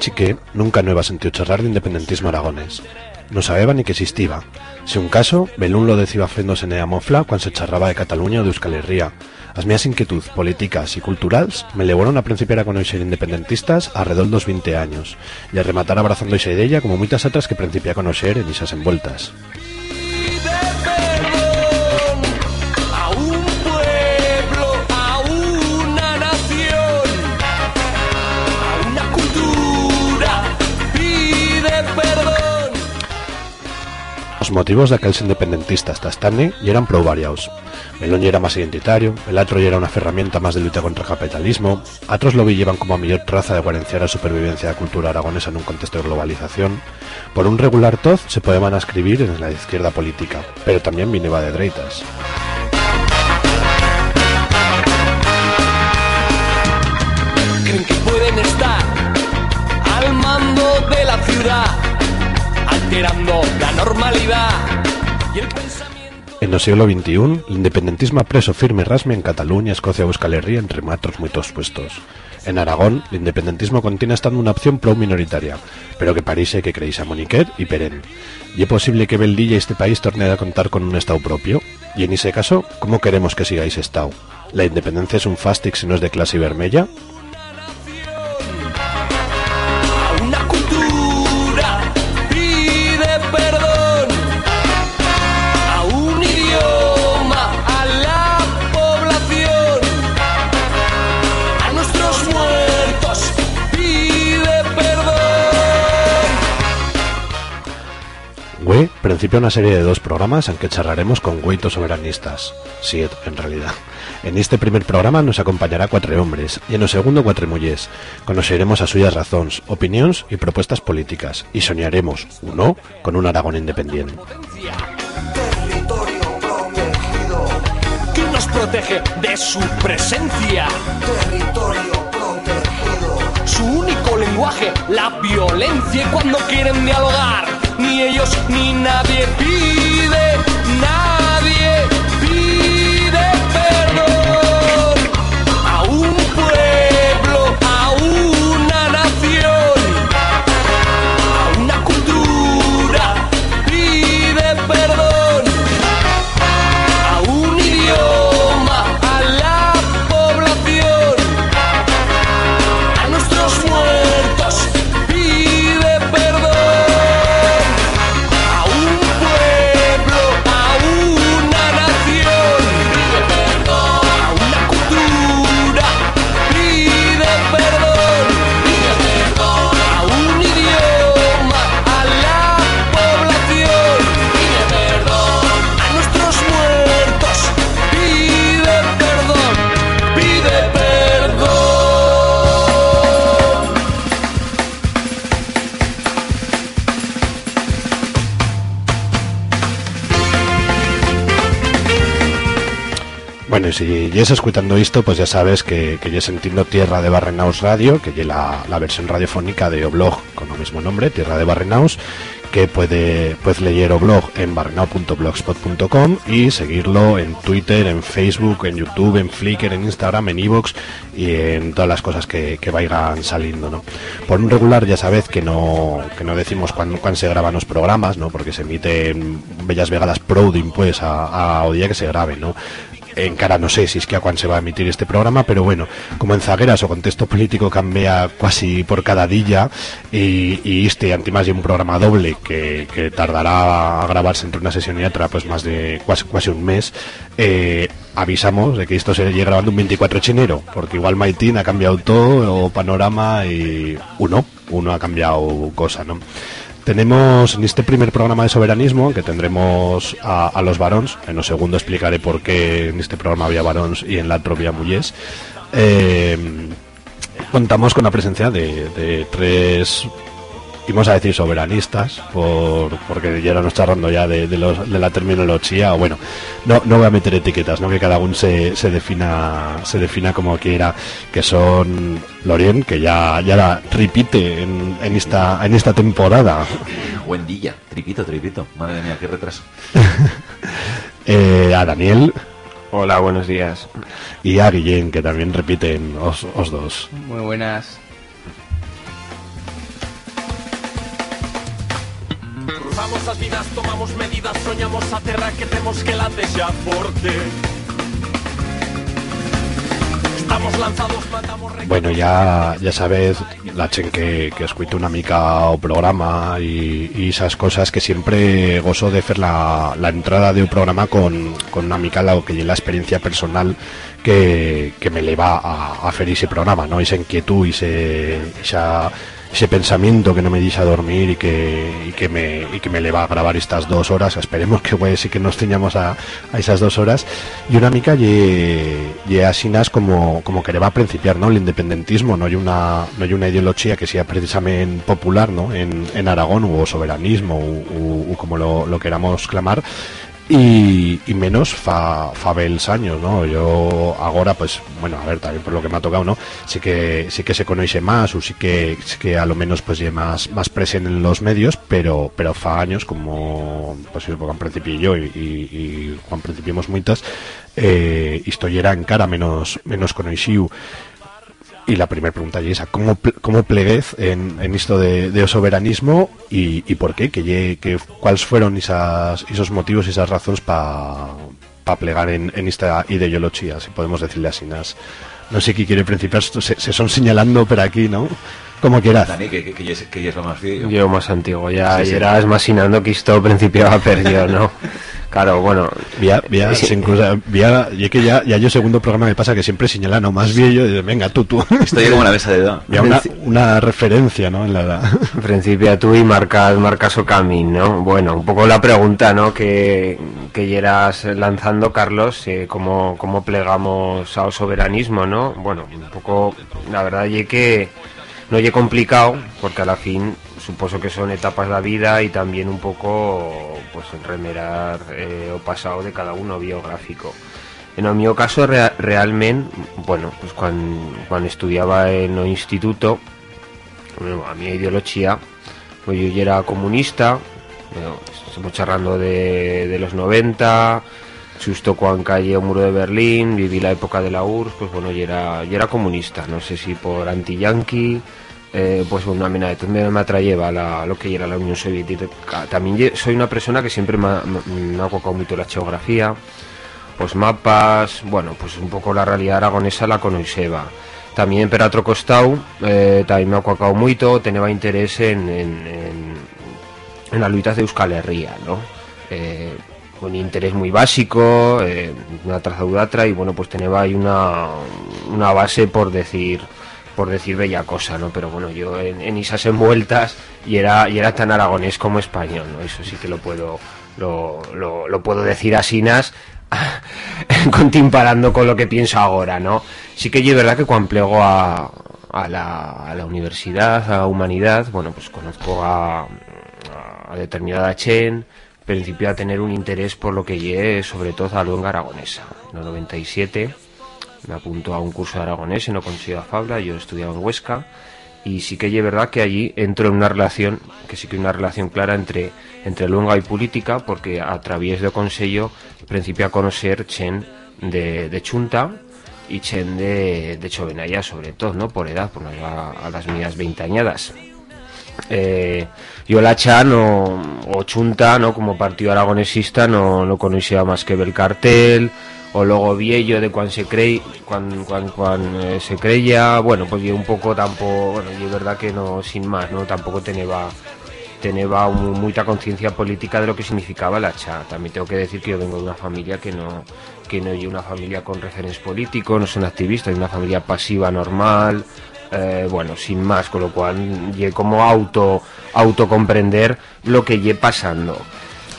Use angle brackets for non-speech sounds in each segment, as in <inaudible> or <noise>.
Chique, nunca no iba sentido charrar de independentismo aragones. No sabía ni que existía. Si un caso, Belún lo decía fendos en mofla cuando se charraba de Cataluña o de Euskal Herria. As mías inquietudes políticas y culturales me llevaron a principiar a conocer independentistas alrededor de los 20 años y a rematar abrazando esa idea como muchas otras que principié a conocer en esas envueltas. Los motivos de aquellos independentistas tastane y eran pro variados. Melón era más identitario, el otro era una herramienta más de lucha contra el capitalismo, otros lo llevan como a mayor traza de guarenciar la supervivencia de la cultura aragonesa en un contexto de globalización. Por un regular toz se podían escribir en la izquierda política, pero también vineba de dreitas. En el siglo XXI, el independentismo ha preso firme rasme en Cataluña, Escocia Euskal Herria, entre otros muchos puestos. En Aragón, el independentismo continúa estando una opción pro minoritaria, pero que parece que creéis a Moniquet y Perén. ¿Y es posible que Beldilla y este país torne a contar con un Estado propio? Y en ese caso, ¿cómo queremos que sigáis Estado? ¿La independencia es un fastic si no es de clase vermella? Güey, principio una serie de dos programas en que charlaremos con güeitos soberanistas. Siete, en realidad. En este primer programa nos acompañará cuatro hombres y en el segundo cuatro mujeres. Conoceremos a suyas razones, opiniones y propuestas políticas y soñaremos, uno, con un Aragón independiente. Territorio protegido, que nos protege de su presencia. territorio protegido, Su único lenguaje, la violencia. Cuando quieren dialogar, ni ellos ni nadie pide, nadie Bueno, y si ya escuchando esto, pues ya sabes que, que ya entiendo Tierra de Barrenaus Radio, que ya la, la versión radiofónica de Oblog con el mismo nombre, Tierra de Barrenaus, que puede, puedes leer Oblog en barrenau.blogspot.com y seguirlo en Twitter, en Facebook, en YouTube, en Flickr, en Instagram, en Evox y en todas las cosas que, que vayan saliendo, ¿no? Por un regular ya sabes que no, que no decimos cuándo, cuándo se graban los programas, ¿no? Porque se emiten bellas vegadas prouding, pues, a, a que se grabe, ¿no? Encara no sé si es que a cuándo se va a emitir este programa, pero bueno, como en zagueras o contexto político cambia casi por cada día y, y este antimás de un programa doble que, tardará a grabarse entre una sesión y otra pues más de casi, un mes, eh, avisamos de que esto se llegue grabando un 24 de porque igual Maitín ha cambiado todo, o panorama y uno, uno ha cambiado cosa, ¿no? Tenemos en este primer programa de soberanismo, que tendremos a, los varones, en lo segundo explicaré por qué en este programa había varones y en la había mujeres. Eh, contamos con la presencia de tres, íbamos a decir soberanistas, por, porque ya nos charlando ya de, de, los, de la terminología, o bueno, no, no voy a meter etiquetas, ¿no? que cada uno se, se defina se defina como quiera, que son Lorien, que ya, ya la repite en, en, esta, en esta temporada. Buen día, tripito, tripito. Madre mía, qué retraso. <laughs> eh, a Daniel Hola, buenos días. y a Guillén, que también repiten os, os dos. Muy buenas. Cruzamos as vidas, tomamos medidas, soñamos a terra que temos que la xa forte. Estamos lanzados, matamos Bueno, ya, ya sabes, la chen que, que escuito una mica o programa y, y esas cosas que siempre gozo de hacer la, la entrada de un programa con, con una mica lo que la experiencia personal que, que me lleva a, a hacer ese programa, ¿no? Esa inquietud y ese, esa, ese pensamiento que no me dice a dormir y que, y que me y que me le va a grabar estas dos horas esperemos que pues, sí que nos teñamos a, a esas dos horas y una mica y, y asinas como como que le va a principiar no el independentismo no hay una no hay una ideología que sea precisamente popular no en, en Aragón o soberanismo o, como lo, lo queramos clamar y, y menos fa, fa bels años, ¿no? Yo ahora, pues, bueno, a ver, también por lo que me ha tocado, ¿no? Sí que sí que se conoce más, o sí que, sí que a lo menos pues más, más presente en los medios, pero pero fa años, como pues cuando principio yo y, y, y cuando principiemos muitas, eh, esto ya era encara menos, menos conocido. Y la primera pregunta es esa, ¿cómo, cómo pleguez en, en esto de, de soberanismo y, y por qué? Que, que, ¿Cuáles fueron esas, esos motivos y esas razones para pa plegar en, en esta ideología, si podemos decirle así? nas? No sé qué quiere principiar, se, se son señalando por aquí, ¿no? Como quieras. Dani, que, que, que, ya es- que ya es lo más viejo. Yo más antiguo, ya Sí, sí. irás imaginando que esto principiaba perdido, ¿no? <laughs> Claro, bueno, Vía, vía, Sí. sin cruzar- vía, y que ya, ya yo segundo programa me pasa que siempre señalan no más viejo y venga tú, tú. <laughs> Estoy como una mesa de edad. Ya una, una referencia, ¿no? En la <laughs> edad. principio tú y marcas, marcas o camino, ¿no? Bueno, un poco la pregunta, ¿no? Que, que lleras lanzando, Carlos, eh, ¿cómo, ¿cómo plegamos ao soberanismo, ¿no? Bueno, un poco, la verdad, y que no lle complicado, porque a la fin suposo que son etapas de la vida y también un poco, pues, remerar eh, o pasado de cada uno biográfico. En el mío caso, rea- realmente, bueno, pues cuando, cuando estudiaba en el instituto, bueno, a mi ideología, pues yo era comunista, bueno, estamos charlando de, de los 90, justo cuando cayó el muro de Berlín, viví la época de la URSS, pues bueno, yo era, yo era comunista, no sé si por anti-yankee, eh, pues bueno, a mí nada, me, atraía la, lo que era la Unión Soviética. También soy una persona que siempre me ha, me- mucho la geografía, pues mapas, bueno, pues un poco la realidad aragonesa la conoceba. También per otro eh, también me ha cuacado mucho, tenía interés en, en, en, en de Euskal Herria, ¿no? Eh, un interés muy básico, eh, una otra, y bueno, pues tenía ahí una, una base por decir por decir bella cosa, ¿no? Pero bueno, yo en, en esas envueltas y era, y era tan aragonés como español, ¿no? Eso sí que lo puedo, lo, lo, puedo decir así, nas, <laughs> comparando con lo que pienso ahora, ¿no? Sí que es verdad que cuando plego a, a, la, a la universidad, a humanidad, bueno, pues conozco a, a determinada chen, principio a tener un interés por lo que llegue, sobre todo a luenga aragonesa. En el 97 me apunto a un curso de aragonés en Oconsiga Fabra, yo estudiaba en Huesca, y sí que es verdad que allí entro en una relación, que sí que una relación clara entre, entre luenga y política, porque a través de Consejo principio a conocer chen de, Chunta y chen de, de Chovenaya, sobre todo, ¿no? Por edad, por a, a las mías 20 añadas eh, yo la Chan o, Chunta, ¿no? Como partido aragonesista no, no conocía más que el cartel o luego viejo de cuando se cree cuando, cuando, eh, se creía. Bueno pues yo un poco tampoco bueno yo verdad que no sin más no tampoco tenía tenía mu- mucha conciencia política de lo que significaba la cha. También tengo que decir que yo vengo de una familia que no que no es una familia con referentes políticos no son activistas es una familia pasiva normal eh, bueno, sin más, con lo cual ye como auto autocomprender lo que lle pasando.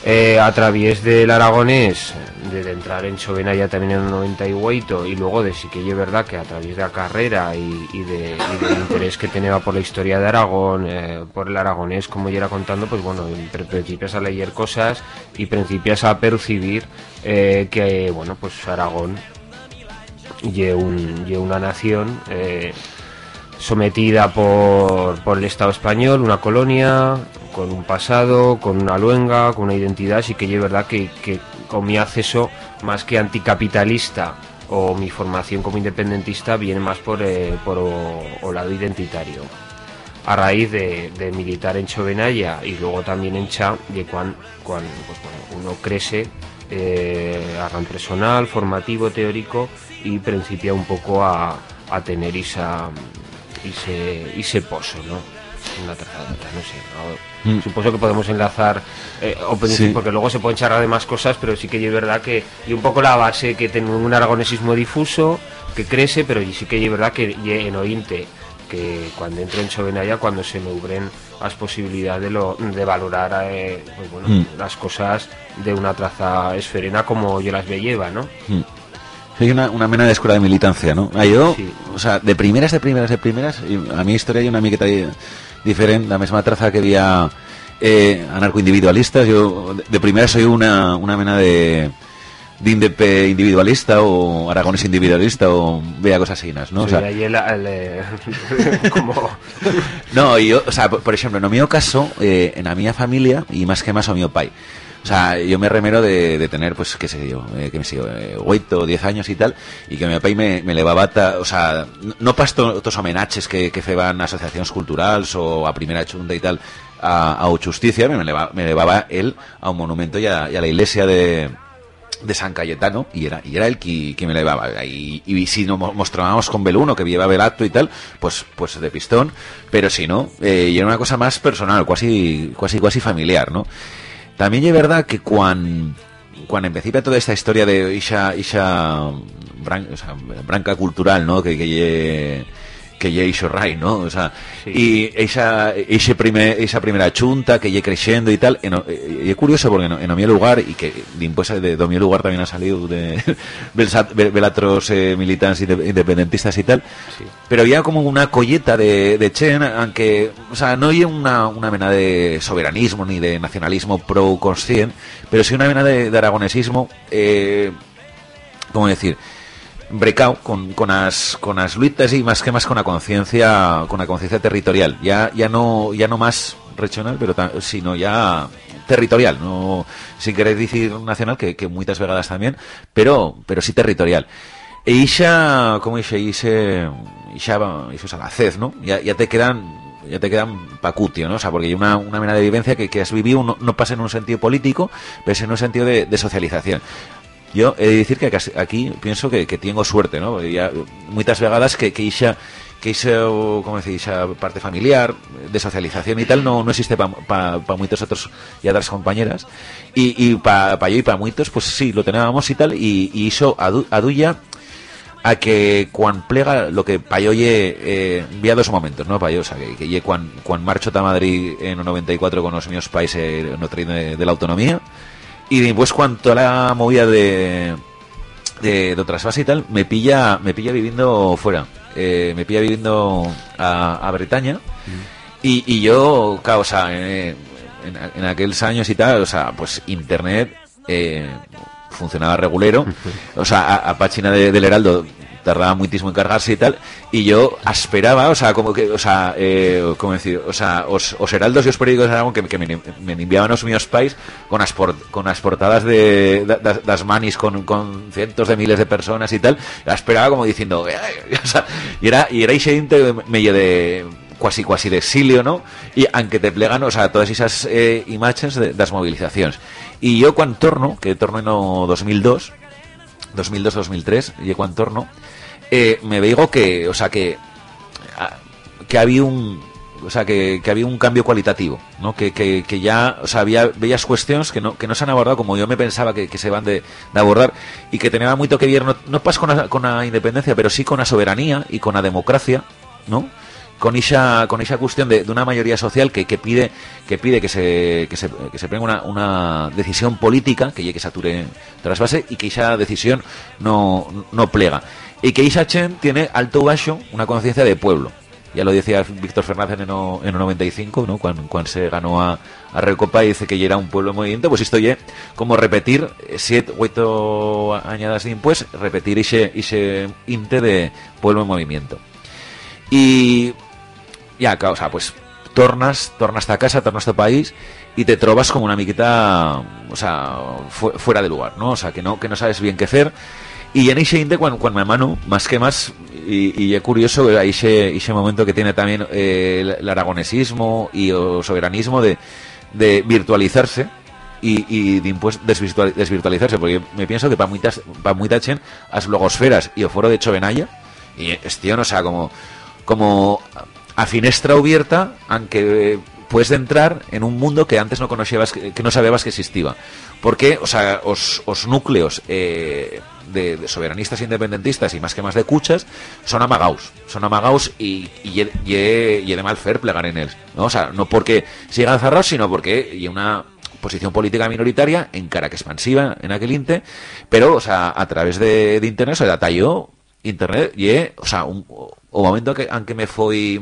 Eh, a través del aragonés, de, entrar en Chovenaya también en el 98 y luego de sí que es verdad que a través de la carrera y, y de, y del interés que tenía por la historia de Aragón, eh, por el aragonés, como ya contando, pues bueno, principias a leer cosas y principias a percibir que, bueno, pues Aragón y un, ye una nación sometida por, por el Estado español, una colonia, con un pasado, con una luenga, con una identidad, así que es verdad que, que con mi acceso más que anticapitalista o mi formación como independentista viene más por, eh, por o, o lado identitario. a raíz de, de militar en Chovenaya y luego también en Cha, de cuando, cuando pues, bueno, uno crece eh, a ran personal, formativo, teórico y principia un poco a, a tener esa, ese, ese pozo, ¿no? Una tercera, no sé. ¿no? Mm. Supongo que podemos enlazar, eh, o principio, Sí. porque luego se pueden charlar de más cosas, pero sí que es verdad que, y un poco la base que tiene un aragonesismo difuso, que crece, pero y sí que es verdad que en ointe, que cuando entro en Chovenaya, cuando se me abren las posibilidades de, lo, de valorar eh, pues bueno, Mm. las cosas de una traza esferena como yo las lleva, ¿no? Hay una, una mena de escuela de militancia, ¿no? Ah, yo, Sí. o sea, de primeras, de primeras, de primeras, y a mi historia hay una miqueta di- diferente, la misma traza que había eh, anarcoindividualistas, yo de, de primeras soy una, una mena de, de indepe individualista o aragones individualista o vea cosas así, ¿no? O Sí, sea, ahí el- el, eh, <laughs> como <laughs> No, yo, o sea, por, por ejemplo, en el mío caso, eh, en la mía familia, y más que más o mío pai. O sea, yo me remero de, de tener, pues, qué sé yo, eh, que me sigo, eh, 8 o 10 años y tal, y que mi pai me, me levaba, o sea, no- pasto otros homenajes que, que feban asociaciones culturales o a primera chunta y tal, a, a justicia, me, me levaba él a un monumento y a, y a la iglesia de, de San Cayetano y era y era el que, que me levaba y, y si nos mo- mostrábamos con Beluno que llevaba el acto y tal pues pues de pistón pero si no eh, y era una cosa más personal casi casi casi familiar no también es verdad que cuando cuando empecé toda esta historia de Isha Isha bran- o sea, branca cultural no que que que lle hizo Ray, ¿no? O sea, Sí. y esa, ese primer, esa primera chunta que lle creciendo y tal, en, es curioso porque en, en mi lugar, y que después de, de <laughs> mi lugar también ha salido de Belatros eh, militantes inde- independentistas y tal, Sí. pero había como una colleta de, de Chen, aunque, o sea, no hay una, una mena de soberanismo ni de nacionalismo pro conscient, pero sí una mena de, de aragonesismo, eh, ¿cómo decir? Brecao con, con as con as luitas y más que más con la conciencia con la conciencia territorial ya ya no ya no más regional pero ta- sino ya territorial no sin querer decir nacional que, que muchas vegadas también pero pero sí territorial e Isha como dice Isha Isha Isha Salacez no ya, ya te quedan ya te quedan pacutio, ¿no? O sea, porque hay una, una manera de vivencia que, que has vivido no, no pasa en un sentido político, pero es en un sentido de socialización. Yo he de decir que aquí pienso que, tengo suerte, ¿no? Ya, muchas vegadas que, que Isha que esa, como decir, esa parte familiar, de socialización y tal, no, no existe para pa, muchos otros y otras compañeras. Y, y para pa yo y para muchos, pues sí, lo teníamos y tal, y, y eso adu, adulla a que cuando plega lo que payo ye eh, vía dos momentos no payo o sea que, que cuando cuan marcho a Madrid en el 94 con los míos países en otro de, de la autonomía y después cuando la movida de de, de otras fases y tal me pilla me pilla viviendo fuera. Eh, me pilla viviendo a, a Bretaña. Y, y yo claro, o sea eh, en, en aquellos años y tal o sea pues internet eh, funcionaba regulero. <laughs> O sea a, a página de- del Heraldo tardaba muchísimo en cargarse y tal y yo esperaba o sea como que o sea eh, como decir o sea os, os heraldos y os periódicos de Aragón que, que me, me enviaban los míos pais con as, por- con as portadas de da- das, das manis con, con cientos de miles de personas y tal esperaba como diciendo "Ay", <laughs> o sea, y era y era medio de cuasi cuasi de exilio, ¿no? Y aunque te plegan, o sea, todas esas eh, imágenes de las movilizaciones. Y yo cuando torno, que torno en o 2002, 2002-2003, y cuando torno, eh, me veigo que, o sea, que ah, que había un o sea que, que había un cambio cualitativo ¿no? que, que, ya o sea había bellas cuestiones que no, que no se han abordado como yo me pensaba que, se van de, de abordar y que tenía mucho que ver no, no pas con la, con la independencia pero sí con la soberanía y con la democracia ¿no? Con esa con esa cuestión de, de una mayoría social que, que pide que pide que se que se, que se una, una decisión política que llegue que sature trasvase y que esa decisión no, no plega. Y que Isa Chen tiene alto bajo una conciencia de pueblo. Ya lo decía Víctor Fernández en el, en el 95 ¿no? cuando, cuando se ganó a, a Recopa y dice que ya era un pueblo en movimiento. Pues esto ya como repetir eh, siete ocho añadas de impuestos repetir ese, ese inte de pueblo en movimiento. Y ya, claro, o sea, pues tornas, tornas a casa, tornas a país y te trovas como una miquita, o sea, fu- fuera de lugar, ¿no? O sea, que no, que no sabes bien qué hacer. Y en ese inte, cuando, cuando me mano, más que más, y, es curioso eh, ese, ese momento que tiene también eh, el, aragonesismo y el soberanismo de, de virtualizarse y, de desvirtual- desvirtualizarse, porque me pienso que para muchas para mucha chen as blogosferas y el foro de Chovenaya y es no o sea, como como a finestra abierta, aunque puedes entrar en un mundo que antes no conocías, que no sabías que existía. Porque, o sea, os, os núcleos eh, de, soberanistas independentistas y más que más de cuchas son amagaos. Son amagaos y, y, ye- ye de mal fer plegar en él. ¿no? O sea, no porque sigan cerrados, sino porque y una posición política minoritaria en cara que expansiva en aquel inte, pero, o sea, a través de, internet se detalló internet y o sea un, o momento que aunque me fui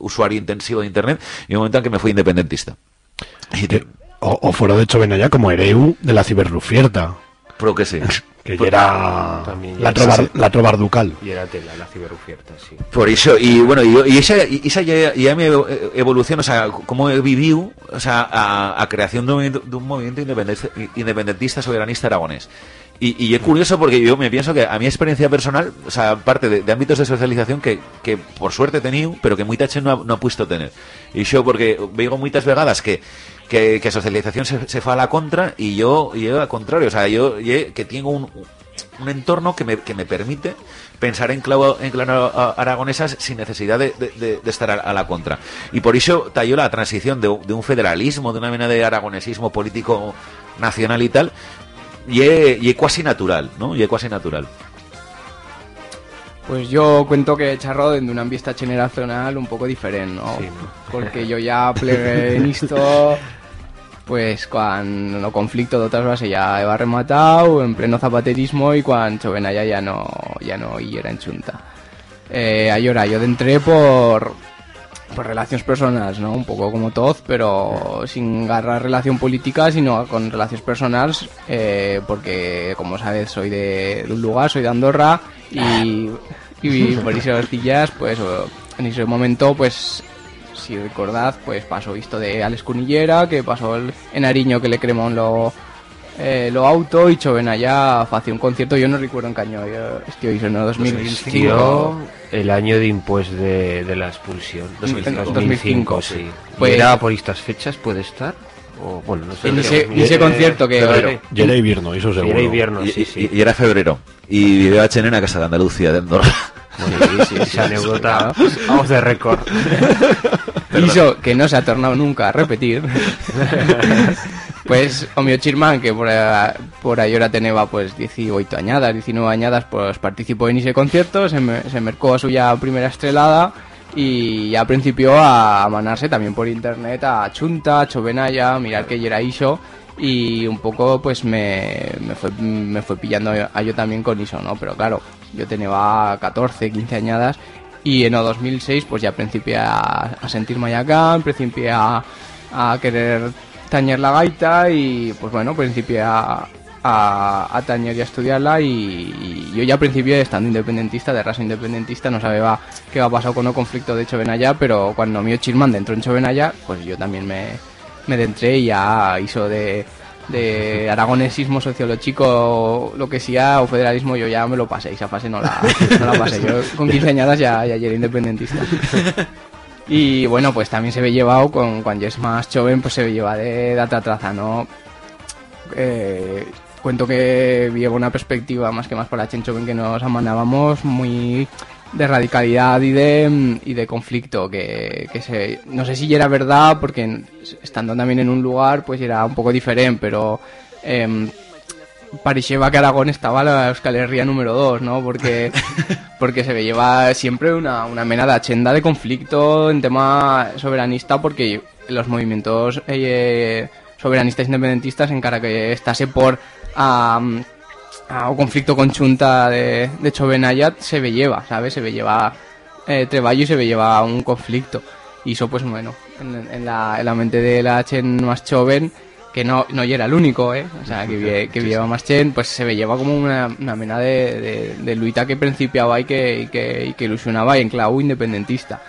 usuario intensivo de internet y un momento en que me fui independentista y te, O, o fuera de hecho ven allá como Ereu de la ciberrufierta, pero que sé <laughs> que Por- ya era la, ya trobar, sí. la trobar ducal. Y era tela, la ciberufierta, sí. por eso y bueno y, y esa y esa ya, ya mi evo- evolución o sea cómo he vivido o sea a, a creación de un, movimiento- de un movimiento independentista, independentista soberanista aragonés y, y es curioso porque yo me pienso que a mi experiencia personal, o sea, parte de, ámbitos de socialización que, que por suerte he tenido, pero que mucha gente no ha, no ha puesto tener. Y yo porque veo muchas vegadas que, que, que socialización se, se fa a la contra y yo, yo al contrario, o sea, yo, yo que tengo un, un entorno que me, que me permite pensar en clavo, en clave a- aragonesas sin necesidad de, de- estar a, la contra. Y por eso talló la transición de, de un federalismo, de una vena de aragonesismo político nacional y tal, y es, y es casi natural, ¿no? Y es casi natural. Pues yo cuento que he charrado en una vista generacional un poco diferente, ¿no? Sí. Porque yo ya plegué en esto, pues cuando el conflicto de otras bases ya iba rematado, en pleno zapaterismo y cuando Chovenaya ya no, ya no y era en chunta. Eh, ahora yo entré por, por relaciones personales, ¿no? Un poco como todos, pero sin agarrar relación política, sino con relaciones personales, eh, porque como sabes soy de, un lugar, soy de Andorra y, y por sillas, pues en ese momento, pues si recordad, pues pasó esto de Alex Cunillera, que pasó el, en Ariño que le cremó lo, eh, lo auto y Choven allá hacía un concierto, yo no recuerdo en caño, yo estoy en el 2005. Tío, el año de impuesto de, de la expulsión. 2005. 2005, sí. Pues- ¿Y era por estas fechas, puede estar? O, bueno, no sé. En ese, en ese concierto que... Febrero. Y era invierno, eso seguro. Era invierno, y, sí, sí. y- y era febrero. Y Chen en la casa de Andalucía, de Andorra. Sí, sí, esa anécdota. <laughs> Vamos de récord. Hizo que no se ha tornado nunca a repetir. <laughs> pues o mi Chirman, que por, a- por ahí ahora tenía pues 18 añadas, 19 añadas, pues participó en ese concierto, se, me, se mercó a suya primera estrelada y ya principió a manarse también por internet a Chunta, a Chovenaya, mirar que era iso y un poco pues me, me, fue, me fue pillando a yo también con eso, ¿no? Pero claro, yo tenía 14, 15 añadas y en el 2006 pues ya principié a, a sentirme acá, principié a querer tañer la gaita y pues bueno, principié a, a, a tañer y a estudiarla y, y yo ya principié estando independentista, de raza independentista, no sabía qué va a pasar con el conflicto de Chovenaya, pero cuando mío Chilman entró en Chovenaya, pues yo también me, me dentré y ya hizo de, de <laughs> aragonesismo sociológico lo que sea o federalismo yo ya me lo pasé esa fase no la, no la pasé. Yo con 15 añadas ya, ya era independentista <laughs> y bueno pues también se ve llevado con cuando es más joven pues se ve lleva de data traza no eh, cuento que llevo una perspectiva más que más por la Chenchoven que nos amanábamos muy de radicalidad y de, y de conflicto que, que se, no sé si era verdad porque estando también en un lugar pues era un poco diferente pero em, parecía que Aragón estaba a la Euskal Herria número 2, ¿no? Porque, <laughs> porque se lleva siempre una, una mena de agenda de conflicto en tema soberanista porque los movimientos eh, soberanistas independentistas encara que estase por a un conflicto con Chunta de, de Chovenayat se ve lleva, ¿sabes? Se ve lleva eh, treballo y se ve lleva un conflicto. Y eso, pues bueno, en, en la, en la mente de la Chen más joven, que no, no era el único, ¿eh? O sea, que, que lleva más Chen, pues se ve lleva como una, una mena de, de, de luita que principiaba y que, y que, y que ilusionaba en clavo independentista.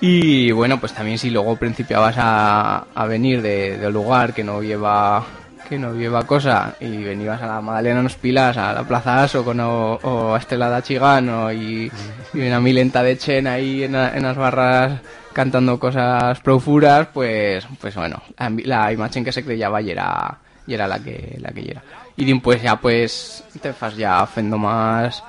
Y bueno, pues también si luego principiabas a, a venir de, de un lugar que no lleva que no lleva cosa y venías a la Madalena nos pilas a la Plaza Aso con o, o a Estelada Chigano y, y una milenta de Chen ahí en, en las barras cantando cosas profuras pues pues bueno la, imagen que se creyaba y era y era la que la que era y después ya pues te fas ya fendo más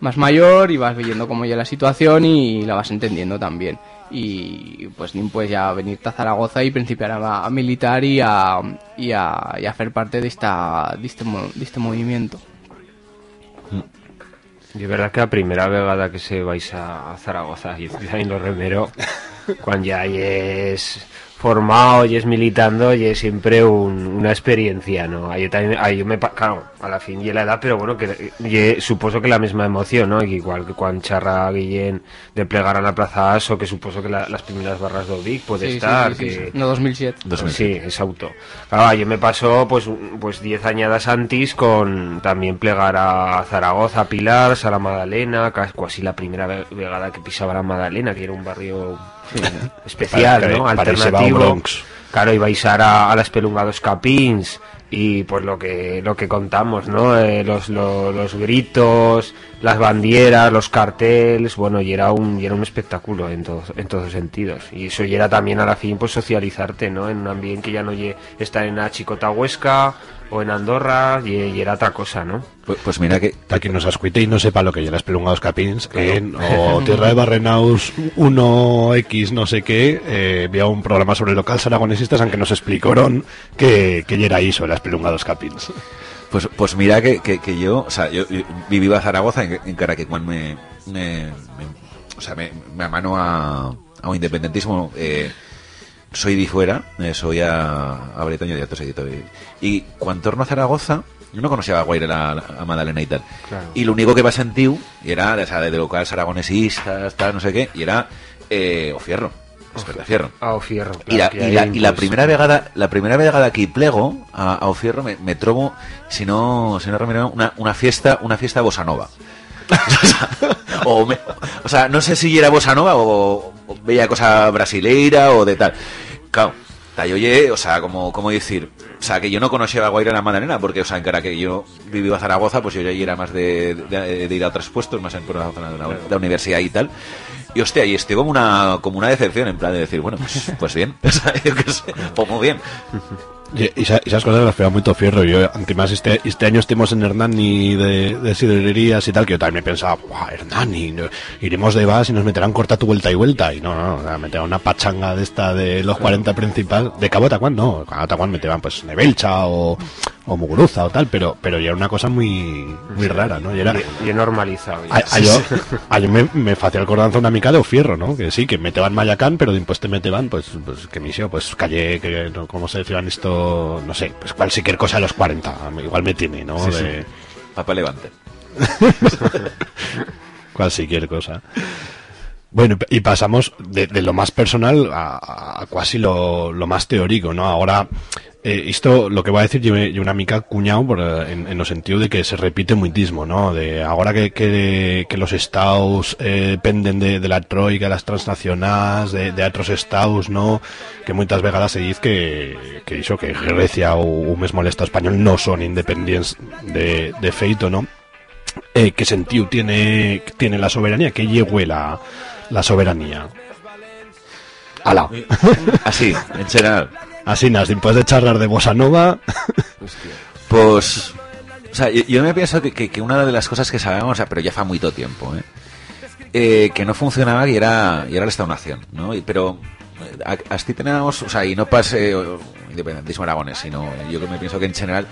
más mayor y vas viendo cómo ya la situación y la vas entendiendo también. Y pues pues ya venirte a Zaragoza y principiar a, militar y a, y a, hacer parte de esta de este, de este movimiento. De verdad que la primera vegada que se vais a, a Zaragoza y también lo remero, <laughs> cuando ya es formado y es militando y es siempre un- una experiencia, ¿no? Ahí también, ahí yo me, pa- claro, a la fin y la edad, pero bueno, que ye- suposo que la misma emoción, ¿no? Igual que cuando charra Guillén de plegar a la Plaza Aso, que suposo que la- las primeras barras de Ovic puede Sí, estar, sí, sí, que... sí. No, 2007. 2007. Sí, es auto. Claro, yo me pasó pues un- pues 10 añadas antes con también plegar a Zaragoza, a Pilar, a la Madalena, ca- casi la primera ve- vegada que pisaba la Madalena, que era un barrio especial, ¿no? Alternativo. Bronx. Claro, ibais a, a las Pelungados Capins y pues lo que lo que contamos, ¿no? Eh, los, los, los gritos, las bandieras, los carteles, bueno, y era un y era un espectáculo en todos en todos sentidos. Y eso y era también a la fin pues socializarte, ¿no? En un ambiente que ya no está en la Chicota Huesca o en Andorra y, y era otra cosa, ¿no? Pues, pues mira que Para quien nos escuite y no sepa lo que ya las pelungados capins, en o <laughs> Tierra de Barrenaus 1X no sé qué, eh, había un programa sobre locales aragonesistas aunque nos explicaron que, que ya era ahí sobre las pelungados capins. Pues, pues mira que, que, que yo, o sea, yo, yo viví a Zaragoza en, en cara que cuando me, me, me- o sea, me, me amano a, a un independentismo, eh, soy de fuera, eh, soy a, a Bretaño de Alto Seguito. Y, cuando torno a Zaragoza, yo no conocía a Guaire, la, la- a Madalena y tal. Claro. Y lo único que sentiu, y era, o sea, de locales aragonesistas, tal, no sé qué, y era, eh, o A Ofierro, Y la, claro, que y la, ahí, y la primera vegada la primera vegada que plego a, a Ofierro me, me trobo si no si no remiro, una, una fiesta una fiesta bossa nova. <laughs> O, me- o sea, no sé si era bossa nova o, o veía cosa brasileira o de tal. Claro yo lle, o sea como como decir o sea que yo no conocía a Guaira la Madalena porque o sea en cara que yo vivía a Zaragoza pues yo ya era más de, de- de ir a otros puestos más en por la zona de la universidad y tal y hostia, y estoy como una, como una decepción, en plan de decir, bueno, pues, <laughs> pues bien, <laughs> o sea, yo qué sé, pues muy bien. Y, y esa- esas cosas las pega muy fierro. Yo, además, este, este año estemos en Hernani de, de sidrerías y tal, que yo también pensaba, "Buah, Hernani, no- iremos de vas y nos meterán corta tu vuelta y vuelta. Y no, no, o sea, meterán una pachanga de esta de los 40 principal. De Cabo Tacuán, no. Cabo Tacuán meterán pues Nebelcha o, o Muguruza o tal, pero, pero ya era una cosa muy, muy rara, ¿no? Y era, y, y normalizado. ya. a, a yo, a <laughs> yo me, me facía el cordanza una mica de Ofierro, ¿no? Que sí, que meteban Mayacán, pero después te meteban, pues, pues que misio, pues calle, que, no, ¿cómo se decían esto? No sé, pues cualquier cosa de los 40, igual me tiene, ¿no? Sí, sí. de Papá levante. <laughs> cualquier cosa. Bueno, y pasamos de, de lo más personal a, a casi lo, lo más teórico, ¿no? Ahora, eh, esto, lo que voy a decir, yo, una mica cuñado por, eh, en, en el sentido de que se repite muitismo, ¿no? De ahora que, que, que los estados eh, dependen de, de la troika, las transnacionales, de, de otros estados, ¿no? Que muchas vegadas se dice que, que hizo que Grecia o un mismo el estado español no son independientes de, de feito, ¿no? eh, qué sentido tiene, tiene la soberanía, que llegue la, la soberanía. Ala. Así, en general. Así, después de charlar de Bossa Nova, Pues, o sea, yo, me pienso que, que, una de las cosas que sabemos, o sea, pero ya fa mucho tiempo, ¿eh? Eh, que no funcionaba y era, y era el Estado-Nación, ¿no? Pero eh, así tenemos, o sea, y no pase independentismo aragonés, sino yo me pienso que en general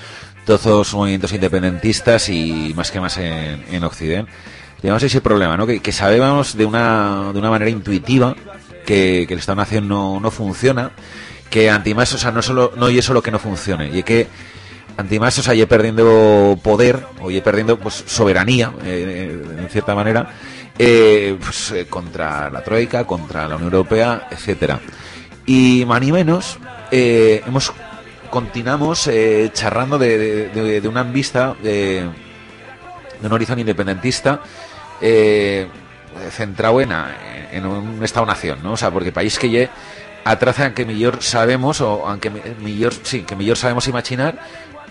todos los movimientos independentistas y más que más en, en Occidente, tenemos ese problema, ¿no? Que, que sabemos de una, de una manera intuitiva que, que el Estado-Nación no, no funciona, que antimás, o sea, no solo, no y es solo que no funcione, y que antimás, o sea, ye perdiendo poder, o ye perdiendo pues, soberanía, eh, en cierta manera, eh, pues, eh, contra la Troika, contra la Unión Europea, etcétera. Y más ni menos, eh, hemos continuamos eh, charrando de, de, una vista de, un horizonte independentista eh, centrado en, en un Estado-nación, ¿no? O sea, porque país que lle a traza que mejor sabemos o aunque mejor sí que mejor sabemos imaginar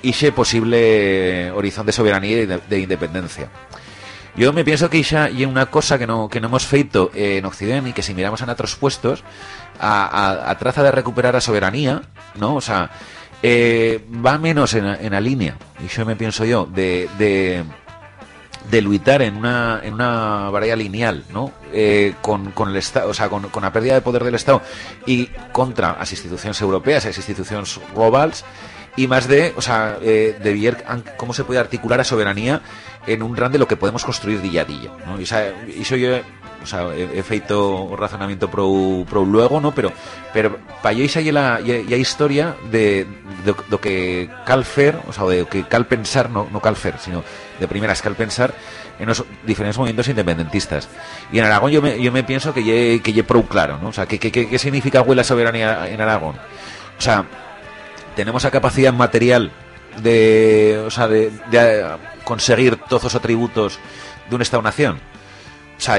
ese posible horizonte de soberanía y de, de independencia yo me pienso que ya hay una cosa que no, que no hemos feito en Occidente y que si miramos en otros puestos, a, a, a traza de recuperar la soberanía, ¿no? O sea, eh, va menos en, la línea, y yo me pienso yo, de, de luchar en una, en una lineal, ¿no? Eh, con, con el o sea, con, con la pérdida de poder del Estado y contra las instituciones europeas, las instituciones globales, y más de, o sea, eh, de ver cómo se puede articular la soberanía en un ran de lo que podemos construir día a día, ¿no? Y, o sea, iso yo, o sea, he, he feito un razonamiento pro, pro luego, ¿no? Pero, pero para yo ya la, ya, ya historia de, de, lo que cal fer, o sea, de que cal pensar, no, no cal fer, sino de primeras cal pensar en los diferentes movimientos independentistas. Y en Aragón yo me, yo me pienso que lle, que lle pro claro, ¿no? O sea, ¿qué, qué, qué, significa la soberanía en Aragón? O sea, tenemos la capacidad material de, o sea, de, de, eh, conseguir todos los atributos de un Estado-nación. O sea,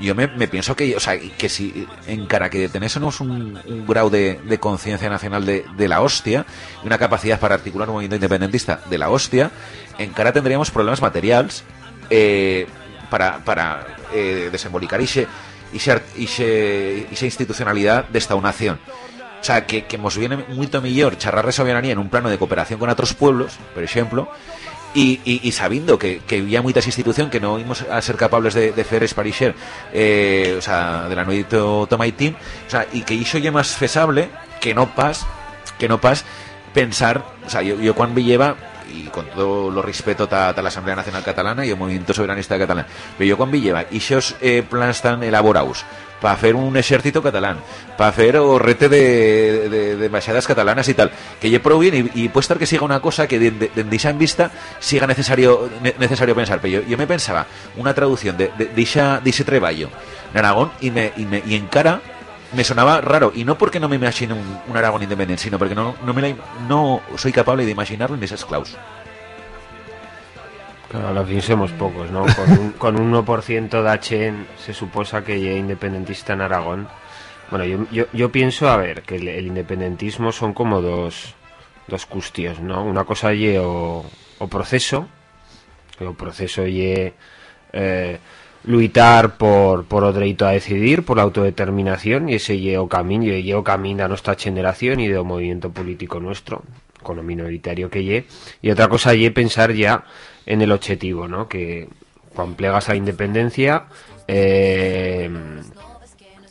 yo me, me pienso que, o sea, que si en cara que tenésemos un, un grado de, conciencia nacional de, la hostia y una capacidad para articular un movimiento independentista de la hostia, en cara tendríamos problemas materiales eh, para, para eh, desembolicar ese, ese, ese, esa institucionalidad de Estado-nación. O sea, que, que nos viene mucho mejor charrar de soberanía en un plano de cooperación con otros pueblos, por ejemplo, y, y, y sabiendo que, que había muchas instituciones que no íbamos a ser capaces de, de esparixer eh, o sea, de la nuevito Tomaitín, o sea, y que hizo ya más fesable que no pas, que no pas pensar, o sea, yo, yo me lleva y con todo lo respeto a la Asamblea Nacional Catalana y el Movimiento Soberanista Catalán, pero yo cuando me lleva esos eh, planes tan elaborados para hacer un ejército catalán, para hacer o rete de, de, de catalanas y tal, que pro bien y, y puede estar que siga una cosa que de, de, de esa en vista siga necesario ne- necesario pensar, pero yo, yo me pensaba una traducción de, de, ese treballo en Aragón y, me, y, me, y en cara me sonaba raro y no porque no me imagino un, un Aragón independiente, sino porque no, no, me la, no soy capaz de imaginarlo en esas claus. Claro, al fin somos pocos, ¿no? Con un, <laughs> con un 1% de HN se suposa que es independentista en Aragón. Bueno, yo, yo, yo pienso, a ver, que el, el independentismo son como dos, dos custios, ¿no? Una cosa ye o, o proceso, que o proceso ye eh, luitar por, por o dereito a decidir, por la autodeterminación, y ese ye o camino, ye, ye o camino a nuestra generación y de o movimiento político nuestro, con lo minoritario que ye. Y otra cosa ye pensar ya en el objetivo, ¿no? Que cuando plegas a independencia, eh,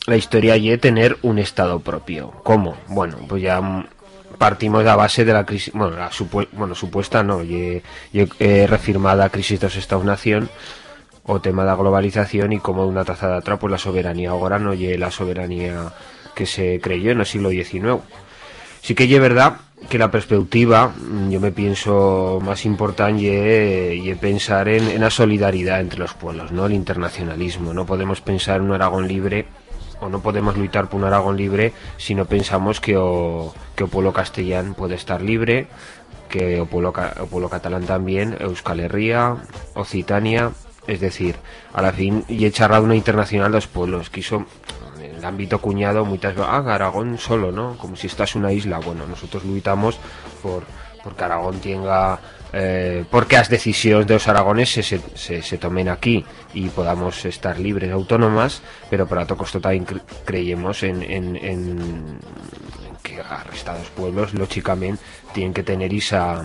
la historia ye tener un estado propio. ¿Cómo? Bueno, pues ya partimos de la base de la crisis, bueno, la supue- bueno supuesta no, ye, ye, eh, refirmada crisis dos Estados-nación o tema da globalización y como una taza de atrás pues la soberanía ahora no lle la soberanía que se creyó en el siglo XIX. Sí que es verdad que la perspectiva, mm, yo me pienso más importante ye, ye pensar en, la solidaridad entre los pueblos, ¿no? El internacionalismo. No podemos pensar en un Aragón libre o no podemos luchar por un Aragón libre si no pensamos que o, que pueblo castellán puede estar libre, que o pueblo, o pueblo catalán también, Euskal Herria, Occitania, es decir, a la fin y he charrado una internacional de los pueblos, quiso en el ámbito cuñado muchas veces, ah, Aragón solo, ¿no? Como si estás una isla. Bueno, nosotros luchamos por, por que Aragón tenga, eh, porque las decisiones de los aragones se, se, se, tomen aquí y podamos estar libres, autónomas, pero para todo costo también cre- creemos en, que arrestados pueblos, lógicamente, tienen que tener esa,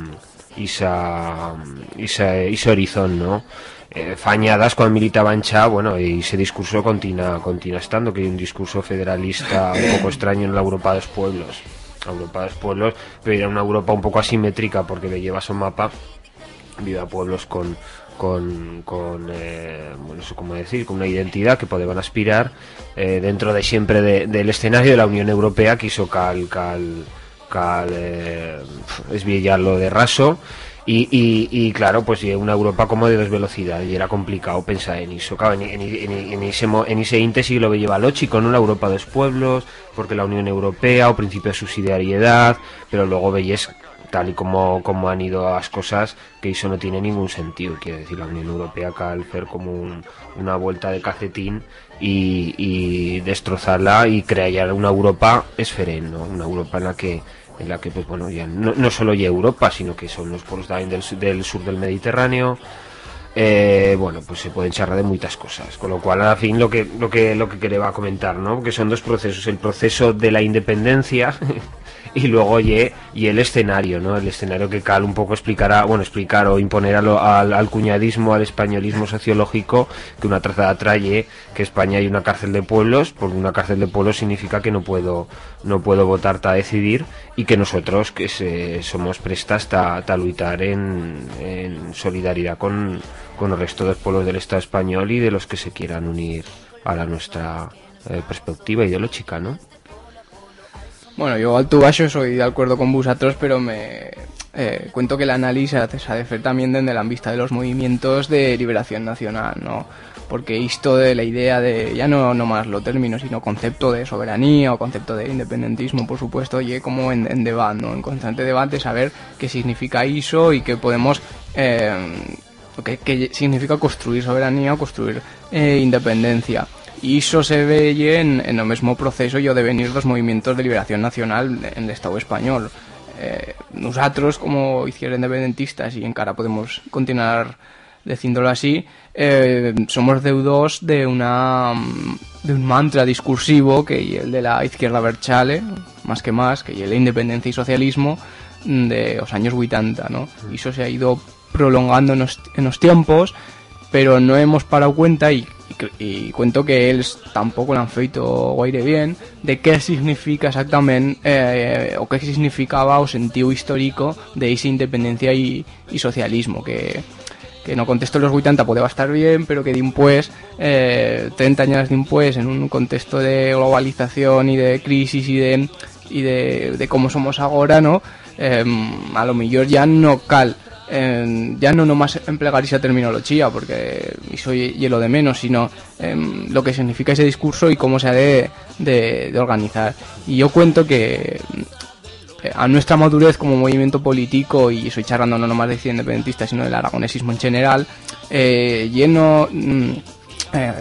esa, esa, ese ¿no? Eh, fañadas cuando militaba en Cha, bueno, y ese discurso continúa, continúa estando, que hay un discurso federalista un poco extraño en la Europa de los pueblos. Europa de los pueblos, pero era una Europa un poco asimétrica porque le llevas un mapa, viva pueblos con, con, con eh, bueno, eso como decir, con una identidad que podían aspirar eh, dentro de siempre de- del escenario de la Unión Europea que hizo cal, cal, cal eh, esvillarlo de raso y, y, y claro, pues una Europa como de dos velocidades y era complicado pensar en eso. Claro, en, en, en, ese, en ese lo lleva lógico, ¿no? La Europa de los pueblos, porque la Unión Europea, o principio de subsidiariedad, pero luego veis tal y como, han ido las cosas, que eso no tiene ningún sentido. Quiere decir, la Unión Europea al hacer como un- una vuelta de cacetín y, y destrozarla y crear una Europa esferen, ¿no? Una Europa en la que en la que pues bueno ya no, no solo ya Europa sino que son los pueblos del, del sur del Mediterráneo eh, bueno, pues se pueden charlar de muchas cosas. Con lo cual, al fin, lo que, lo que, lo que quería comentar, ¿no? Que son dos procesos. El proceso de la independencia <laughs> y luego y, y el escenario, ¿no? El escenario que Cal un poco explicará, bueno, explicar o imponer a al, al cuñadismo, al españolismo sociológico, que una trazada trae que España hay una cárcel de pueblos, porque una cárcel de pueblos significa que no puedo, no puedo votar para decidir y que nosotros que se- somos prestas a luchar en, en solidaridad con, con el resto de los pueblos del Estado español y de los que se quieran unir a la nuestra eh, perspectiva ideológica, ¿no? Bueno, yo alto baixo soy de acuerdo con vosotros, pero me eh, cuento que el análisis se ha de hacer también desde la vista de los movimientos de liberación nacional, ¿no? Porque esto de la idea de, ya no, no más lo término, sino concepto de soberanía o concepto de independentismo, por supuesto, y como en, debate, ¿no? En constante debate, saber qué significa eso y qué podemos... Eh, qué, qué significa construir soberanía o construir eh, independencia. Y eso se ve en, en el mismo proceso y o devenir dos movimientos de liberación nacional en el Estado español. Eh, nosotros, como izquierda independentistas, y en cara podemos continuar diciéndolo así, eh, somos deudos de una de un mantra discursivo que y el de la izquierda Berchale, más que más, que y el de independencia y socialismo de los años 80, ¿no? Y eso se ha ido prolongando en los, en los tiempos, pero no hemos parado cuenta y, y cuento que ellos tampoco lo han feito guaire bien de qué significa exactamente eh, o qué significaba o sentido histórico de esa independencia y, y socialismo que que no contexto de los 80 podía estar bien, pero que después, eh, 30 años después, en un contexto de globalización y de crisis y de, y de, de cómo somos ahora, ¿no? Eh, a lo mejor ya no cal, ya no nomás emplear esa terminología, porque eso y lo de menos, sino eh, lo que significa ese discurso y cómo se ha de, de, de organizar. Y yo cuento que a nuestra madurez como movimiento político, y estoy charlando no nomás de izquierda independentista, sino del aragonesismo en general, eh, lleno mm, eh,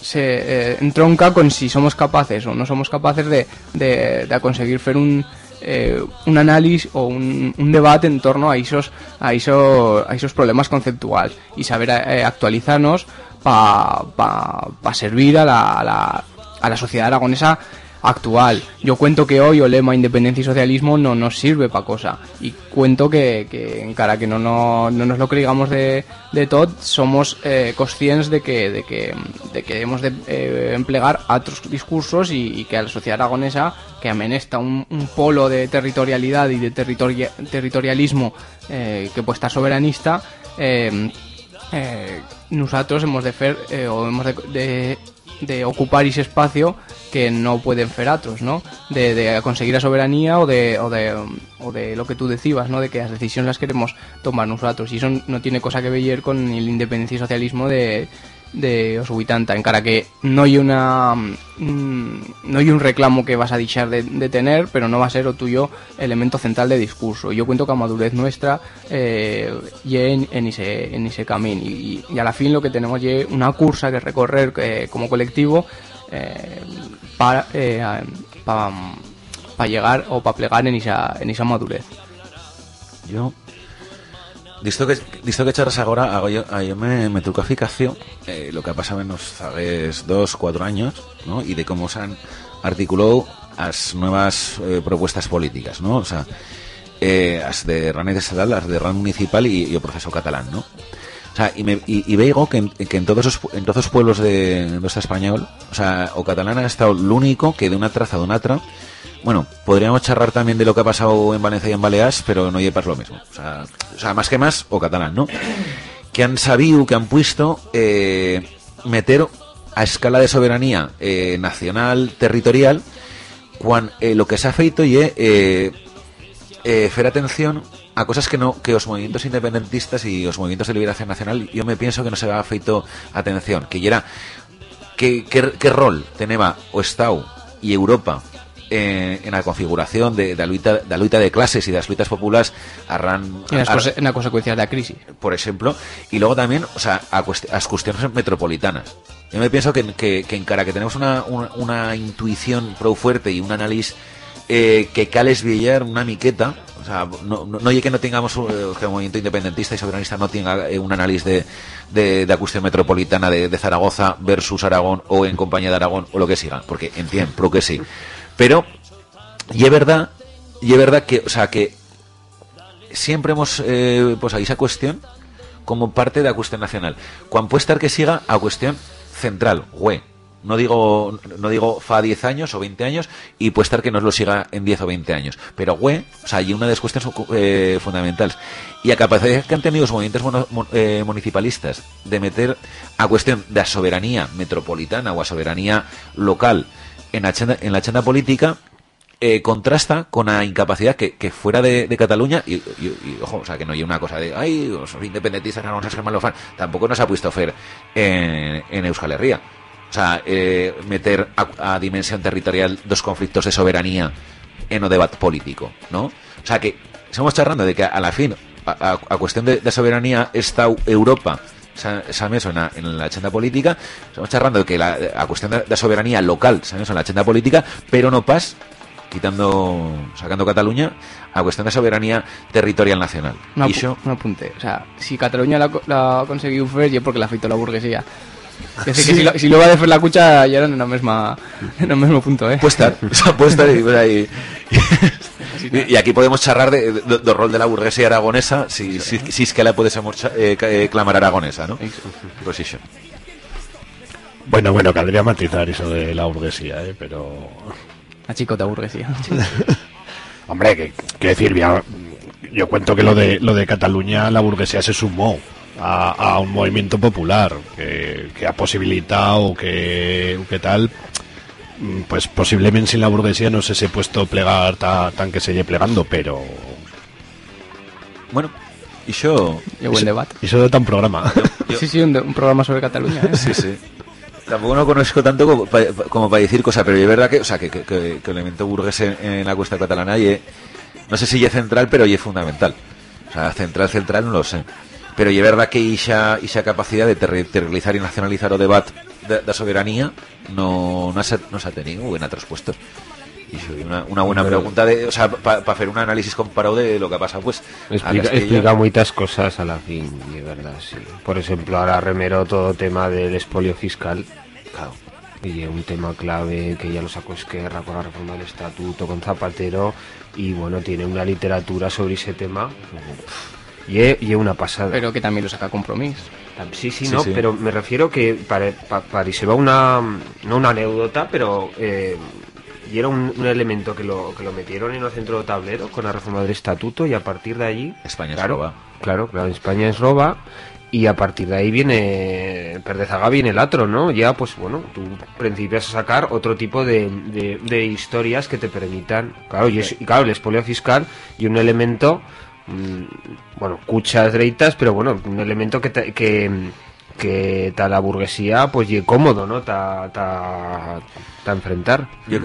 se eh, entronca con si somos capaces o no somos capaces de, de, de conseguir hacer un, eh, un análisis o un, un debate en torno a esos, a esos, a esos problemas conceptuales y saber eh, actualizarnos para pa, pa servir a la, a, la, a la sociedad aragonesa actual. Yo cuento que hoy o lema independencia y socialismo no nos sirve para cosa. Y cuento que, en cara que no, no, no nos lo creigamos de, de todo, somos eh, conscientes de que, de que, de debemos de eh, emplear otros discursos y, que a la sociedad aragonesa, que amenesta un, polo de territorialidad y de territoria- territorialismo eh, que puede estar soberanista, eh, nosotros hemos de eh, o hemos de, de ocupar ese espacio que no pueden hacer otros, ¿no? De, de conseguir la soberanía o de, o de o de lo que tú decías, ¿no? De que las decisiones las queremos tomar nosotros y eso no tiene cosa que ver con el independencia y socialismo de de os 80, en cara que no hay una mm, no hay un reclamo que vas a dichar de, tener, pero no va a ser o tuyo elemento central de discurso. Yo cuento que a madurez nuestra eh, en ese en ese camino y, y a la fin lo que tenemos es una cursa que recorrer eh, como colectivo eh, para eh, para llegar o para plegar en esa en esa madurez. Yo Disto que, disto que charras agora hago yo, a yo me, me truco a ficación eh, lo que ha pasado en los zagues dos, cuatro años ¿no? y de cómo se han articulado las nuevas eh, propuestas políticas ¿no? o sea, eh, las de RAN estatal, las de RAN municipal y, y el proceso catalán ¿no? O sea, y, me, y, y veigo que, en, que en todos los, en todos los pueblos de, de español, o sea, o catalán ha estado el único que de una traza de una otra bueno, podríamos charlar también de lo que ha pasado en Valencia y en Baleares, pero no llevas lo mismo. O sea, o sea, más que más, o catalán, ¿no? Que han sabido, que han puesto eh, meter a escala de soberanía eh, nacional, territorial, eh, lo que se ha feito y eh, eh, hacer atención a cosas que no que los movimientos independentistas y los movimientos de liberación nacional yo me pienso que no se ha feito atención que era qué rol tenía o Estado y Europa en, en la configuración de, de, la luita, luita de clases y de las luitas populares arran, En las, ar- conse- en las consecuencias de la crisis. por ejemplo, y luego también, o sea, a, cuest- a las cuestiones metropolitanas. Yo me pienso que, que, que en cara que tenemos una, una, una intuición pro fuerte y un análisis eh, que cales billar una miqueta, o sea, no, no, no oye que no tengamos eh, que el movimiento independentista y soberanista no tenga eh, un análisis de, de, de la cuestión metropolitana de, de Zaragoza versus Aragón o en compañía de Aragón o lo que siga, porque entiendo, pro que sí. Pero, y es verdad, y es verdad que, o sea, que siempre hemos eh, pues ahí esa cuestión como parte de la cuestión nacional. Cuando puede estar que siga a cuestión central, güey. No digo, no digo fa 10 años o 20 años y puede estar que nos lo siga en 10 o 20 años. Pero, güey, o sea, hay una de las cuestiones eh, fundamentales. Y a capacidad que han tenido los movimientos eh, municipalistas de meter a cuestión de la soberanía metropolitana o a soberanía local en en la agenda política, eh, contrasta con la incapacidad que, fuera de, Cataluña y, ojo, o sea, que no hay una cosa de ay, los independentistas no vamos a ser malos fan, tampoco nos ha puesto Fer en, en Euskal Herria. O sea, eh, meter a, dimensión territorial dos conflictos de soberanía en o debate político, ¿no? O sea, que estamos charlando de que a la fin, a, a- cuestión de, de soberanía, está Europa esa, esa mesa en la, en la agenda política, estamos charlando de que la, a cuestión de, de soberanía local esa mesa en la agenda política, pero no pas quitando, sacando Cataluña, a cuestión de soberanía territorial nacional. Un, y eso, un apunte. O sea, si Cataluña la, la ha conseguido fer, yo porque la feito la burguesía. Es decir, que si lo, si lo va a hacer la cucha, ya eran en el mismo, en el mismo punto, ¿eh? puede estar, o <laughs> sea, puede estar y, ahí- <laughs> y- y aquí podemos charlar de, de- del rol de la burguesía aragonesa, si, si, si es que la podemos eh, eh, clamar aragonesa, ¿no? Eso. Bueno, bueno, caldría matizar eso de la burguesía, ¿eh? pero... La chicota burguesía. <laughs> Hombre, que, que decir, ya, yo cuento que lo de, lo de Cataluña, la burguesía se sumó a, a un movimiento popular que, que ha posibilitado que, que tal, pues posiblemente sin la burguesía no se se puesto plegar ta- tan que se lle plegando, pero... Bueno, y yo... Y buen debate. Y eso de tan programa. Yo- <laughs> Sí, sí, un, de- un programa sobre Cataluña, ¿eh? Sí, sí. Tampoco no conozco tanto como para decir cosas, pero es verdad que, o sea, que, que, que- que el elemento burgués en, en la cuesta catalana, y, no sé si es central, pero y es fundamental. O sea, central, central, no lo sé. Pero y es verdad que esa, esa capacidad de territorializar y nacionalizar o debate de, de soberanía no, no, se, no se ha tenido buena traspuesto. Y una, una buena Pero- pregunta de, o sea, para hacer un análisis comparado de lo que ha pasado, pues, Explica, muchas cosas a la fin, es verdad, sí. Por ejemplo, ahora remero todo tema del expolio fiscal. Claro. Y es un tema clave que ya lo sacó Esquerra con la reforma del estatuto, con Zapatero, y bueno, tiene una literatura sobre ese tema. Y es, y es una pasada. Pero que también lo saca Compromís. Sí, sí, Sí, no, sí. pero me refiero que para, pa- parecía una, no una anécdota, pero eh, y era un, un elemento que lo, que lo metieron en el centro de tablero con la reforma del estatuto y a partir de allí... España es claro, roba. Claro, claro, España es roba y a partir de ahí viene, Perdezaga viene el otro, ¿no? Ya, pues bueno, tú principias a sacar otro tipo de, de, de historias que te permitan, claro, y, es- y claro, el expolio fiscal y un elemento bueno, cuchas dreitas, pero bueno, un elemento que ta- que que la burguesía pues y cómodo, ¿no? Ta, ta, ta enfrentar. Yo,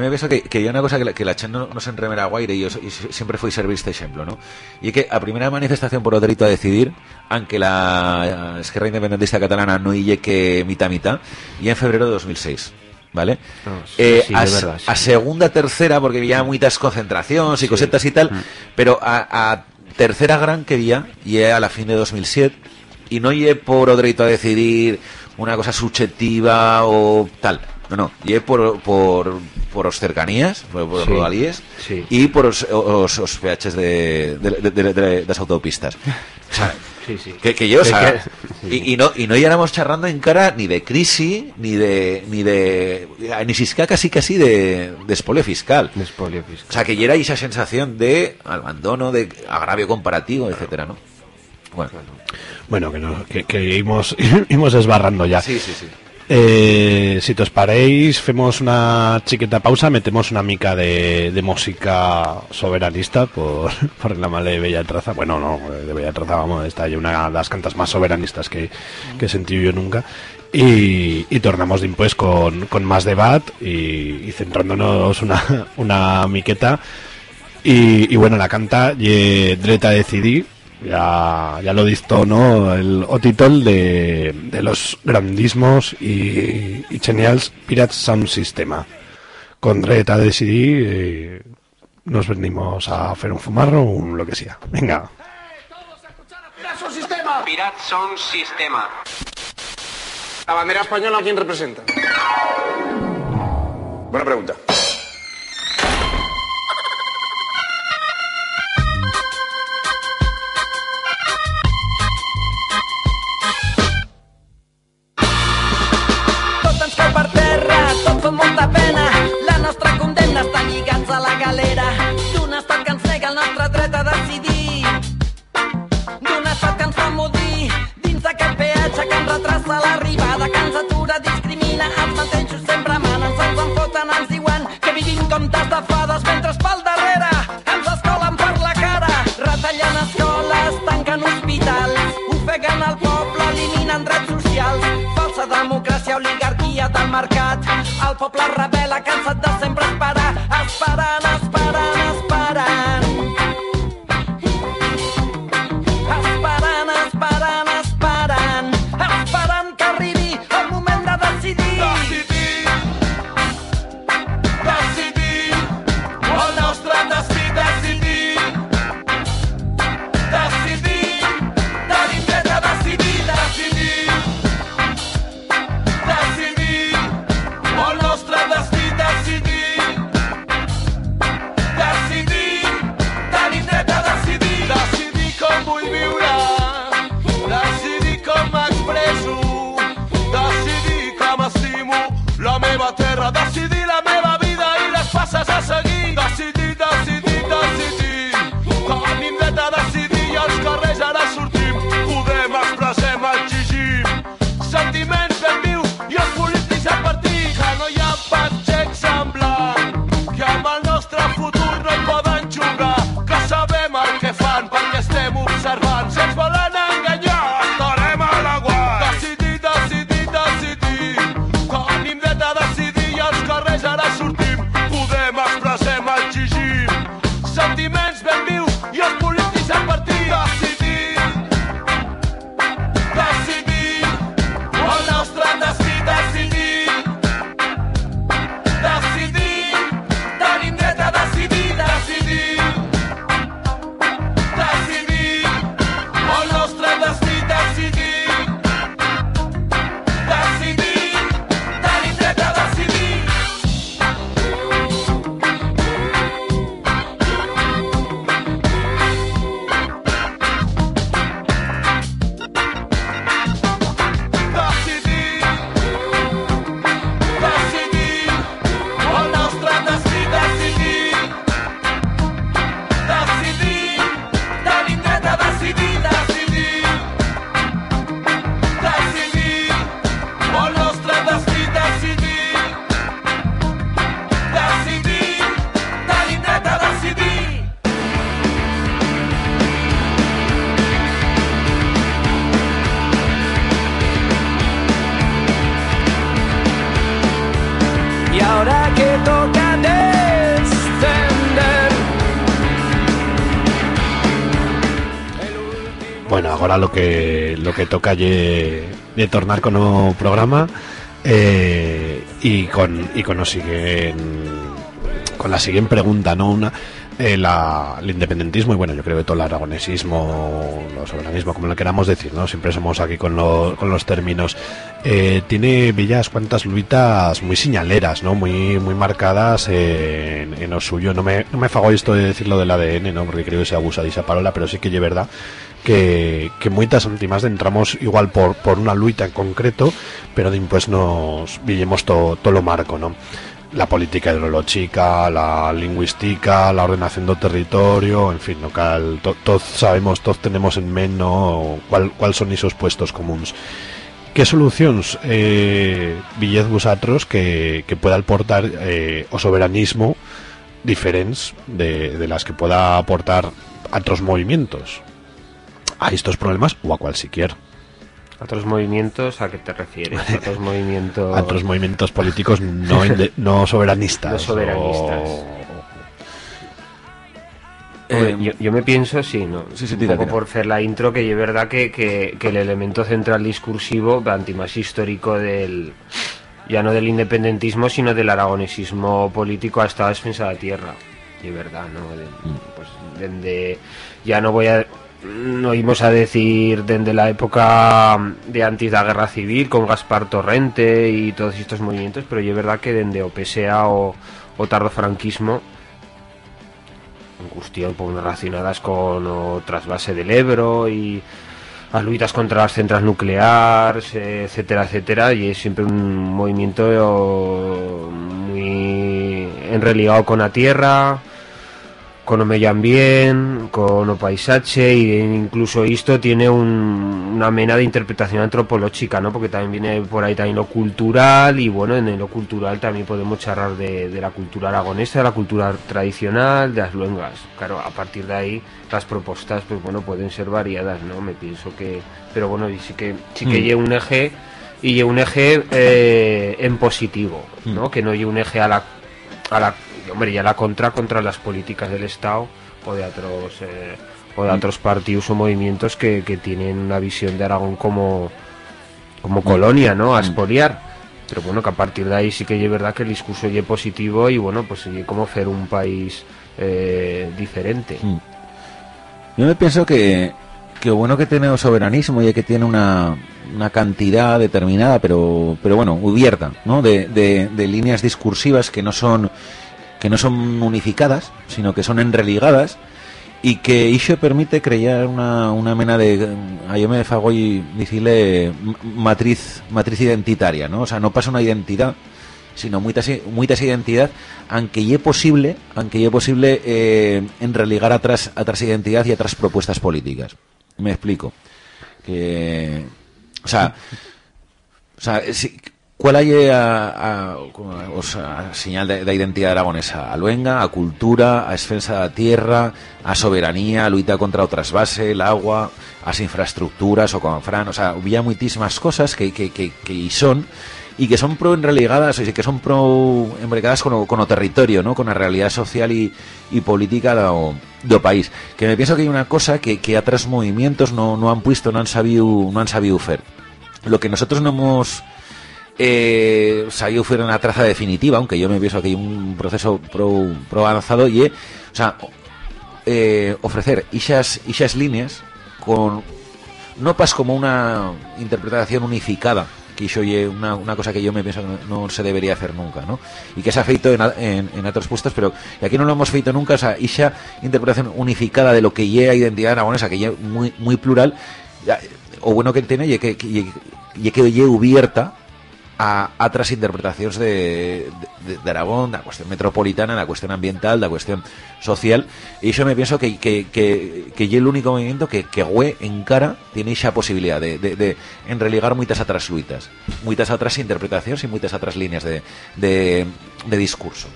me pienso que, que hay una cosa que la, que la no, no se enremera guaire y yo so- y siempre fui servir este ejemplo, ¿no? Y que a primera manifestación por o derecho a decidir, aunque la Esquerra Independentista Catalana no ille que mitad mitad, y en febrero de 2006. ¿Vale? No, sí, Eh, sí, a, verdad, sí. a segunda, tercera, porque había muchas concentraciones y cosetas y tal, Mm. pero a, a tercera gran que había, y a la fin de 2007, y no lle por derecho a decidir una cosa subjetiva o tal. No, no, lle por, por, por os cercanías, por, por os rodalíes, y por os, os, os de, de, de- de las autopistas. <laughs> O sea, Sí, sí. que, que yo, o Es sea, que- <laughs> y, y no y no éramos charrando en cara ni de crisis, ni de ni de ni siquiera casi casi de, de expolio fiscal. De fiscal. O sea, que era esa sensación de abandono, de agravio comparativo, etcétera, ¿no? Bueno, Bueno, que, no, que, que íbamos, íbamos <laughs> esbarrando ya. sí, sí, sí. Eh, si os paréis, hacemos una chiqueta pausa, metemos una mica de, de música soberanista por, <laughs> por reclamarle Bella Traza. Bueno, no, de Bella Traza, vamos, está ya una de las cantas más soberanistas que, que he sentido yo nunca. Y, y tornamos después con, con más debate y, y centrándonos una, una miqueta. Y, y bueno, la canta y Dreta decidí, ya, ya lo dictó, ¿no? El o títol de, de los grandismos y, y genials Pirates Sound Systema. Con Dreta decidí, eh, nos venimos a hacer un fumarro o un lo que sea. Venga. Pirat Sound Sistema. ¿La bandera española quién representa? Buena pregunta. Els mateixos sempre manen, se'ns en foten, ens diuen que vivim com tas de fades mentre pel darrere ens escolen per la cara. Retallen escoles, tanquen hospitals, ofeguen el poble, eliminen drets socials. Falsa democràcia, oligarquia del mercat. El poble rebel·la, cansat de sempre esperar, esperant, esperant, lo que lo que toca de tornar con o programa eh, y con y con lo siguen con la siguiente pregunta, ¿no? Una eh, el independentismo y bueno, yo creo que todo el aragonesismo, lo soberanismo, como lo queramos decir, ¿no? Siempre somos aquí con, lo- con los términos. Eh, tiene bellas cuantas luitas muy señaleras, ¿no? Muy, muy marcadas en, en lo suyo. No me, no me fago esto de decirlo del ADN, ¿no? Porque creo que se abusa de esa palabra, pero sí que es verdad que, que muitas últimas entramos igual por, por una luita en concreto, pero después nos villemos todo lo marco, ¿no? La política hidrológica, la lingüística, la ordenación del territorio, en fin, no cal, to- todos sabemos, todos tenemos en mente ¿no? cuál, cuál son esos puestos comunes. ¿Qué soluciones eh, villez vosotros que, que pueda aportar eh, o soberanismo diferentes de, de las que pueda aportar otros movimientos a estos problemas o a cualquier ¿A otros movimientos a qué te refieres? ¿A otros <laughs> movimientos...? a otros movimientos políticos no, <laughs> no soberanistas No soberanistas. o- Eh, yo, yo me pienso, sí, ¿no? Sí, sí, un poco por hacer la intro, que es verdad que, que, que el elemento central discursivo, más histórico del ya no del independentismo, sino del aragonesismo político ha estado a defensa de la tierra. Y verdad, ¿no? De- Mm. pues desde, ya no voy a no íbamos a decir desde la época de antes de la guerra civil con Gaspar Torrente y todos estos movimientos, pero es verdad que desde o o, o tardo franquismo en cuestión pues, relacionadas con o trasvase del Ebro y a luitas contra las centrales nucleares, etcétera, etcétera, y es siempre un movimiento muy enreligado con la tierra, con o medio ambiente, con o paisaje e incluso esto tiene un- una mena de interpretación antropológica, ¿no? Porque también viene por ahí también lo cultural y bueno, en lo cultural también podemos charlar de, de la cultura aragonesa, de la cultura tradicional, de las luengas. Claro, a partir de ahí las propuestas pues bueno, pueden ser variadas, ¿no? Me pienso que pero bueno, y sí que sí que Mm. lleva un eje y lleva un eje eh, en positivo, ¿no? Mm. Que no lleva un eje a la a la hombre y a la contra contra las políticas del Estado o de otros eh, o de otros partidos o movimientos que, que tienen una visión de Aragón como como colonia no a expoliar pero bueno que a partir de ahí sí que es verdad que el discurso es positivo y bueno pues es como hacer un país eh, diferente. Mm. Yo me pienso que, que lo bueno que tiene el soberanismo y es que tiene una, una cantidad determinada, pero, pero bueno, abierta, ¿no? De, de, de líneas discursivas que no son que no son unificadas, sino que son enreligadas y que iso permite crear una, una mena de a yo me fago y decirle matriz matriz identitaria, ¿no? O sea, no pasa una identidad sino muchas, muchas identidad, aunque ye posible, aunque ye posible eh, enreligar a otras, a otras identidades y a otras propuestas políticas. Me explico. O sea, o sea, si- ¿cuál hay a, a- o sea, a señal de, de identidad aragonesa? A luenga, a cultura, a defensa da tierra, a soberanía, a luita contra o trasvase, el agua, as infraestructuras o con Fran, o sea, había muchísimas cosas que, que, que, que son y que son pro enreligadas, y que son pro embrecadas con o, con o territorio, ¿no? Con la realidad social y, y política do, do país. Que me pienso que hay una cosa que, que otros movimientos no, no han puesto, no han sabido, no han sabido hacer. Lo que nosotros no hemos eh, sabido hacer en la traza definitiva, aunque yo me pienso que hay un proceso pro, pro avanzado, y es, o sea, eh, ofrecer esas, esas líneas con no pas como una interpretación unificada que eso ye una, una cosa que yo me pienso que no, no se debería hacer nunca ¿no? y que se ha feito en, en, en otros puestos pero y aquí no lo hemos feito nunca o sea, esa interpretación unificada de lo que ye a identidad aragonesa que ye muy, muy plural ya, o bueno que tiene y que, ye que ye abierta a otras interpretaciones de, de, la cuestión metropolitana, la cuestión ambiental, la cuestión social. Y eso me pienso que, que, que, que el único movimiento que, que en cara tiene esa posibilidad de, de, enreligar muchas otras luitas, muchas otras interpretaciones y muchas otras líneas de, de, discurso.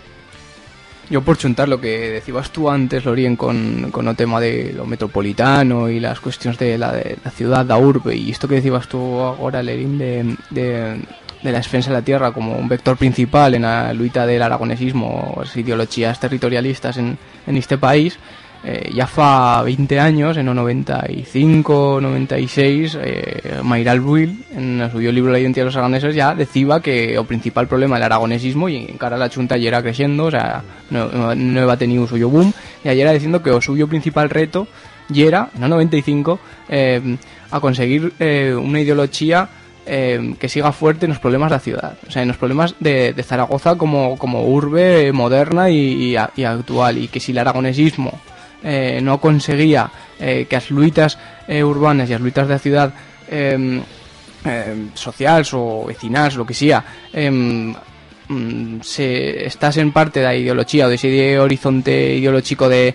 Yo por chuntar lo que decías tú antes, Lorien, con, con el tema de lo metropolitano y las cuestiones de la, de la ciudad, la urbe, y esto que decías tú ahora, Lerín, de, de la defensa de la tierra como un vector principal en la lucha del aragonesismo, las ideologías territorialistas en, en este país, eh, ya fa 20 años, en el 95, 96, eh, Mayral Bruil, en suyo libro La identidad de los aragoneses, ya decía que el principal problema del aragonesismo, y en cara a la chunta ya era creciendo, o sea, no, no iba a tener un suyo boom, y ayer era diciendo que el suyo principal reto y era, en el 95, eh, a conseguir eh, una ideología eh, que siga fuerte en los problemas de la ciudad, o sea, en los problemas de, Zaragoza como, como urbe moderna y, actual, y que si el aragonesismo eh, no conseguía eh, que las luitas eh, urbanas y las luitas de la ciudad eh, eh, sociales o vecinales, lo que sea, em, mm, se estás en parte de la ideología o de ese horizonte ideológico de,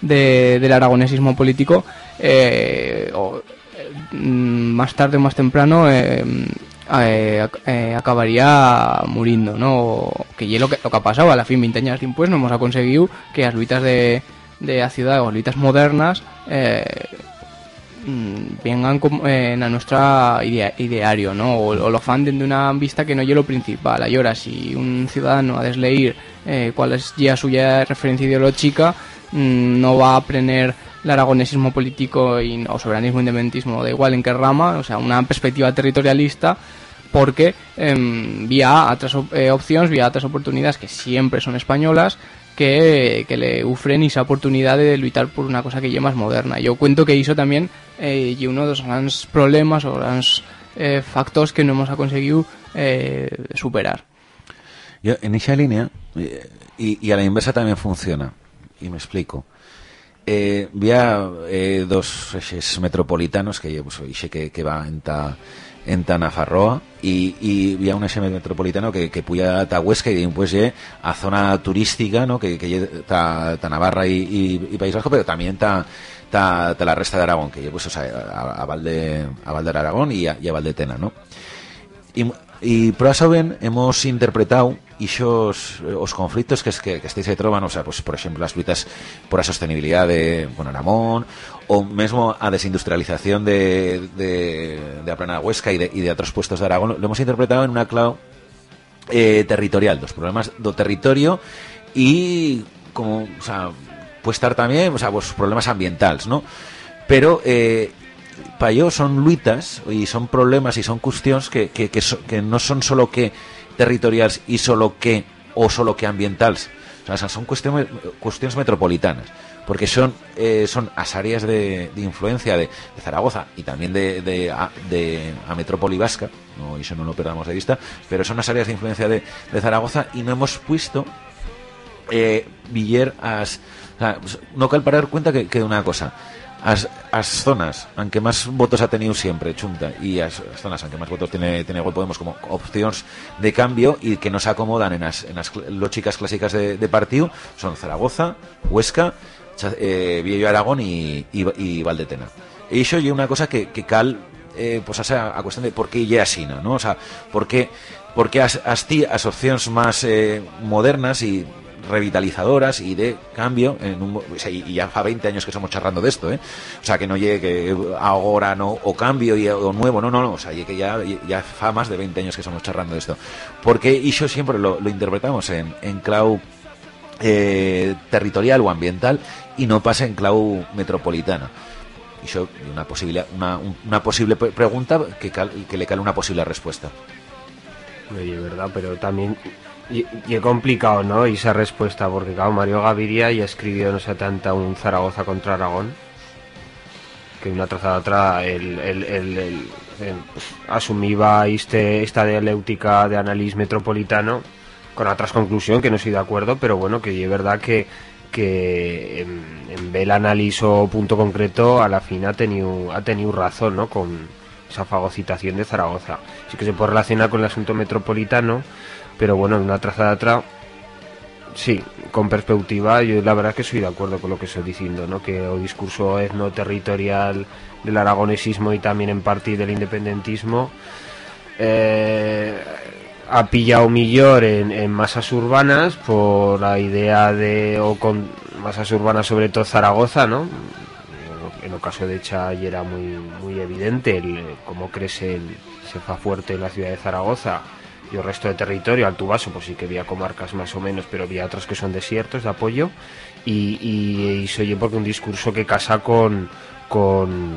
de- del aragonesismo político, eh, o más tarde o más temprano eh, eh, ac- eh, acabaría muriendo, ¿no? Que y es lo que, lo que ha pasado, a la fin 20 años después no hemos conseguido que las luitas de, de la ciudad o las luitas modernas eh, mm, vengan eh, a nuestra idea, ideario, ¿no? O, o lo fan de una vista que no es lo principal. Ahora, si un ciudadano ha de eh, cuál es ya suya referencia ideológica, mm, no va a aprender el aragonesismo político y, o soberanismo independentismo, da igual en qué rama, o sea, una perspectiva territorialista, porque em, vía otras op- eh, opciones, vía otras oportunidades que siempre son españolas, que, que le ofrecen esa oportunidad de luchar por una cosa que ya más moderna. Yo cuento que hizo también eh, uno de los grandes problemas o grandes eh, factores que no hemos conseguido eh, superar. Yo, en esa línea, eh, y, y a la inversa también funciona, y me explico. Eh, vía eh, dos metropolitanos que pues, eje que, que va en ta, en ta Nafarroa y, y vía un eje metropolitano que, que puya ta Huesca y después lle a zona turística no que, que ta, ta Navarra y, y, País Vasco pero también ta, ta, la resta de Aragón que pues o sea, a, a Valde a Valde de Aragón y a, y a Valdetena no y, y por eso ben hemos interpretado eh, os conflictos que, que, que estáis se troban, o sea, pues por exemplo as luitas por a sostenibilidad de, bueno, Aramón ou mesmo a desindustrialización de, de, de a plana Huesca e de, e de outros puestos de Aragón lo hemos interpretado en una clave eh, territorial, dos problemas do territorio y como, o sea, puede estar también, o sea, pues problemas ambientales, ¿no? Pero eh, para yo son luitas y son problemas y son cuestiones que, que, que, so- que no son solo que territoriales y solo que o solo que ambientales, o sea, son cuestiones, cuestiones metropolitanas porque son eh, son as áreas de, de influencia de, Zaragoza y también de, de, a, de a metrópoli vasca no, eso no lo perdamos de vista pero son las áreas de influencia de, Zaragoza y no hemos puesto eh, Villar as pues, no cal cuenta que, que una cosa as, as zonas aunque más votos ha tenido siempre Chunta y as, as zonas aunque más votos tiene, tiene Podemos como opciones de cambio y que nos acomodan en las en cl- lógicas clásicas de, partido son Zaragoza, Huesca eh, Viejo Aragón y, y, y Valdetena y eso es una cosa que, que cal eh, pues sea, a cuestión de por qué ya así, ¿no? O sea, por qué, por qué as, as ti as opciones más eh, modernas y revitalizadoras y de cambio en un, y ya fa 20 años que somos charrando de esto, ¿eh? O sea, que no llegue ahora no o cambio y o nuevo, no, no, no, o sea, que ya ya fa más de 20 años que somos charrando de esto. Porque y yo siempre lo, interpretamos en en clau eh, territorial o ambiental y no pasa en clau metropolitana. Y eso una posible una, un- una posible pre- pregunta que cal- que le cale una posible respuesta. Oye, verdad, pero también y, y complicado, ¿no? Y esa respuesta, porque claro, Mario Gaviria ya escribió no sé tanta un Zaragoza contra Aragón, que una trazada a otra el, el, el, asumía este, esta dialéctica de análisis metropolitano con otras conclusiones que no estoy de acuerdo, pero bueno, que es verdad que que en, en ver el análisis o punto concreto a la fin ha tenido ha tenido razón, ¿no? Con esa fagocitación de Zaragoza. Sí que se puede relacionar con el asunto metropolitano, pero bueno, en una trazada atrás Sí, con perspectiva, yo la verdad que soy de acuerdo con lo que estoy diciendo, ¿no? Que el discurso etno-territorial del aragonesismo y también en parte del independentismo eh, ha pillado millor en, en masas urbanas por la idea de, o con masas urbanas sobre todo Zaragoza, ¿no? En el caso de Chay era muy, muy evidente el, cómo crece, el, se fa fuerte en la ciudad de Zaragoza y el resto de territorio, Alto Vaso, pues sí que había comarcas más o menos, pero había otras que son desiertos de apoyo y, y, y se oye porque un discurso que casa con, con,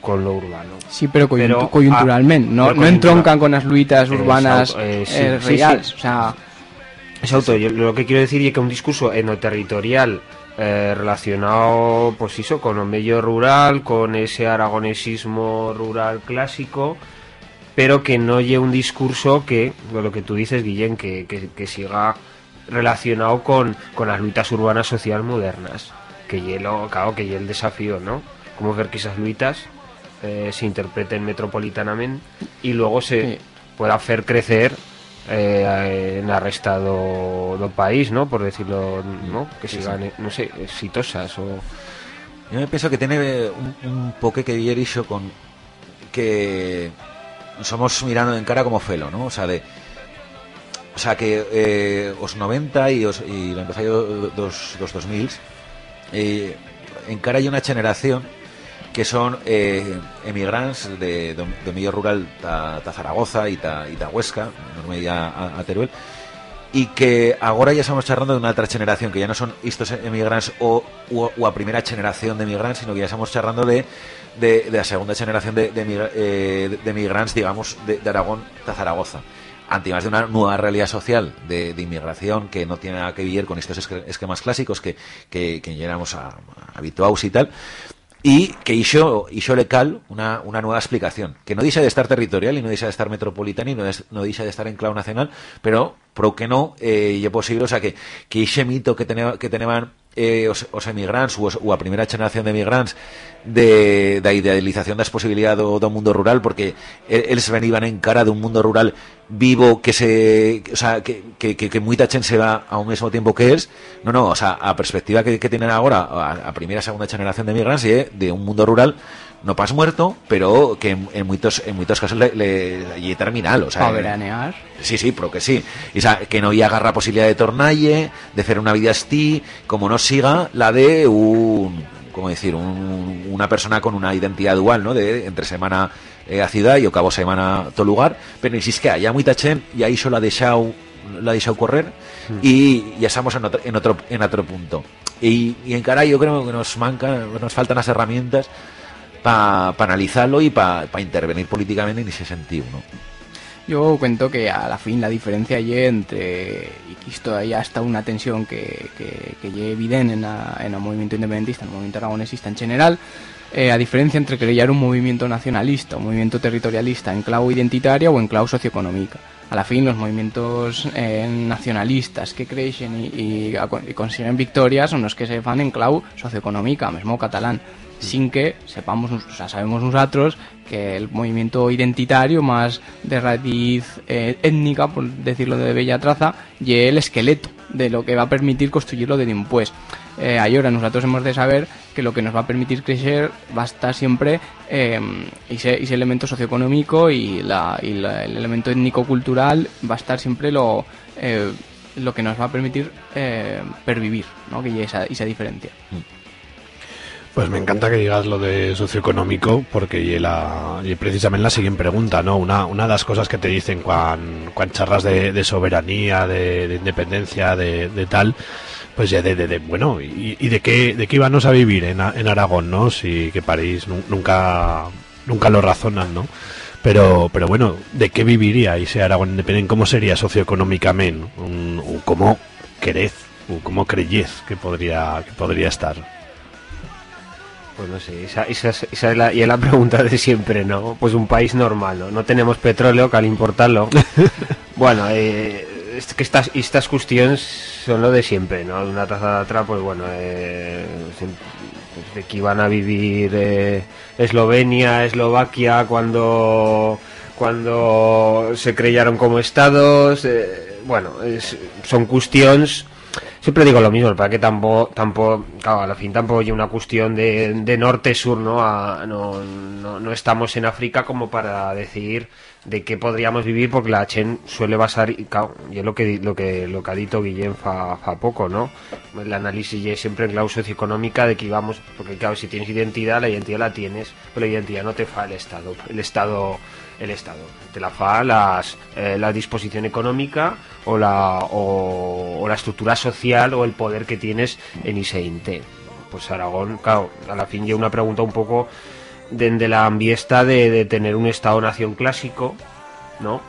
con lo urbano. Sí, pero, coyuntu- Pero, coyunturalmente, ah, no, no entroncan con las luitas urbanas eh, sí, eh, sí, sí. reales. O sea, Exacto, yo lo que quiero decir es que un discurso enoterritorial eh, relacionado, pues eso, con el medio rural, con ese aragonesismo rural clásico, pero que no lleve un discurso que, lo que tú dices, Guillén, que, que, que siga relacionado con, con las luitas urbanas social modernas, que hielo, claro, que lle el desafío, ¿no? Cómo ver que esas luitas eh, se interpreten metropolitanamente y luego se Sí. pueda hacer crecer eh, en la resta do, do país, ¿no? Por decirlo, ¿no? Que Sí, sigan, eh, no sé, exitosas o... Yo me pienso que tiene un, un poque que ver con que somos mirando en cara como felo, ¿no? O sea, de o sea que eh, os 90 y, os, y l'empezayo dos, dos 2000 eh, encara hay una generación que son eh, emigrants de, de, de rural ta, ta Zaragoza y ta, y ta Huesca, no me a, Teruel, y que agora ya estamos charlando de una otra generación, que ya no son estos emigrants o, o, o a primera generación de emigrants, sino que ya estamos charlando de, de, de la segunda generación de, de, eh, de, emigrants, digamos, de, Aragón a Zaragoza. Ante más de una nueva realidad social de, inmigración que no tiene nada que ver con estos esque- esquemas clásicos que, que, que éramos a- habituados y tal, y que hizo, hizo le cal una, una nueva explicación, que no dice de estar territorial y no dice de estar metropolitana y no, es- no dice de estar en clave nacional, pero que no, eh, y posible, o sea, que, que ese mito que, teneva, que tenían eh, os, os emigrants o, os- o a primera generación de emigrants de, da idealización das posibilidades do, do mundo rural porque el- eles venían en cara de un mundo rural vivo que se o sea que, que, que, que gente se va ao mesmo tiempo que es no, no, o sea, a perspectiva que, que tienen ahora a, a primeira e segunda generación de emigrants é de un mundo rural no pas muerto, pero que en, en muchos en muchos casos le, le, lle terminal, o sea, Para veranear. Sí, sí, pero que sí. Que no haya agarra posibilidad de tornalle, de hacer una vida así, como no siga la de un, como decir, un- una persona con una identidad dual, ¿no? De entre semana eh, a ciudad y o cabo semana a todo lugar, pero que haya mucha gente y ahí solo la ha dejado la ha dejado correr y ya estamos en otro, en otro, en otro punto. Y, y en cara yo creo que nos mancan, nos faltan las herramientas para analizarlo y para intervenir políticamente en ese sentido, ¿no? Yo cuento que a la fin la diferencia y entre y esto ya está una tensión que, que, que ye evidente en, en el movimiento independentista, en el movimiento aragonesista en general, eh, a diferencia entre crear un movimiento nacionalista, un movimiento territorialista en clave identitaria o en clave socioeconómica. A la fin, los movimientos eh, nacionalistas que crecen y, y, y consiguen victorias son los que se fan en clave socioeconómica, mismo catalán sin que sepamos, o sea, sabemos nosotros que el movimiento identitario más de raíz eh, étnica, por decirlo de bella traza, y el esqueleto de lo que va a permitir construirlo de después. Eh, ahora nosotros hemos de saber que lo que nos va a permitir crecer va a estar siempre eh, ese, ese elemento socioeconómico y, la, y la- el elemento étnico-cultural va a estar siempre lo, eh, lo que nos va a permitir eh, pervivir, ¿no? que esa, esa diferencia. Pues me encanta que digas lo de socioeconómico, porque y, la, y precisamente la siguiente pregunta, ¿no? Una, una de las cosas que te dicen cuando charras de, de soberanía, de, de independencia, de, tal, pues ya de, bueno, y, de qué de qué íbamos a vivir en, en Aragón, ¿no? Si que París nu- nunca nunca lo razonan, ¿no? Pero, pero bueno, ¿de qué viviría ese Aragón independiente? ¿Cómo sería socioeconómicamente? ¿Cómo querés? ¿O cómo creyés que podría, que podría estar? Pues no sé, esa, esa, es- esa es la, y es la pregunta de siempre, ¿no? Pues un país normal, ¿no? No tenemos petróleo que al importarlo. <laughs> bueno, eh, es que estas, estas cuestiones son lo de siempre, ¿no? De una taza de otra, pues bueno, eh, pues de que iban a vivir eh, Eslovenia, Eslovaquia, cuando, cuando se creyeron como estados, eh, bueno, es- son cuestiones Siempre digo lo mismo, para que tampoco, tampoco, claro, a la fin tampoco hay una cuestión de, de norte-sur, ¿no? No, no, estamos en África como para decir de qué podríamos vivir, porque la Chen suele basar, y, claro, y es lo que, lo que, lo que ha dicho Guillén fa, fa poco, ¿no? El análisis es siempre en clave socioeconómica de que íbamos, porque claro, si tienes identidad, la identidad la tienes, pero la identidad no te fa el Estado, el Estado, el Estado, te la fa las, eh, la disposición económica o la, o, la estructura social o el poder que tienes en ese inte. Pues Aragón, claro, a la fin lleva una pregunta un poco desde la ambiesta de, de tener un Estado-nación clásico, ¿no?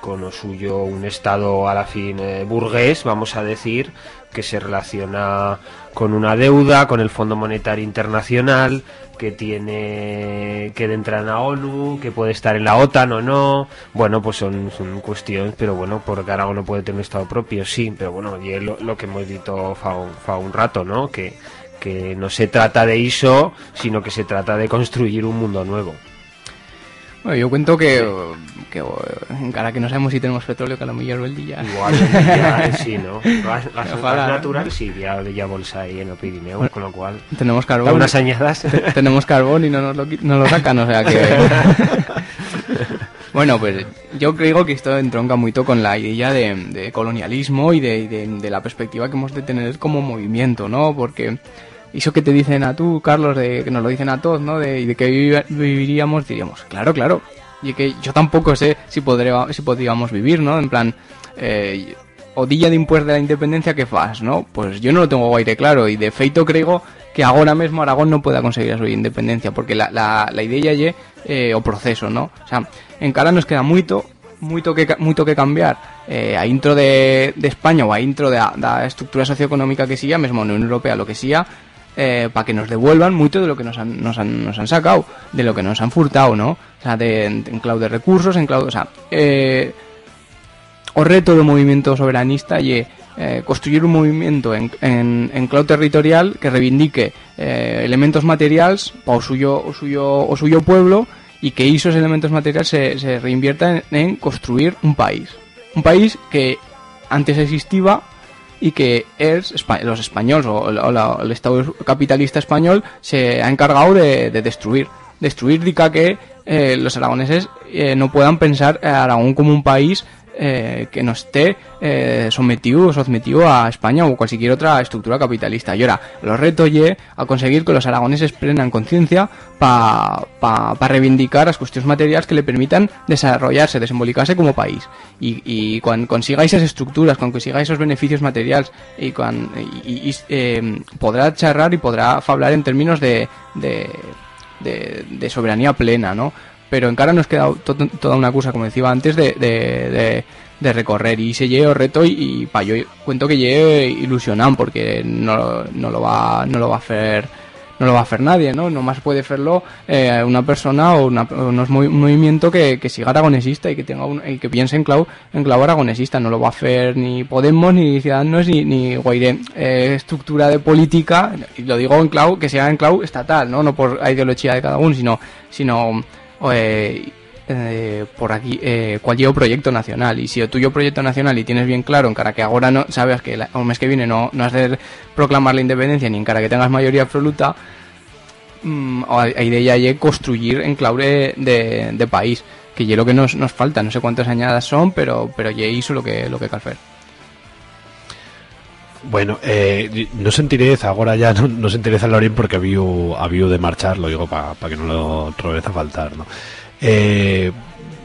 Con lo suyo un Estado a la fin eh, burgués, vamos a decir, que se relaciona con una deuda, con el Fondo Monetario Internacional, que tiene que entrar en la ONU, que puede estar en la OTAN o no. Bueno, pues son, cuestiones, pero bueno, porque Aragón no puede tener un Estado propio, sí, pero bueno, y es lo, que hemos dicho fa, un- rato, ¿no? Que, no se trata de eso, sino que se trata de construir un mundo nuevo. Bueno, yo cuento que, que eh, encara que no sabemos si tenemos petróleo, que a lo mejor Beldilla. Igual, ya, <laughs> sí, ¿no? Gas, natural, sí, ya, ya bolsa ahí en el Pirineo, con lo cual... Tenemos da carbón. unas añadas. <laughs> Te- tenemos carbón y no nos lo, no lo sacan, o sea que... <laughs> bueno, pues yo creo que esto entronca mucho con la idea de, de colonialismo y de, de- de la perspectiva que hemos de tener como movimiento, ¿no? Porque eso que te dicen a tú, Carlos, de que nos lo dicen a todos, ¿no? De, de que vivi- viviríamos, diríamos, claro, claro. Y que yo tampoco sé si, podré, si podríamos vivir, ¿no? En plan, eh, o día de impuestos de la independencia que fas, ¿no? Pues yo no lo tengo guaire claro y de feito creo que ahora mismo Aragón no pueda conseguir a su independencia porque la, la, la idea lle eh, o proceso, ¿no? O sea, en cara nos queda mucho mucho que, mucho que cambiar eh, a intro de, de España o a intro de la estructura socioeconómica que sea, mesmo Unión Europea, lo que sea, eh, para que nos devuelvan mucho de lo que nos han, nos, han, sacado, de lo que nos han furtado, ¿no? O sea, de, en clau de recursos, en clau... O sea, eh, o reto do movimiento soberanista y eh, construir un movimiento en, en, en clau territorial que reivindique eh, elementos materiales para o suyo, o suyo, suyo pueblo y que esos elementos materiales se, se reinviertan en, en construir un país. Un país que antes existía y que espa- los españoles o, o la- el Estado capitalista español se ha encargado de, de destruir. Destruir dica que eh, los aragoneses eh, no puedan pensar a Aragón como un país eh, que no esté eh, sometido o sometido a España o cualquier otra estructura capitalista. Y ahora, los retos ye a conseguir que los aragoneses prendan conciencia para pa, pa reivindicar las cuestiones materiales que le permitan desarrollarse, desenvolverse como país. Y, cuando consigáis esas estructuras, cuando consigáis esos beneficios materiales, y, cuan- y- eh, podrá charrar y podrá hablar en términos de, de, de soberanía plena, ¿no? Pero en cara nos queda to- toda una cosa, como decía antes, de, de, de, recorrer. Y se lleve reto y, pa, yo cuento que lleve ilusionante porque no, no lo va no lo va a hacer no lo va a hacer nadie, ¿no? Nomás puede hacerlo eh, una persona o, una, un movimiento que, siga aragonesista y que tenga un, que piense en clau, en clau aragonesista. No lo va a hacer ni Podemos, ni Ciudadanos, ni, ni. Eh, estructura de política, y lo digo en clau, que sea en clau estatal, ¿no? No por ideología de cada uno, sino, sino eh, eh, por aquí eh, cuál lleva proyecto nacional y si el tuyo proyecto nacional y tienes bien claro en cara que ahora no sabes que la- el mes que viene no, no has de proclamar la independencia ni en cara que tengas mayoría absoluta mm, o a, a idea ya construir en clave de, de país que ya lo que nos, nos falta no sé cuántas añadas son pero pero ya hizo lo que lo que cal fer. Bueno, eh, no sentiréis, ahora ya no, no sentiréis a Lorín porque había había de marchar, lo digo para que no lo troves a faltar, ¿no? Eh,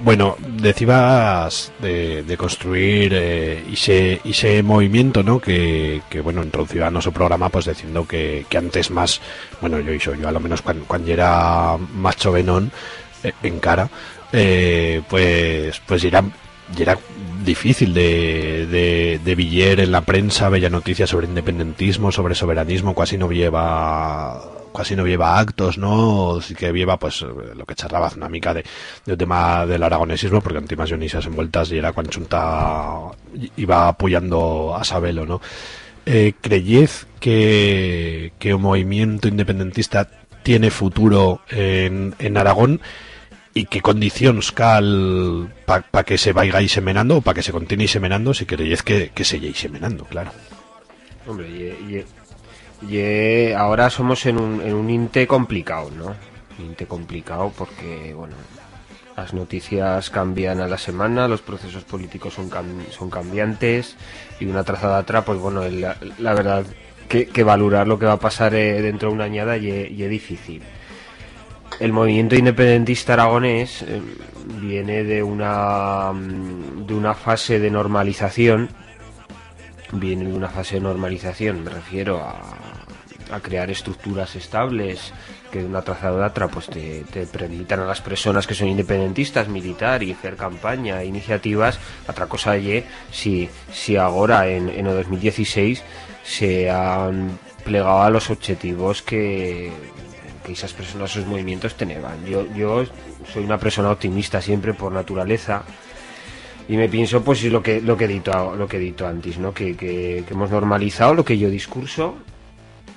bueno, decías de, de construir eh, ese, ese movimiento, ¿no? Que, que bueno, introducía a nuestro programa, pues diciendo que, que antes más, bueno, yo hizo, yo a lo menos cuando, cuando era más chovenón, eh, en cara, eh, pues, pues era, era difícil de, de, de en la prensa, bella noticias sobre independentismo, sobre soberanismo, casi no lleva casi no lleva actos, ¿no? Sí que lleva, pues, lo que charrabas una mica de, del tema del aragonesismo, porque antimas Dionisas envueltas y era cuando Chunta iba apoyando a Sabelo, ¿no? Eh, ¿Creyez que, que un movimiento independentista tiene futuro en, en Aragón? Y qué condiciones cal para que se vaya semenando o para que se continúe semenando si queréis que, que se semenando, claro. Hombre, y, y ahora somos en un, en un inte complicado, ¿no? Inte complicado porque, bueno, las noticias cambian a la semana, los procesos políticos son, son cambiantes y una trazada a otra, pues bueno, la, la verdad que, que valorar lo que va a pasar eh, dentro de una añada y es difícil. El movimiento independentista aragonés eh, viene de una, mm, de una fase de normalización. Viene de una fase de normalización, me refiero a, a crear estructuras estables que de una trazada a otra pues te, te permitan a las personas que son independentistas militar y hacer campaña, iniciativas, otra cosa ye si, si ahora en, en el 2016 se han plegado a los objetivos que, que esas personas, esos movimientos tenían. Yo, yo soy una persona optimista siempre por naturaleza y me pienso pues lo que lo que he dicho lo que he dicho antes no que, que- hemos normalizado lo que yo discurso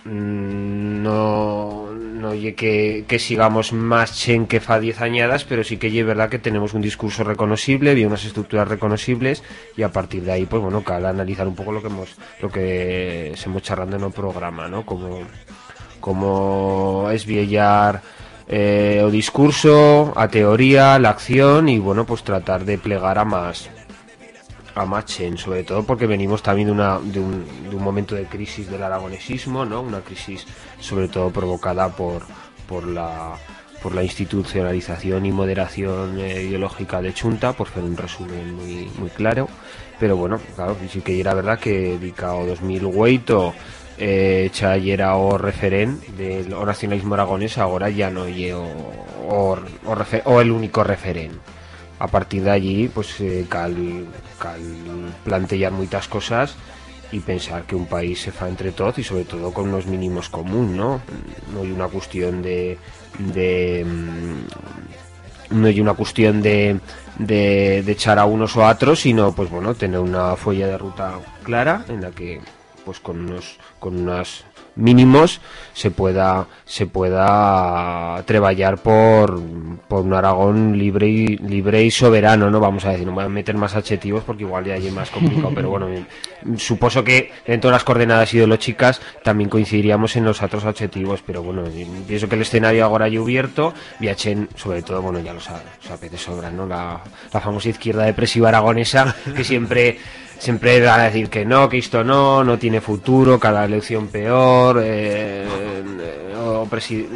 mm, no no que, que sigamos más chen que fa 10 añadas, pero sí que es verdad que tenemos un discurso reconocible, había unas estructuras reconocibles y a partir de ahí, pues bueno, cal analizar un poco lo que hemos lo que se hemos charlando en el programa, ¿no? Como como es viellar eh, o discurso, a teoría, la acción y bueno, pues tratar de plegar a más a más sobre todo porque venimos también de, una, de, un, de un momento de crisis del aragonesismo, ¿no? Una crisis sobre todo provocada por, por la por la institucionalización y moderación eh, ideológica de Chunta, por hacer un resumen muy, muy claro. Pero bueno, claro, sí que era verdad que Dicao 2008 eh, o referen del nacionalismo aragonés, agora ya no lle o, el único referen. A partir de allí, pues eh, cal plantear moitas cosas y pensar que un país se fa entre todos y sobre todo con unos mínimos común, ¿no? No hay una cuestión de, de mm, no hay una cuestión de, de, de echar a unos o a otros, sino pues bueno, tener una folla de ruta clara en la que pues con unos con unos mínimos se pueda se pueda treballar por, por un Aragón libre y libre y soberano, no vamos a decir, no voy a meter más adjetivos porque igual ya es más complicado, pero bueno, suposo que dentro de las coordenadas ideológicas también coincidiríamos en los otros adjetivos, pero bueno, pienso que el escenario ahora ya abierto, viachen, sobre todo, bueno, ya lo sabe, sabe de sobra, ¿no? La famosa izquierda depresiva aragonesa que siempre siempre van a decir que no, que esto no, no tiene futuro, cada elección peor, eh, eh, o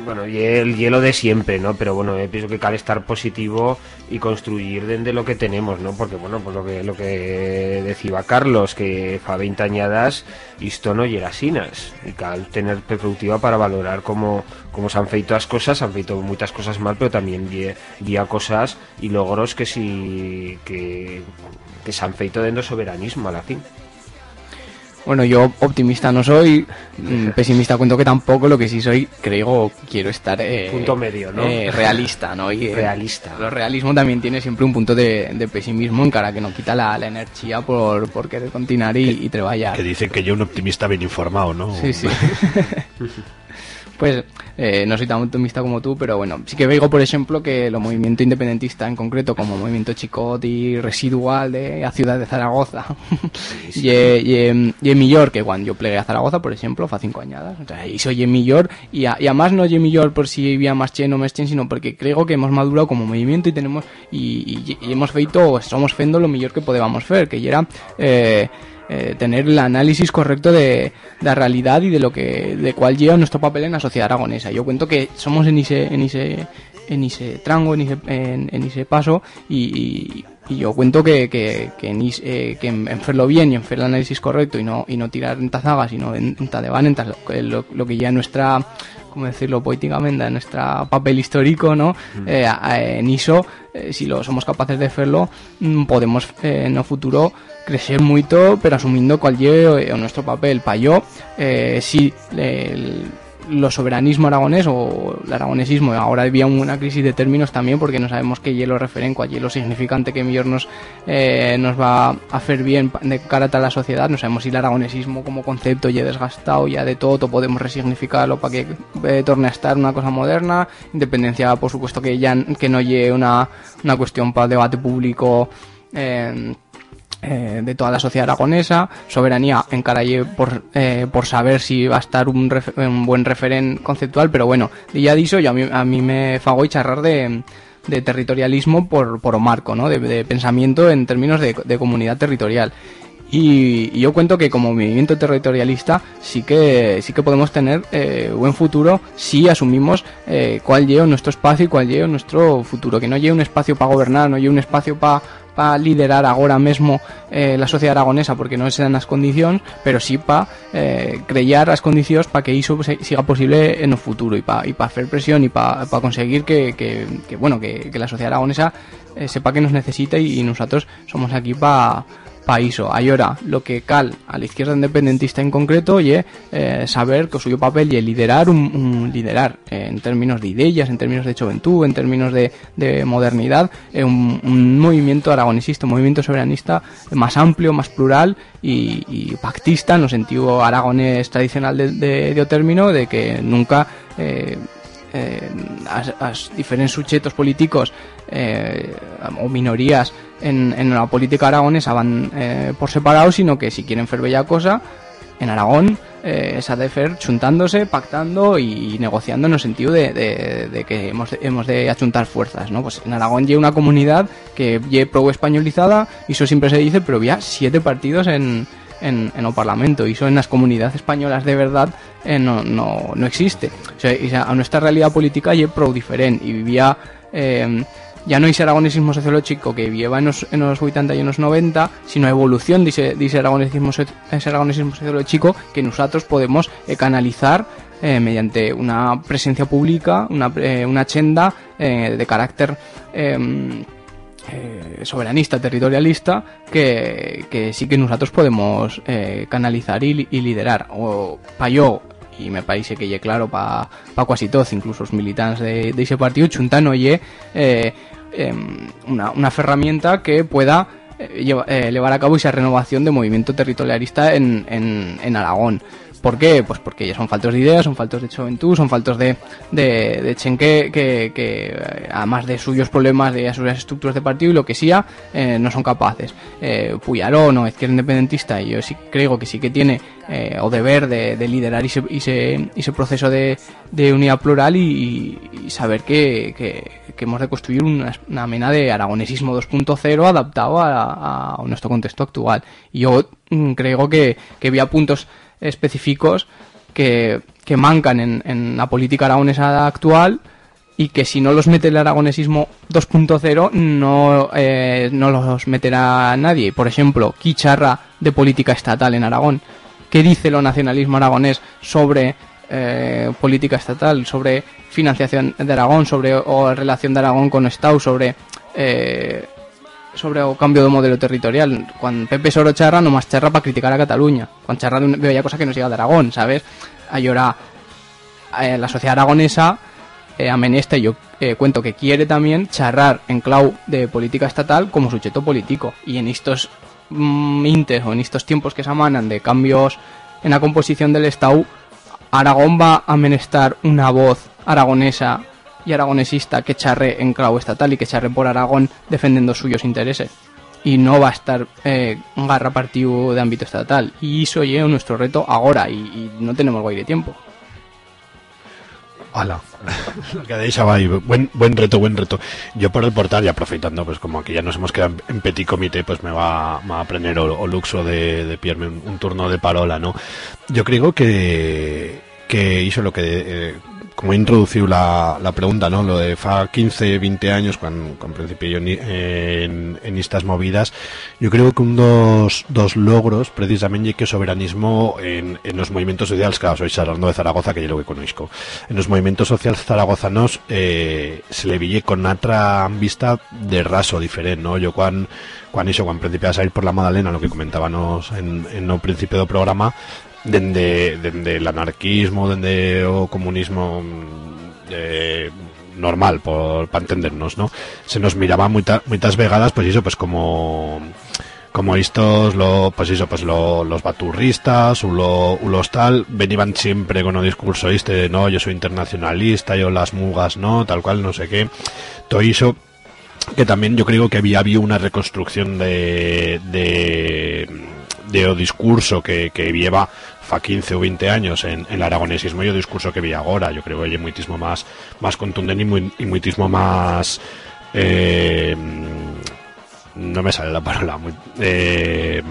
bueno, y el hielo de siempre, ¿no? Pero bueno, eh, pienso que cal estar positivo y construir desde lo que tenemos, ¿no? Porque bueno, pues lo que lo que decía Carlos, que fa 20 añadas isto no era sinas, y cal tener perspectiva para valorar cómo, cómo se han feito las cosas, se han feito muchas cosas mal, pero también día cosas y logros que sí que que se han feito dentro soberanismo a la fin. Bueno, yo optimista no soy, mm, <laughs> pesimista cuento que tampoco, lo que sí soy, creo, quiero estar... eh, Punto medio, ¿no? eh, realista, ¿no? Y, eh, Realista. Lo realismo también tiene siempre un punto de, de pesimismo en cara que no quita la, la energía por, por querer continuar y, y trabajar. Que dicen que yo un optimista bien informado, ¿no? Sí, sí. <laughs> <laughs> pues eh, no soy tan optimista como tú, pero bueno, sí que veo, por ejemplo, que el movimiento independentista en concreto, como movimiento chicot y residual de la ciudad de Zaragoza, <laughs> y, eh, y, eh, y es millor que cuando yo plegué a Zaragoza, por ejemplo, fa cinco añadas, o sea, y soy es millor, y, a, y además no es millor por si había más chen o más chen, sino porque creo que hemos madurado como movimiento y tenemos, y, y, y hemos feito, somos fendo lo mejor que podemos hacer, que ya era... Eh, eh, tener el análisis correcto de, la realidad y de lo que de cuál lleva nuestro papel en la sociedad aragonesa. Yo cuento que somos en ese en ese en ese trango, en ese, en, en ese paso y, y, y yo cuento que, que, que, en, eh, que en, en hacerlo bien y en hacer el análisis correcto y no y no tirar en tazaga, sino en, en tadeván, en tas- lo, lo que ya nuestra como decirlo poéticamente, en nuestro papel histórico, ¿no? Eh, en ISO, eh, si lo somos capaces de hacerlo, mm, podemos eh, en el futuro crecer mucho, pero asumiendo cuál lleve eh, nuestro papel. Para yo, eh, sí, el, lo soberanismo aragonés o el aragonesismo, ahora había una crisis de términos también porque no sabemos qué hielo referen, cuál hielo significante que mejor nos, eh, nos va a hacer bien pa- de cara a la sociedad, no sabemos si el aragonesismo como concepto ya desgastado ya de todo, o podemos resignificarlo para que eh, torne a estar una cosa moderna, independencia por supuesto que ya que no lleve una, una cuestión para debate público eh, de toda la sociedad aragonesa, soberanía en Caraye por, eh, por saber si va a estar un, un buen referente conceptual, pero bueno, ya dicho, yo a mí, a me fago y charrar de, de territorialismo por, por marco, ¿no? de, de pensamiento en términos de, de comunidad territorial. Y, yo cuento que como movimiento territorialista sí que sí que podemos tener eh, buen futuro si asumimos eh, cuál lleva nuestro espacio y cuál lleva nuestro futuro. Que no lleve un espacio para gobernar, no lleve un espacio para para liderar ahora mismo eh, la sociedad aragonesa porque no se dan las condiciones, pero sí para eh, crear las condiciones para que eso siga posible en el futuro y para y pa hacer presión y para conseguir que, que, bueno que, que la sociedad aragonesa eh, sepa que nos necesita y, y nosotros somos aquí para paíso. Ahora, lo que cal a la izquierda independentista en concreto y eh, saber que suyo papel y liderar un, liderar eh, en términos de ideas, en términos de juventud, en términos de, de modernidad, eh, un, movimiento aragonesista, un movimiento soberanista más amplio, más plural y, pactista en el sentido aragonés tradicional de, de, de término de que nunca eh, eh, as, as diferents políticos eh, o minorías en, en la política aragonesa van eh, por separado, sino que si quieren fer bella cosa, en Aragón eh, se de fer chuntándose, pactando y negociando en el sentido de, de, de que hemos, hemos de achuntar fuerzas, ¿no? Pues en Aragón lleva una comunidad que lleva pro españolizada, y eso siempre se dice, pero había siete partidos en, en, en el Parlamento, en las comunidades españolas de verdad eh, no, no, no existe. O sea, o a nuestra realidad política lleva pro diferente, y vivía... Eh, ya no ese aragonesismo sociológico que lleva en los, en los 80 y en los 90, sino evolución de ese, de ese aragonesismo, sociológico que nosotros podemos eh, canalizar mediante una presencia pública, una, eh, una agenda de carácter eh, soberanista, territorialista, que, que sí que nosotros podemos eh, canalizar y, li- y liderar. O para yo, y me parece que ye claro para pa casi todos, incluso los militantes de, ese partido, chuntano ye eh, em, una, una herramienta que pueda eh, llevar a cabo esa renovación de movimiento territorialista en, en, en Aragón. ¿Por qué? Pues porque son faltos de ideas, son faltos de juventud, son faltos de, de, de que, eh, además de suyos problemas de sus estructuras de partido y lo que sea, eh, no son capaces. Eh, Puyarón o Izquierda Independentista, yo sí creo que sí que tiene eh, o deber de, de liderar ese, ese, proceso de, unidad plural y, y saber que, hemos de construir una, una mena de aragonesismo 2.0 adaptado a, a nuestro contexto actual. Y yo mm, creo que, que había puntos específicos que, que mancan en, en la política aragonesa actual y que si no los mete el aragonesismo 2.0 no, eh, no los meterá nadie. Por ejemplo, ¿qué charra de política estatal en Aragón? ¿Qué dice lo nacionalismo aragonés sobre eh, política estatal, sobre financiación de Aragón, sobre o relación de Aragón con Estado, sobre eh, sobre cambio de modelo territorial. Cuando Pepe Soro charra, nomás charra para criticar a Cataluña. Cuando charra de bella cosa que nos llega de Aragón, ¿sabes? Ahora, eh, la sociedad aragonesa eh, amenesta, y yo eh, cuento que quiere también charrar en clau de política estatal como sujeto político. Y en estos mm, intes o en estos tiempos que se amanan de cambios en la composición del Estado, Aragón va a amenestar una voz aragonesa y aragonesista que charre en clau estatal y que charre por Aragón defendiendo suyos intereses. Y no va a estar eh, garra partido de ámbito estatal. Y eso es nuestro reto ahora y, y no tenemos guay de tiempo. Hola. Lo <laughs> que buen, buen reto, buen reto. Yo por el portal, y aprovechando, pues como aquí ya nos hemos quedado en petit comité, pues me va, a aprender o, luxo de, de pillarme un, un turno de parola, ¿no? Yo creo que, que hizo lo que, eh, como he introducido la, la pregunta, ¿no? Lo de fa 15, 20 años, cuando, cuando principio yo en, en estas movidas, yo creo que un dos, logros, precisamente, que soberanismo en, en los movimientos sociales, claro, soy hablando de Zaragoza, que yo lo que conozco, en los movimientos sociales zaragozanos eh, se le ville con otra vista de raso diferente, ¿no? Yo cuando cuando hizo, cuando principio a salir por la Madalena, lo que comentábamos en, en el principio del programa, dende, dende el anarquismo, dende o comunismo mm, eh, normal, por, para entendernos, ¿no? Se nos miraba muita- muchas vegadas, pues eso, pues como como estos, lo, pues eso, pues lo- los baturristas o, lo, o los tal, venían siempre con un discurso este de no, yo soy internacionalista, yo las mugas, no, tal cual, no sé qué. Todo eso que también yo creo que había, había una reconstrucción de, de, de o discurso que, que lleva fa 15 o 20 años en, el aragonesismo. Y o discurso que vi ahora yo creo que hay muitismo más más contundente y, muy, y muitismo más eh, no me sale la palabra muy, eh,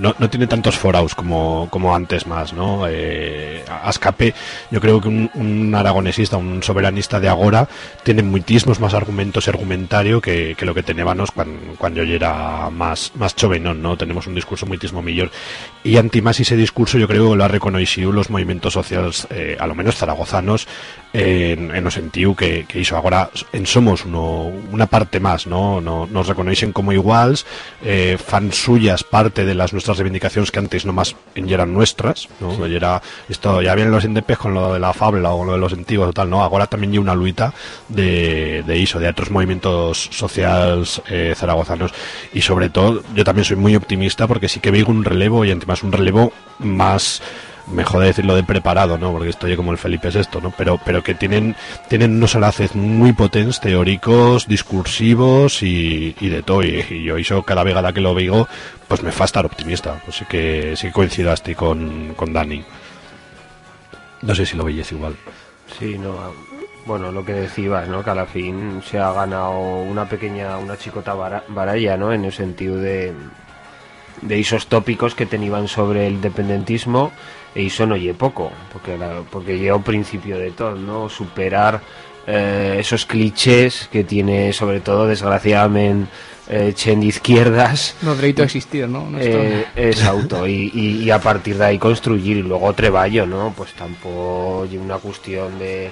no, no tiene tantos foraus como, como antes más no eh, a escape yo creo que un, un aragonesista un soberanista de agora tiene muitísimos más argumentos y argumentario que, que lo que teníamos cuando, cuando yo era más más chovenón no tenemos un discurso muitísimo mejor y antimás ese discurso yo creo que lo ha reconocido los movimientos sociales eh, a lo menos zaragozanos en, en o sentido que, que hizo. Ahora en somos uno, una parte más no, no nos reconocen como iguales eh, fan suyas parte de las nuestras reivindicaciones que antes nomás eran nuestras no Y era esto ya vienen los indepes con lo de la fabla o lo de los antiguos o tal no ahora también hay una luita de, de eso de otros movimientos sociales eh, zaragozanos. Y sobre todo yo también soy muy optimista porque sí que veo un relevo y además un relevo más me jode decirlo de preparado, ¿no? Porque estoy como el Felipe es esto, ¿no? Pero, pero que tienen, tienen unos alaces muy potentes, teóricos, discursivos y, y de todo. Y, yo eso cada vegada que lo veo, pues me fa estar optimista. Pues sí que, sí coincidaste con, con Dani. No sé si lo veis igual. Sí, no. Bueno, lo que decías, ¿no? Que a la fin se ha ganado una pequeña, una chicota bara- baralla, ¿no? En el sentido de, de esos tópicos que tenían sobre el dependentismo e iso no lle poco, porque la, porque lle o principio de todo, ¿no? Superar eh, esos clichés que tiene sobre todo desgraciadamente eh, chen de izquierdas <laughs> No derecho a existir, ¿no? No eh, es auto y, y- y a partir de ahí construir y luego treballo, ¿no? Pues tampoco una cuestión de,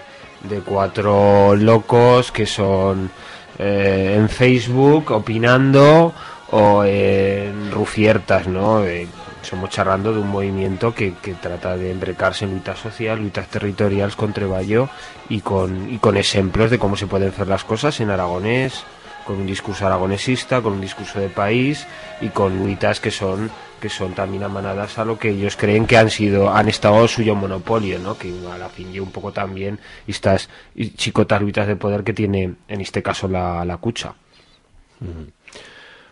de cuatro locos que son eh, en Facebook opinando o en rufiertas, ¿no? Eh, somos charlando de un movimiento que, que trata de embrecarse en lucha social, luchas territoriales con treballo y con, y con ejemplos de cómo se pueden hacer las cosas en aragonés, con un discurso aragonesista, con un discurso de país y con luitas que son que son también amanadas a lo que ellos creen que han sido han estado suyo monopolio, ¿no? Que a la fin y un poco también estas chicotas luitas de poder que tiene en este caso la, la cucha.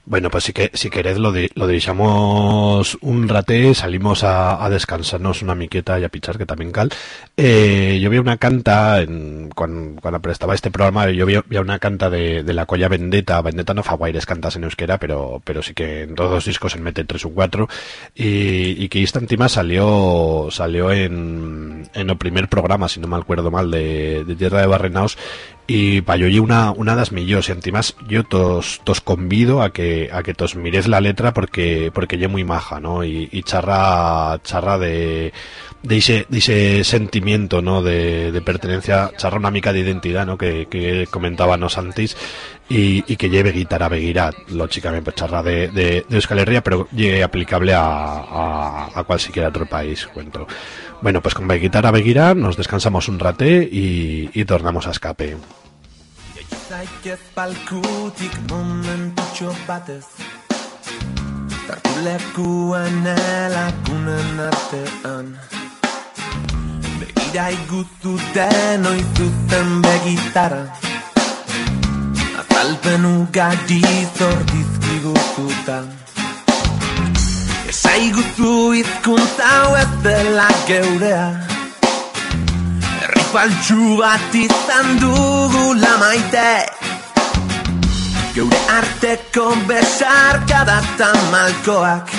Bueno, pues si, que, si queréis lo, de, lo deixamos un raté, salimos a, a descansarnos una miqueta y a pichar que también cal. Eh, yo vi una canta, en, cuando, cuando prestaba este programa, yo vi, vi una canta de, de la colla Vendetta, Vendetta no fa guaires cantas en euskera, pero, pero sí que en todos los discos se mete tres o cuatro, y, y que esta última salió, salió en, en el primer programa, si no me acuerdo mal, de, de Tierra de Barrenaos, y pa yo una, una das millós, y antimás yo tos, tos convido a que, a que tos mires la letra porque, porque yo muy maja, ¿no? Y, y charra, charra de, de ese, de ese sentimiento, ¿no? De, de pertenencia, charra una mica de identidad, ¿no? Que, que comentábamos antes, y, y que lleve guitarra beguirá, lógicamente, pues charra de, de, de Euskal Herria, pero llegue aplicable a, a, a cualquier otro país, cuento. Bueno, pues con guitarra beguirá, nos descansamos un raté y, y tornamos a escape. Begira iguzu denoi zuzen begitara Azalpen ugari zordizkiguzuta Esaiguzu izkuntza hau ez dela geurea. Herri faltsu bat izan dugula maite. Geure arteko besarkada eta malkoak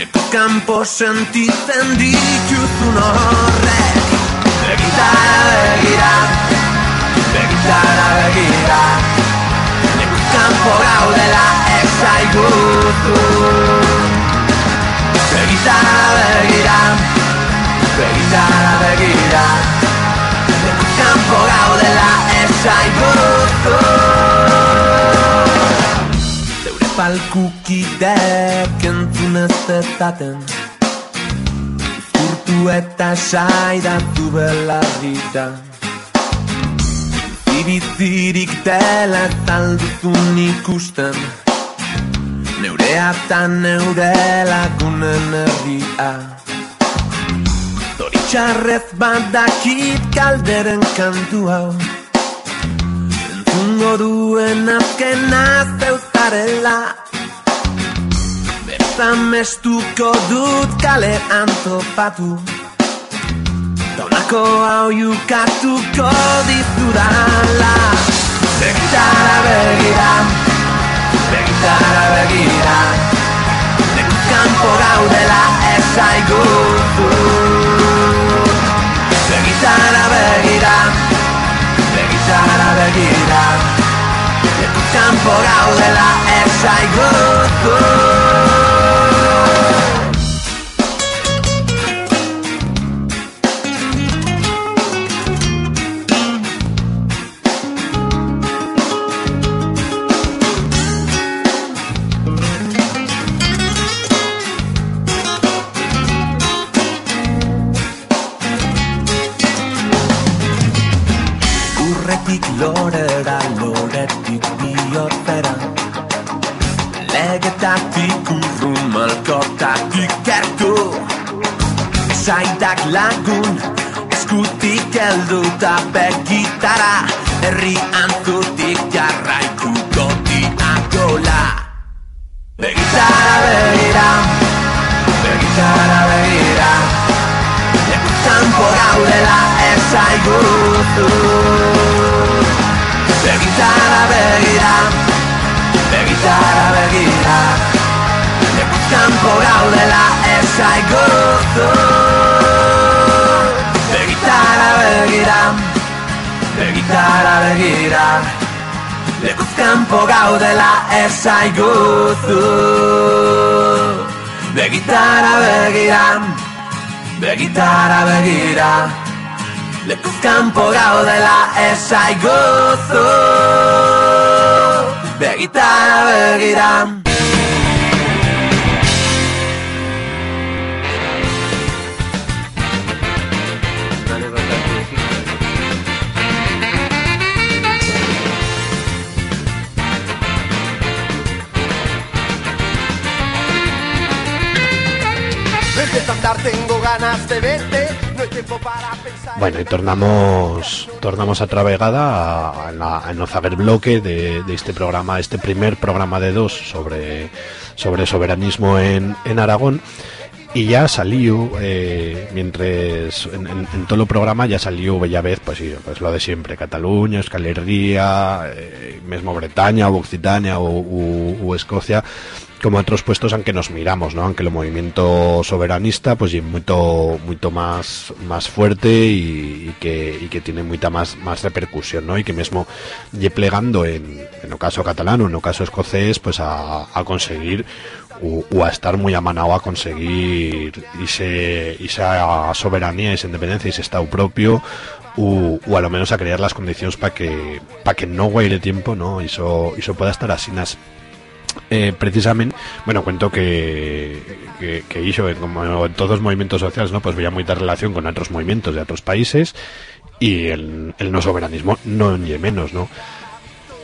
Leku kanpo sentitzen dituzun horrek. Begitara begira. Begitara begira. Leku kanpo gaudela esaiguzu Begitara begira Begitara begira. Kanpo gaudela esaiguzu Zeure palkukidek entzun ez dezaten Urtu eta saidatu belarrita Ibizirik dela talduzun ikusten Neurea eta neure lagunen herria Zoritxarrez badakit kalderen kantu hau. Entzungo duen azkena zeuzarela Bezamestuko dut kalean topatu Daunako hau yukatuko dizudala. Begitara begira Begitara begira Leku kanpo gaudela esaiguzu Begitara begira Begitara begira Leku kanpo gaudela esaiguzu Zaitak lagun eskutik helduta begitara Herri antzutik jarraikuko diagola Begitara begira Begitara begira Kanpo gaudela ezaigutu Begitara begira Begitara begira Kanpo gaudela ezaigutu begira Begitara begira Lekuz kanpo gaudela ezaigutu Begitara begira Begitara begira Lekuz kanpo gaudela ezaigutu Begitara begira andar, tengo ganas de verte. No hay tiempo para pensar. Bueno, y tornamos tornamos a travegada a, en, la, en o saber bloque de, de este programa, este primer programa de dos sobre, sobre soberanismo en, en Aragón. Y ya salió, eh, mientras en, en, en todo el programa ya salió bella vez, pues sí, pues lo de siempre, Cataluña, Euskal Herria, eh, mesmo Bretaña, o Occitania o, u Escocia, como otros puestos aunque nos miramos, ¿no? Aunque el movimiento soberanista pues es mucho mucho más más fuerte y, que y que tiene mucha más más repercusión, ¿no? Y que mismo lle plegando en en el caso catalán o en el caso escocés pues a, conseguir o, a estar muy amanado a conseguir ese, esa soberanía, esa independencia y ese estado propio o, a lo menos a crear las condiciones para que para que no guaire tiempo, ¿no? Y eso, eso pueda estar así nas eh, precisamente, bueno, cuento que, que, hizo, eh, como en todos los movimientos sociales, ¿no? Pues veía mucha relación con otros movimientos de otros países y el, el no soberanismo no en menos, ¿no?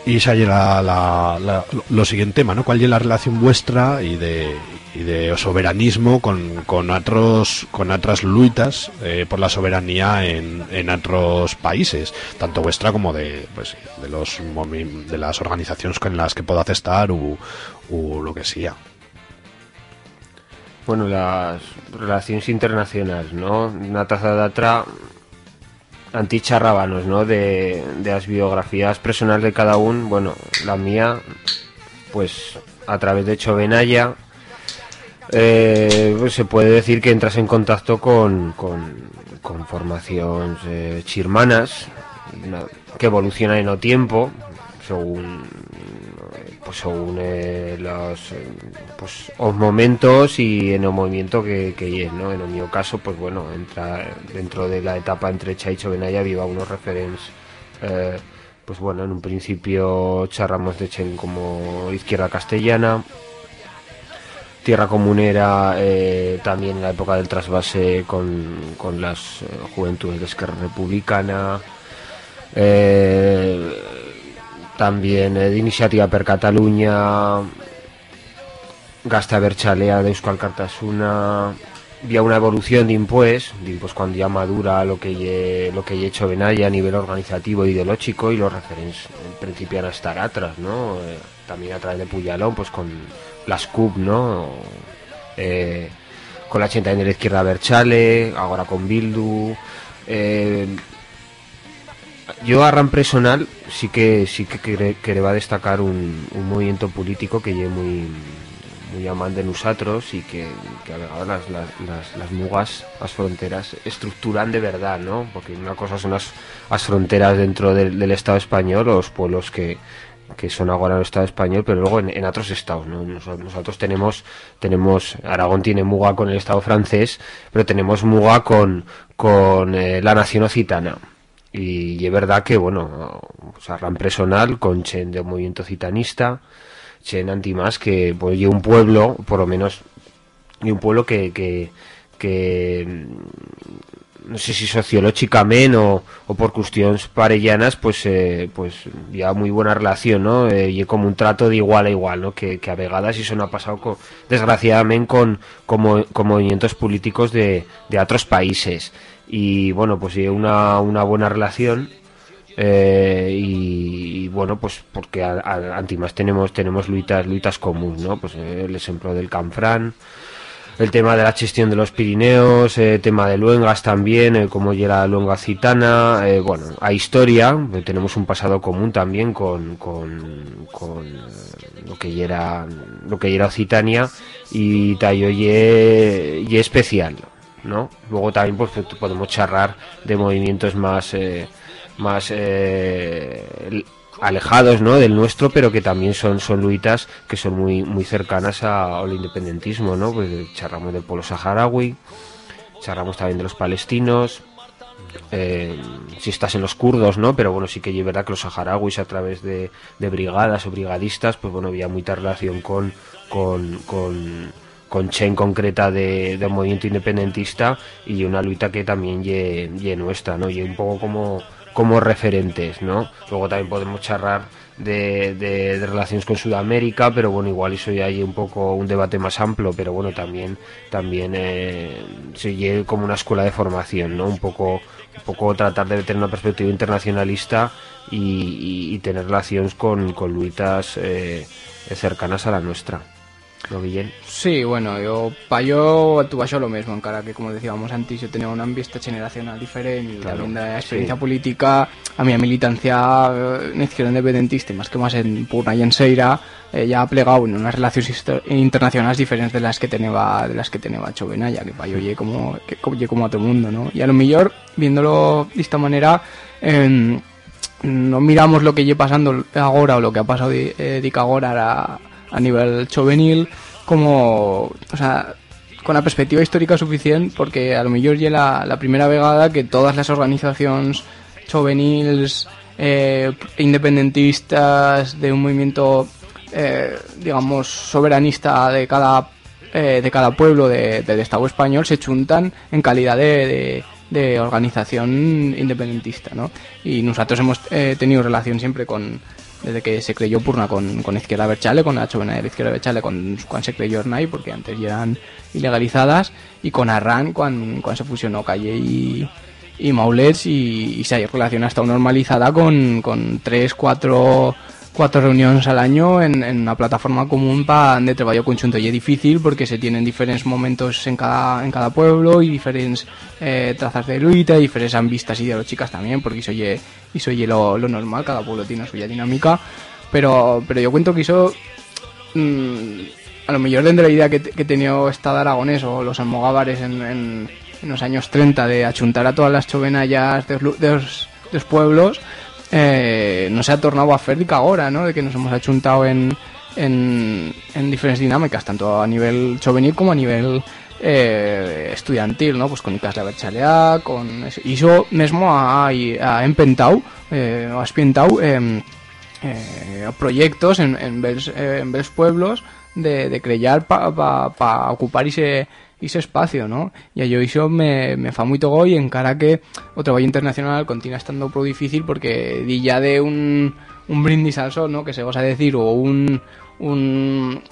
Y esa llega la, la- lo siguiente tema, ¿no? ¿Cuál es la relación vuestra y de, y de soberanismo con, con otros con otras luitas eh, por la soberanía en, en otros países, tanto vuestra como de pues de los de las organizaciones con las que podáis estar u lo que sea. Bueno, las relaciones internacionales, ¿no? Una taza de atra anticharrábanos, ¿no? De, las biografías personales de cada uno. Bueno, la mía, pues a través de Chovenaya, eh, pues, se puede decir que entras en contacto con, con, con formaciones eh, chirmanas que evolucionan en el tiempo según pues según los eh, pues os momentos y en el movimiento que, que es, ¿no? En el mío caso, pues bueno, entra dentro de la etapa entre Chaicho Benaya viva unos referentes eh, pues bueno, en un principio charramos de Chen como izquierda castellana, Tierra Comunera eh, también en la época del trasvase con, con las juventudes de Esquerra Republicana, también eh, de Iniciativa per Cataluña, Gasta Berchalea de Euskal Cartasuna, había una evolución de impues, de impues cuando ya madura lo que lle, lo que he hecho Benaya a nivel organizativo e ideológico y los referentes principian a estar atrás, ¿no? Eh, también a través de Puyalón, pues con las CUP, ¿no? Eh, con la 80 de la izquierda Berchale, ahora con Bildu, yo a ran personal sí que sí que quere, quere va a destacar un, un movimiento político que lle muy muy amante de nosotros y que, que las, las, las, las mugas, las fronteras estructuran de verdad, ¿no? Porque una cosa son las, las fronteras dentro del, Estado español, los pueblos que, que son ahora el Estado español, pero luego en, otros estados, ¿no? Nosotros, nosotros tenemos, tenemos, Aragón tiene muga con el Estado francés, pero tenemos muga con, con eh, la nación occitana. Y, es verdad que, bueno, o sea, ran personal con Chen de un movimiento citanista, Chen antimás, que pues, y un pueblo, por lo menos, y un pueblo que, que, que no sé si sociológicamente o, por cuestiones parellanas, pues eh, pues ya muy buena relación, ¿no? Eh, y como un trato de igual a igual, ¿no? Que, que a vegadas eso no ha pasado, con, desgraciadamente, con, con movimientos políticos de, de otros países. Y bueno, pues y una, una buena relación eh, y, y, bueno pues porque a, a- antimás tenemos tenemos luitas luitas comunes no pues eh, el ejemplo del Canfrán el tema de la gestión de los Pirineos el tema de Luengas también eh, como llega la Luenga Citana eh, bueno a historia eh, tenemos un pasado común también con con, con, eh, lo que era lo que era Occitania y tallo y, y especial ¿no? Luego también pues, podemos charlar de movimientos más eh, más eh, alejados ¿no? del nuestro, pero que también son, son luitas que son muy, muy cercanas a- al independentismo, ¿no? Pues charramos del pueblo saharaui, charramos también de los palestinos, eh, si estás en los kurdos, ¿no? Pero bueno, sí que es verdad que los saharauis a través de, brigadas o brigadistas, pues bueno, había mucha relación con, con, con Chen concreta de, de un movimiento independentista y una lucha que también ye nuestra, ¿no? Y un poco como, como referentes, ¿no? Luego también podemos charlar de, de- relaciones con Sudamérica, pero bueno, igual eso ya hay un poco un debate más amplio, pero bueno, también también eh, se lle como una escuela de formación, ¿no? Un poco un poco tratar de tener una perspectiva internacionalista y tener relaciones con, con luitas eh, cercanas a la nuestra. ¿No, Guillén? Sí, bueno, yo pa yo vas lo mismo, encara que como decíamos antes, yo tenía una vista generacional diferente Claro, también de la experiencia sí. política, a mi militancia eh, en izquierda independentista, más que más en Purna y en Seira, eh, ya ha plegado en unas relaciones internacionales diferentes de las que tenía de las que tenía Chovenaya, que pa yo llegué como que llegué como a todo mundo, ¿no? Y a lo mejor viéndolo de esta manera em, no miramos lo que lleva pasando ahora o lo que ha pasado de, eh, dic ahora a, a nivel juvenil como, o sea, con la perspectiva histórica suficiente porque a lo mejor la, la primera vegada que todas las organizaciones juvenils eh, independentistas de un movimiento eh, digamos soberanista de cada eh, de cada pueblo de- del Estado español se juntan en calidad de, de- de organización independentista, ¿no? Y nosotros hemos eh, tenido relación siempre con, desde que se creyó Purna con, con Izquierda Berchale, con la Chovena de Izquierda Berchale, con, cuando se creyó Ernai, porque antes ya eran ilegalizadas, y con Arran, cuando, cuando se fusionó Calle y, y Maulets, y, y se relación hasta normalizada con, con tres, cuatro cuatro reuniones al año en, en una plataforma común pa, de trabajo conjunto y es difícil porque se tienen diferentes momentos en cada, en cada pueblo y diferentes eh, trazas de lucha, diferentes vistas ideológicas también porque eso ye, eso ye lo, lo normal, cada pueblo tiene suya dinámica. Pero, pero yo cuento que eso mm, a lo mejor dentro de la idea que, que tenía Estado aragonés o los almogávares en, en, en los años 30 de achuntar a todas las chovenallas de los, de los- de los pueblos eh, no se ha tornado a ahora, ¿no? De que nos hemos achuntado en, en, en diferentes dinámicas, tanto a nivel juvenil como a nivel eh, estudiantil, ¿no? Pues con Icas de Berchalea, con... eso. Y eso mismo ha, ha empentado, eh, ha espientado eh, eh, proyectos en, en, eh, en vers pueblos de, de crear para pa, pa ocupar ese, ese espacio, ¿no? Y a yo me, me fa muy togo y encara que o trabajo internacional continúa estando pro difícil porque di ya de un, un brindis al sol, ¿no? Que se vas a decir, o un, un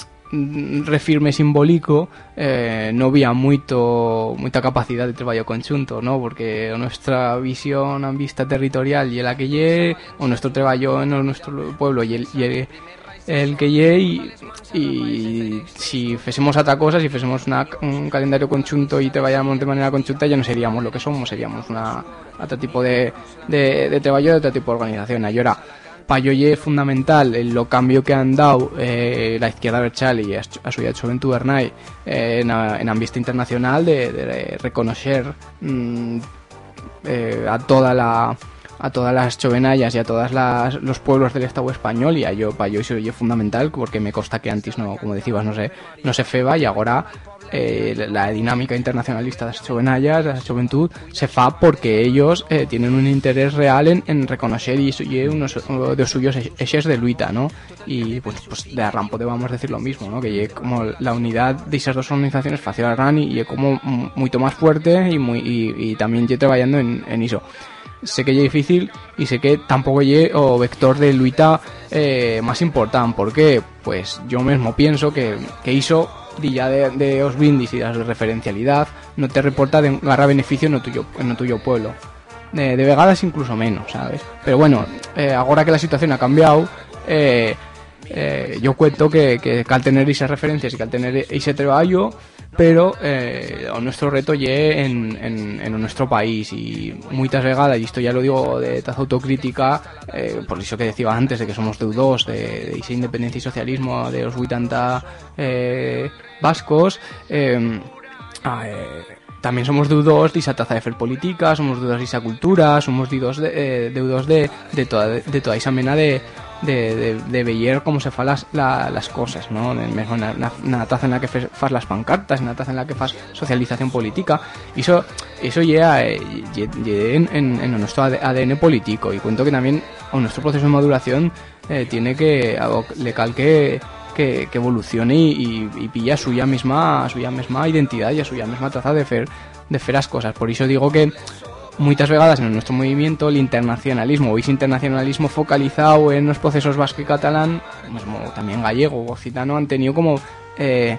refirme simbólico eh, no había moito moita capacidade de traballo conxunto, ¿no? Porque a nuestra visión en vista territorial y la que o nuestro traballo en o nuestro pueblo el, y el, el que lle y, y si fésemos otra cosa, si fésemos una, un calendario conjunto y trabajáramos de manera conjunta ya no seríamos lo que somos, seríamos una otro tipo de, de, de trabajo de otro tipo de organización. Ahora, para yo es fundamental en lo cambio que han dado eh, la izquierda Berchal y a, a su Juventud eh, en, en internacional de, de reconocer mm, eh, a toda la a todas las chovenallas y a todos los pueblos del Estado español y a yo para yo eso es fundamental porque me consta que antes no como decías no se no se feba y ahora eh, la dinámica internacionalista de las chovenallas, de la juventud, se fa porque ellos eh, tienen un interés real en, en reconocer y, y unos uno de suyos ejes de luita, ¿no? Y pues, pues de Arran podemos decir lo mismo, ¿no? Que como la unidad de esas dos organizaciones facial Arran y es como mucho más fuerte y, muy, y, y también yo trabajando en, en eso sé que es difícil y sé que tampoco es o vector de luita eh, más importante. porque Pues yo mismo pienso que, que hizo ya de, de os brindis y de referencialidad no te reporta de garra beneficio en el tuyo, tuyo pueblo. De, de vegadas incluso menos, ¿sabes? Pero bueno, eh, ahora que la situación ha cambiado, eh, eh, yo cuento que, que, que, al tener esas referencias y que al tener ese trabajo pero eh, nuestro reto llegue en, en, nuestro país y muchas vegadas, y esto ya lo digo de taza autocrítica, eh, por eso que decía antes de que somos deudos de, de esa independencia y socialismo de los 80 eh, vascos, eh, también somos deudos de esa taza de fer política, somos deudos de esa cultura, somos deudos de, deudos de, de, toda, de toda esa mena de, de, de, de veyer cómo se fan las, la, las cosas, ¿no? En, en, una taza en la que fas las pancartas, una taza en la que fas socialización política, y eso, eso llega, eh, en, en, en, nuestro ADN político, y cuento que también a nuestro proceso de maduración eh, tiene que, le calque que, que evolucione y, y, y, pilla suya misma, suya misma identidad y a suya misma taza de fer, de fer las cosas. Por eso digo que muchas vegadas en nuestro movimiento el internacionalismo o ese internacionalismo focalizado en los procesos vasco y catalán mismo también gallego o occitano han tenido como eh,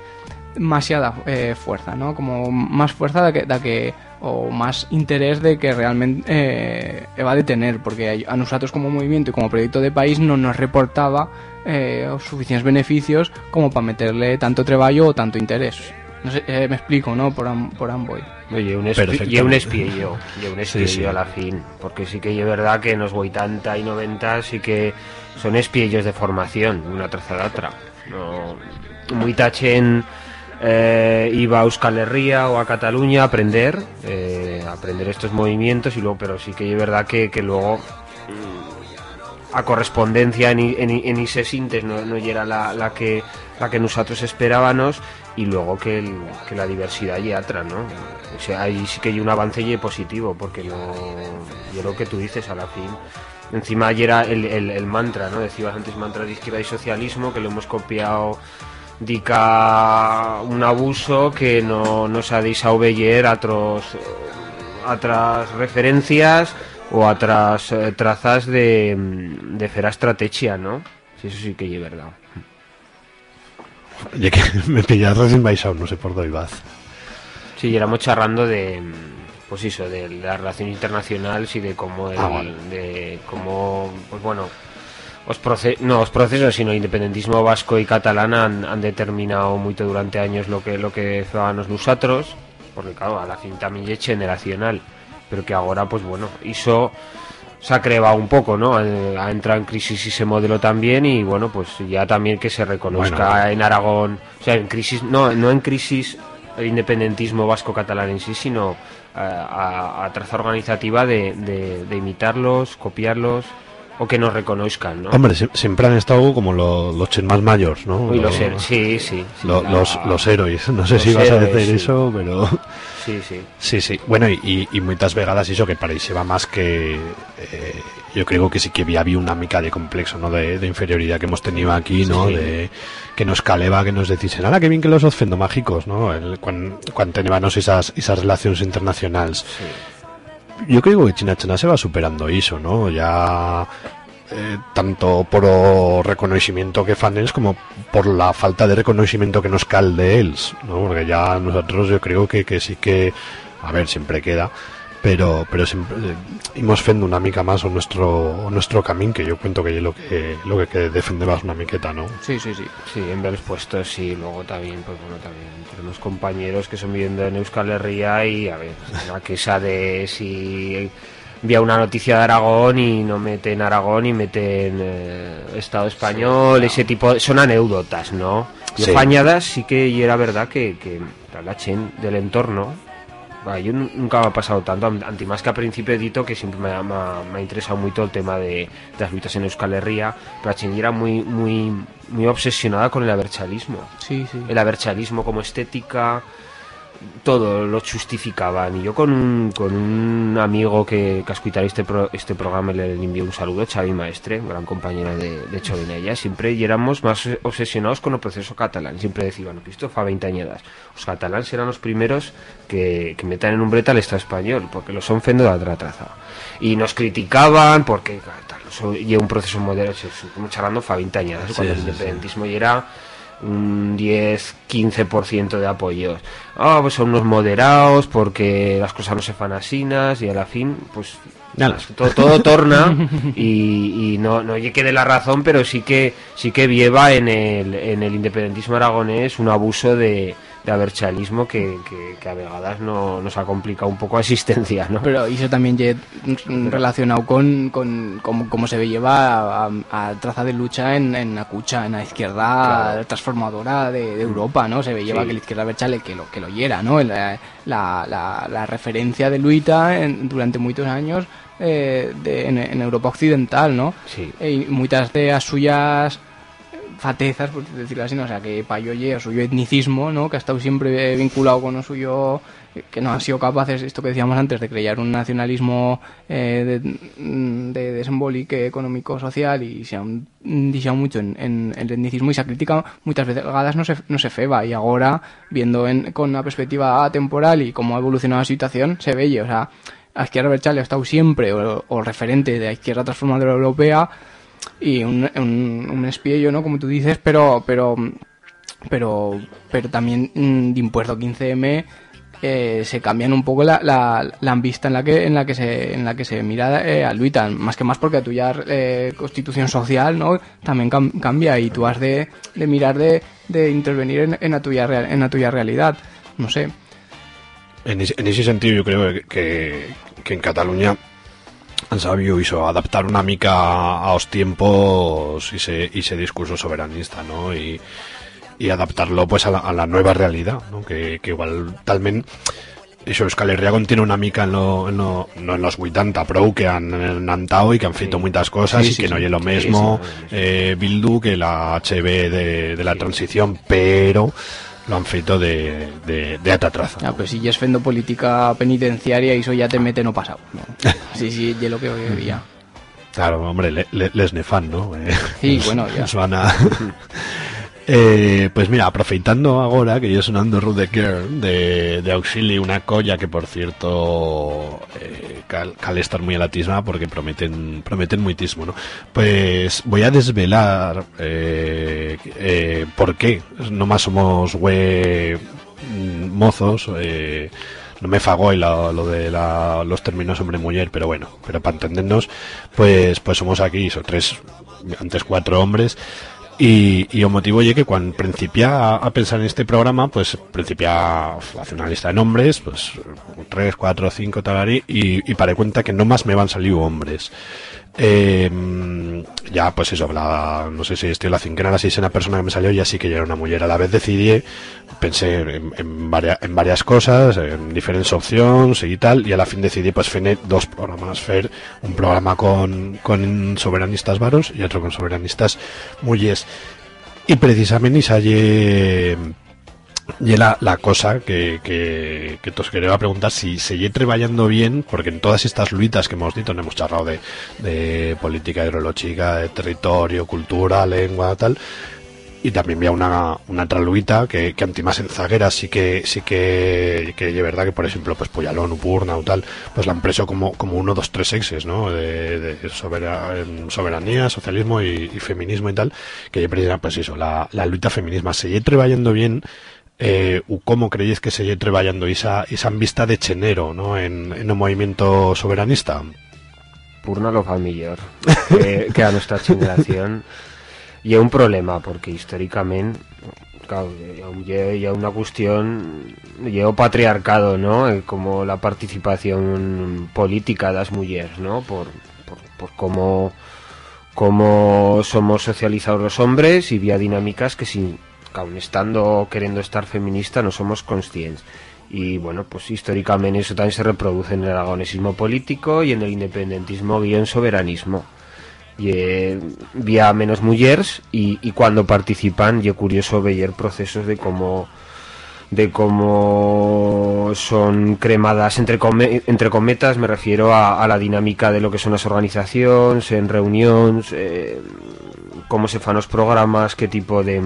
demasiada eh, fuerza ¿no? como más fuerza de que, de que o más interés de que realmente eh, va a detener porque a nosotros como movimiento y como proyecto de país no nos reportaba eh, suficientes beneficios como para meterle tanto trabajo o tanto interés no sé, eh, me explico, ¿no? Por, am, por Amboy. Oye, un, y un espiello, y un espiello sí, sí. a la fin, porque sí que es verdad que en los 80 y 90 sí que son espiellos de formación, una tras la otra. No, muy tachen eh, iba a Euskal Herria o a Cataluña a aprender, eh, a aprender estos movimientos, y luego, pero sí que es verdad que, que luego a correspondencia en, en, en ese sintes no, no era la, la que la que nosotros esperábamos y luego que, el, que la diversidad y otra, ¿no? O sea, ahí sí que hay un avance y positivo, porque no, yo lo que tú dices a la fin, encima ayer era el, mantra, ¿no? Decías antes mantra de izquierda y socialismo, que lo hemos copiado dica un abuso que no nos ha deixado a otros otras referencias o otras eh, trazas de, de fera estrategia, ¿no? Sí, eso sí que es verdad. Ya que <laughs> me pillas recién baixado, no sé por dónde vas. Sí, éramos charrando de pues eso, de las relaciones internacionales y de cómo el, ah, bueno. de cómo pues bueno, os procesos, no os procesos, sino el independentismo vasco y catalán han, han determinado mucho durante años lo que lo que fábamos nosotros, porque claro, a la fin también es generacional, pero que ahora pues bueno, hizo se ha crevado un poco, ¿no? Ha entrado en crisis ese modelo también y bueno, pues ya también que se reconozca bueno. en Aragón, o sea, en crisis, no, no en crisis el independentismo vasco-catalán en sí, sino a, a, a traza organizativa de, de, de, imitarlos, copiarlos o que nos reconozcan, ¿no? Hombre, siempre han estado como los, los más mayores, ¿no? Y los, los sí, sí. los, los héroes, no sé si vas héroes, a decir sí. eso, pero... Sí, sí. Sí, sí. Bueno, y, y muchas vegadas eso que va más que... Eh, yo creo que sí que había, había una mica de complexo, ¿no? De, de, inferioridad que hemos tenido aquí, ¿no? Sí. De que nos caleva, que nos decís, nada, que bien que los ofendo mágicos, ¿no? El, cuando, cuando teníamos esas, esas relaciones internacionales. Sí. Yo creo que China China se va superando eso, ¿no? Ya eh, tanto por reconocimiento que fan ellos como por la falta de reconocimiento que nos cal de ellos, ¿no? Porque ya nosotros yo creo que, que sí que, a ver, siempre queda, pero pero siempre eh, hemos fendo una mica más o nuestro o nuestro camino que yo cuento que es lo que lo que, que defende más una miqueta no sí sí sí. Sí en varios puestos sí luego también pues bueno también tenemos compañeros que son viviendo en Euskal Herria y a ver la queja de si envía una noticia de Aragón y no mete en Aragón y mete en eh, Estado español sí, ese tipo son anécdotas no y sí que y era verdad que, que la chen del entorno Yo nu- nunca me ha pasado tanto, an- anti más que a principio he dito que siempre me ha, me ha- me ha interesado mucho el tema de, de las luchas en Euskal Herria, pero a era muy, muy, muy obsesionada con el aberchalismo. Sí, sí. El aberchalismo como estética, todo lo justificaban. Y yo con un, con un amigo que, que escuchara este, pro- este programa le envié un saludo, Xavi Maestre, gran compañero de, de Chovinella, siempre y éramos más obsesionados con el proceso catalán. Siempre decían, que esto fa 20 añadas. Los catalans eran los primeros que, que metan en un breta al Estado español, porque lo son fendo de otra traza. Y nos criticaban porque lleva un proceso moderno, charlando fa 20 añadas, cuando el sí, sí. independentismo ya era un 10-15% de apoyos. Ah, pues son unos moderados porque las cosas no se fan asinas y a la fin, pues Nada. todo, todo torna <laughs> y, y no, no lle quede la razón, pero sí que sí que lleva en el, en el independentismo aragonés un abuso de, de aberchalismo que, que, que a vegadas no, nos ha complicado un poco la existencia, ¿no? Pero eso también lle- mm, relacionado con, con cómo, cómo se lleva a, a traza de lucha en, en la cucha, en la izquierda transformadora de, de Europa, ¿no? Se lleva Sí. que la izquierda berchale que lo que lo hiera, ¿no? La, la, la, la referencia de Luita en- durante muchos años eh, de- en, en Europa occidental, ¿no? Sí. Y muchas de las suyas fatezas, por decirlo así, ¿no? o sea, que Payo lle o suyo etnicismo, ¿no? Que ha estado siempre eh, vinculado con lo suyo, que no han sido capaces, esto que decíamos antes, de crear un nacionalismo eh, de, mm, de desembolique económico-social y se han dicho mucho en, en el etnicismo y se ha criticado muchas veces, no se, no se feba y ahora, viendo en, con una perspectiva temporal y cómo ha evolucionado la situación, se ve, o sea, la izquierda Berchale ha estado siempre o, o referente de la izquierda transformadora europea y un, un, un espiello, ¿no? Como tú dices, pero pero pero pero también mm, de impuesto 15M eh, se cambian un poco la, la, la vista en la que en la que se en la que se mira eh, a Luita más que más porque a tuya eh, constitución social no también cam- cambia y tú has de, de mirar de, de intervenir en, en la tuya real- en tuya realidad. No sé. En ese, en ese sentido yo creo que, que en Cataluña han sabido iso, adaptar una mica a los tiempos y ese, y ese discurso soberanista, ¿no? Y, y adaptarlo pues a la, a la nueva realidad, ¿no? Que, que igual talmente eso Euskal Herria contiene una mica en lo, en lo- no en los 80 pro que han nantado y que han feito muchas cosas Sí, y sí, que sí. no es lo Sí, mismo sí, eh, Bildu que la HB de, de la transición, pero lo han feito de, de, de ata traza. Ah, pues si ya es fendo política penitenciaria y eso ya te mete no pasado ¿no? <laughs> sí sí yo lo que veía Claro, hombre, le- le- les nefan, ¿no? Eh, Sí, <laughs> bueno, ya. nos van a- Eh, pues mira, aproveitando ahora que yo sonando Rude Girl de, de Auxili, una colla que por cierto eh, cal, estar muy alatisma porque prometen prometen muitísimo, ¿no? Pues voy a desvelar eh, eh, por qué no más somos güey mm, mozos eh, no me fagó la- lo de la- los términos hombre mujer pero bueno pero para entendernos pues pues somos aquí son tres antes cuatro hombres y, y motivo es que cuando principia a, pensar en este programa, pues principia a hacer una lista de nombres, pues tres, cuatro, cinco, tal, y, y para cuenta que no más me van salido hombres. Eh, ya, pues eso, la, no sé si estoy la cinquena, la seisena persona que me salió, ya sí que ya era una mujer. A la vez decidí, pensé en, en, varia- en varias cosas, en diferentes opciones y tal, y a la fin decidí, pues, fene dos programas, fer un programa con, con soberanistas varos y otro con soberanistas mujeres. Y precisamente Isaye y la, la cosa que, que, que os quería preguntar si se lle trabajando bien, porque en todas estas luitas que hemos dicho, no hemos charlado de, de política hidrológica, de territorio, cultura, lengua, tal, y también había una, una otra luita que, que antimas en zaguera sí que sí que, que es verdad que por ejemplo pues Puyalón, Upurna o tal pues la han preso como, como uno, dos, tres sexes ¿no? de, de sobera- soberanía, socialismo y, y feminismo y tal que ya precisamente pues eso, la, luita feminisma se trabajando bien eh, u cómo creéis que se lle trabajando esa, esa vista de chenero ¿no? en, en un movimiento soberanista Purna lo fa millor que, que a nuestra generación. Y es un problema porque históricamente claro, hi ha un- hi ha una cuestión un patriarcado no como la participación política de las mujeres no por, por, por cómo cómo somos socializados los hombres y vía dinámicas que sin aun estando queriendo estar feminista no somos conscientes y bueno, pues históricamente eso también se reproduce en el aragonesismo político y en el independentismo guion soberanismo. Y eh, vía menos mujeres y, y cuando participan, y curioso ver procesos de cómo de cómo son cremadas entre, come- entre cometas, me refiero a, a la dinámica de lo que son las organizaciones, en reuniones, eh, cómo se fan los programas, qué tipo de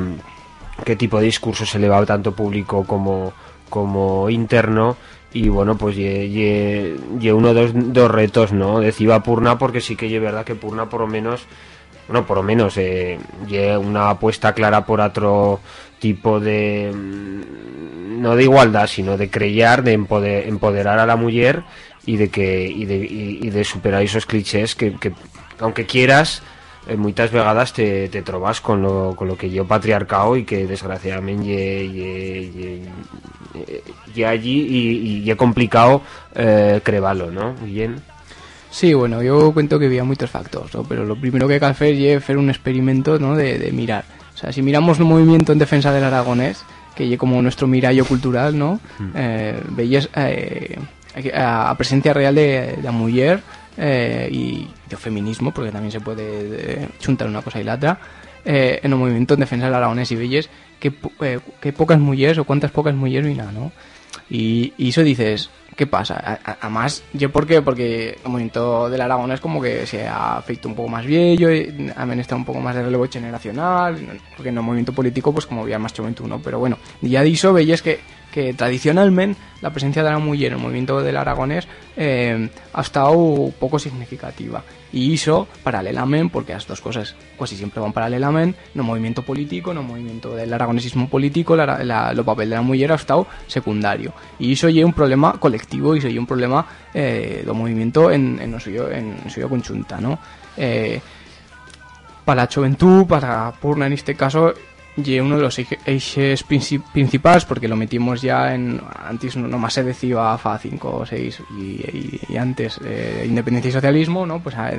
qué tipo de discurso se le va tanto público como, como interno. Y bueno pues ye, ye- uno de los dos retos no decía Purna porque sí que es verdad que Purna por lo menos bueno por lo menos eh, una apuesta clara por otro tipo de mm, no de igualdad sino de crear de empoder- empoderar a la mujer y de que y de, y, de superar esos clichés que aunque quieras eh, muchas vegadas te, te trobas con lo, con lo que yo patriarcado y que ye- ye allí y, y ye complicado eh, crevalo, ¿no? Bien. Sí, bueno, yo cuento que había muchos factores, ¿no? pero lo primero que hay que hacer es hacer un experimento ¿no? de, de mirar. O sea, si miramos un movimiento en defensa del aragonés, que es como nuestro mirallo cultural, ¿no? Eh, veis eh, a, a presencia real de, de la mujer eh, y de feminismo, porque también se puede eh, chuntar una cosa y la otra, eh, en el movimiento en defensa del aragonés y veis que, eh, que pocas mujeres o cuántas pocas mujeres vina, ¿no? Y, y eso dices, ¿qué pasa? Además, ¿yo por qué? Porque el movimiento del Aragón es como que se ha feito un poco más viejo, y también está un poco más de relevo generacional, porque en movimiento político, pues como había más juventud, ¿no? Pero bueno, ya dicho, veis que, que tradicionalmente la presencia de la mujer en el movimiento del aragonés eh, ha estado poco significativa. Y eso, paralelamente, porque las dos cosas casi siempre van paralelamente, no movimiento político, no movimiento del aragonesismo político, la, la, papel de la mujer ha estado secundario. Y eso es un problema colectivo y eso es un problema eh, del movimiento en, en, suyo, en suyo conjunta, ¿no? Eh, para la juventud, para Purna en este caso, y uno de los princi- principales, porque lo metimos ya en. Antes no nomás se decía FA 5 o 6 y, y- y antes eh, independencia y socialismo, ¿no? Pues a,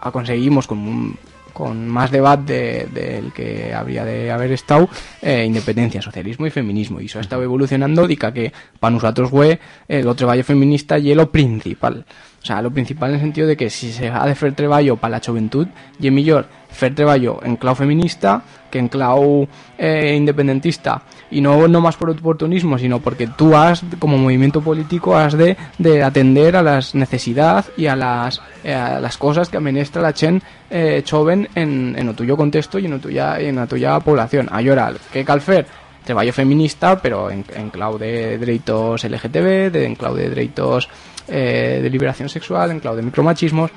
a conseguimos con un- con más debate de- del que habría de haber estado eh, independencia, socialismo y feminismo y eso ha estado evolucionando dica que para nosotros güey el otro trabajo feminista y lo principal o sea, lo principal en el sentido de que si se ha de fer treballo para la juventud y es mejor fer treballo en clau feminista que en clau eh, independentista. Y no no más por oportunismo sino porque tú has como movimiento político has de, de atender a las necesidades y a las eh, a las cosas que amenestra la chen eh, joven en, en el tuyo contexto y en, el tuya, en la tuya población. Ahora que cal fer treballo feminista pero en, en clau de derechos LGTB de, en clau de derechos eh, de liberación sexual en clau de micromachismos.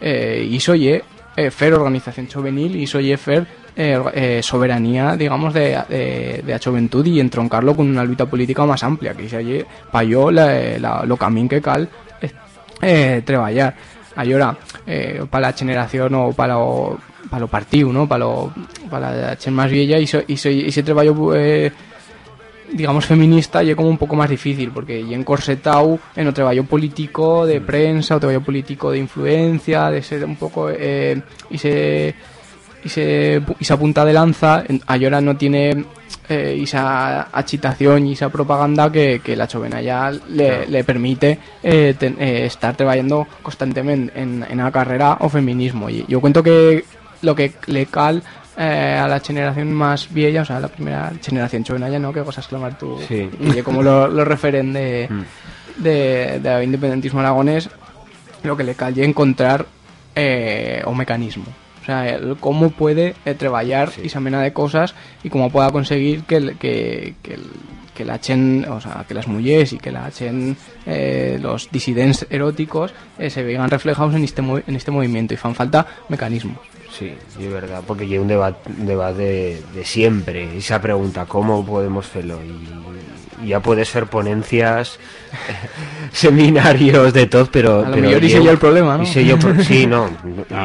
Eh, y soy fer organización juvenil y soy fer eh, eh, soberanía digamos de, de, de la juventud y entroncarlo con una lucha política más amplia que se para yo la, la, lo camino que cal eh, eh, treballar. Ahora eh, para la generación o para lo, para lo partido no para para la chen más vieja y, so, y, so, y ese trabajo eh, digamos feminista y es como un poco más difícil porque y encorsetado en el trabajo político de prensa o trabajo político de influencia de ser un poco eh, y se y se y esa punta de lanza ahora no tiene eh, esa agitación y esa propaganda que, que la chovena ya le, Claro. le permite eh, eh, estar trabajando constantemente en, en la carrera o feminismo y yo cuento que lo que le cal eh, a la generación más vieja, o sea, la primera generación chovena ya no, que cosas clamar tú Sí. y como lo, lo referen de, <laughs> de, de independentismo aragonés, lo que le cal ya encontrar eh, un mecanismo. O sea, el cómo puede eh, trabajar esa mena de cosas y cómo pueda conseguir que, el- que, que, el- que la chen, o sea, que las mujeres y que la chen, eh, los disidentes eróticos eh, se vean reflejados en este, en este movimiento y fan falta mecanismos. Sí, es verdad, porque hay un debate, un debate de, de siempre, esa pregunta, ¿cómo podemos hacerlo? Y, y ya puede ser ponencias, <laughs> seminarios, de todo, pero... A lo pero mejor yo- el problema, ¿no? <laughs> sí, no.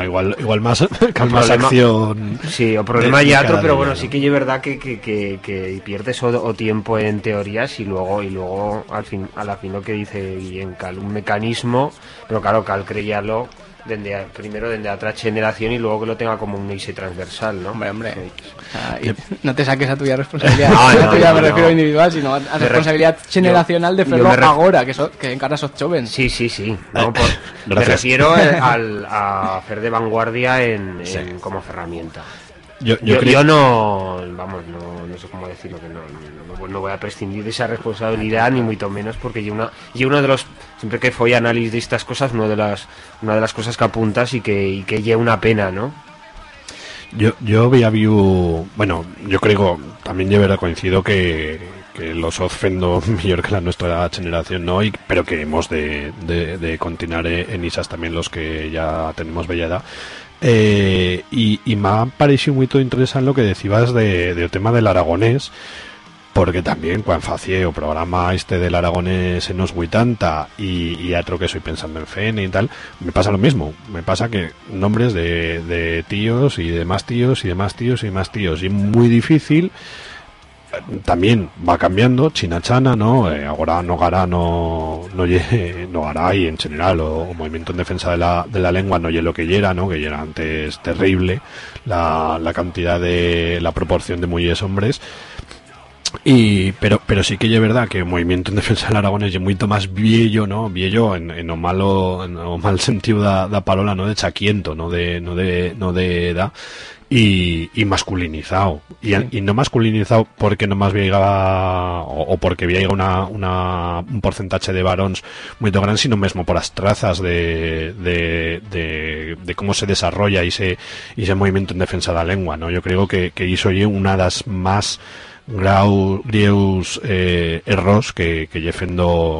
Igual, igual más, <laughs> más problema- acción. Sí, o problema de- ya otro, pero bueno, ¿no? sí que es verdad que, que, que, que pierdes o, o tiempo en teorías y luego y luego al fin a la fin lo que dice Guillén Cal, un mecanismo, pero claro, Cal creíalo dende a- primero desde otra generación y luego que lo tenga como un eixo transversal, ¿no? Hombre, hombre. Y no te saques a tuya responsabilidad. <laughs> No, No, no, tuya no, me no. refiero individual, sino a, a responsabilidad generacional de me ref- ahora, que, so, que encara sos jóvenes. Sí, sí, sí. <laughs> No, por- me refiero eh, <laughs> al, a hacer de vanguardia en, en- como herramienta. Yo, yo Yo, creo- yo no, vamos, no, no sé cómo decirlo, que no, no, no voy a prescindir de esa responsabilidad, ni mucho menos, porque yo, una, yo uno de los, siempre que fui a análisis de estas cosas, una de las, una de las cosas que apuntas y que, y que lleva una pena, ¿no? Yo, yo había visto, bueno, yo creo, también de verdad coincido que, los ofendo <laughs> mejor que la nuestra generación, ¿no? Y, pero que hemos de, de, continuar en isas también los que ya tenemos bella edad. Eh, y, y me ha parecido muy interesante lo que decías de, del tema del aragonés, porque también cuando facie o programa este del aragonés en los 80 y, y otro que estoy pensando en FEN y tal, me pasa lo mismo. Me pasa que nombres de, de tíos y de más tíos y de más tíos y más tíos. Y muy difícil. También va cambiando, Chinachana, ¿no? Eh, ahora Nogara no, no lle- <laughs> Nogara y en general, o, Movimiento en Defensa de la, de la Lengua no lle lo que era, ¿no? Que era antes terrible la, la cantidad de, la proporción de mujeres hombres. Y, pero, pero sí que es verdad que el movimiento en defensa del Aragonés es mucho más viejo, ¿no? Viejo en, en o malo, en o mal sentido da, da parola, ¿no? De chaquiento, no de, no de, no de edad. Y, y masculinizado. Y, y no masculinizado porque nomás llegaba, o, o porque había una, una, un porcentaje de varones muy grande, sino mismo por las trazas de, de, de, de cómo se desarrolla ese, ese movimiento en defensa de la lengua, ¿no? Yo creo que, que hizo una de las más grau, grieus eh, erros que, que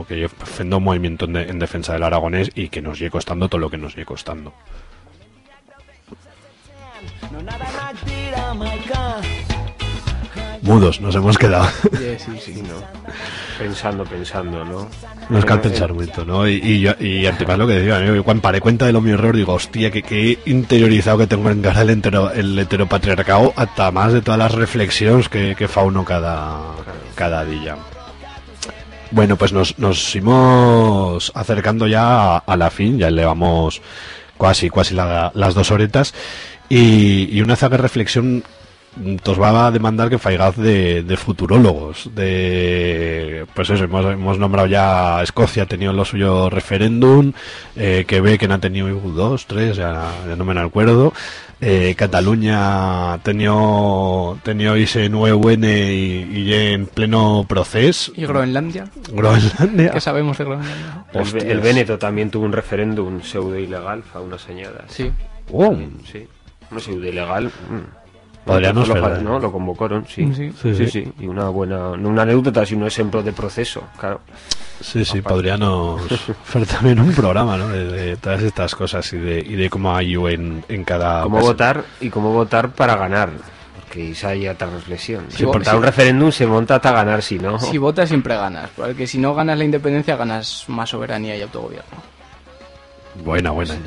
que movimiento en defensa del aragonés y que nos lle costando todo lo que nos lle costando. Mudos, nos hemos quedado. Sí, sí, sí, no. Pensando, pensando, ¿no? Nos cal Eh, pensar mucho, ¿no? Y, y, yo- y antes lo que decía, cuando paré cuenta de lo mi error, digo, hostia, que, que interiorizado que tengo en cara el, entero, el heteropatriarcado, hasta más de todas las reflexiones que, que fa uno cada, cada día. Bueno, pues nos, nos íbamos acercando ya a, a la fin, ya le vamos casi, casi la- las dos horetas, y, y una zaga reflexión os va a demandar que faigaz de, de futurólogos, de pues eso, hemos, hemos nombrado ya a Escocia, ha tenido lo suyo referéndum, eh, Quebec ha tenido dos, tres, ya, ya no me acuerdo, eh, Cataluña ha tenido, tenido ese 9UN y, y en pleno proceso. ¿Y Groenlandia? Groenlandia. ¿Qué sabemos de Groenlandia? El, el Véneto también tuvo un referéndum pseudo ilegal, fa unas añadas. Sí. Oh. Sí, no pseudo ilegal. mm. Podríamos lo. ¿no? lo convocaron, sí. Sí. Sí, Sí, sí. sí. Y una buena, no una anécdota, sino un ejemplo de proceso, claro. Sí, sí, podríamos hacer también un programa, ¿no? De, de todas estas cosas y de, y de cómo hay en, en cada... Cómo ocasión. votar y cómo votar para ganar. Porque esa hay otra reflexión. Sí, Si sí. un referéndum se monta hasta ganar, si no. Si votas siempre ganas, porque si no ganas la independencia ganas más soberanía y autogobierno. Buena, buena. <laughs>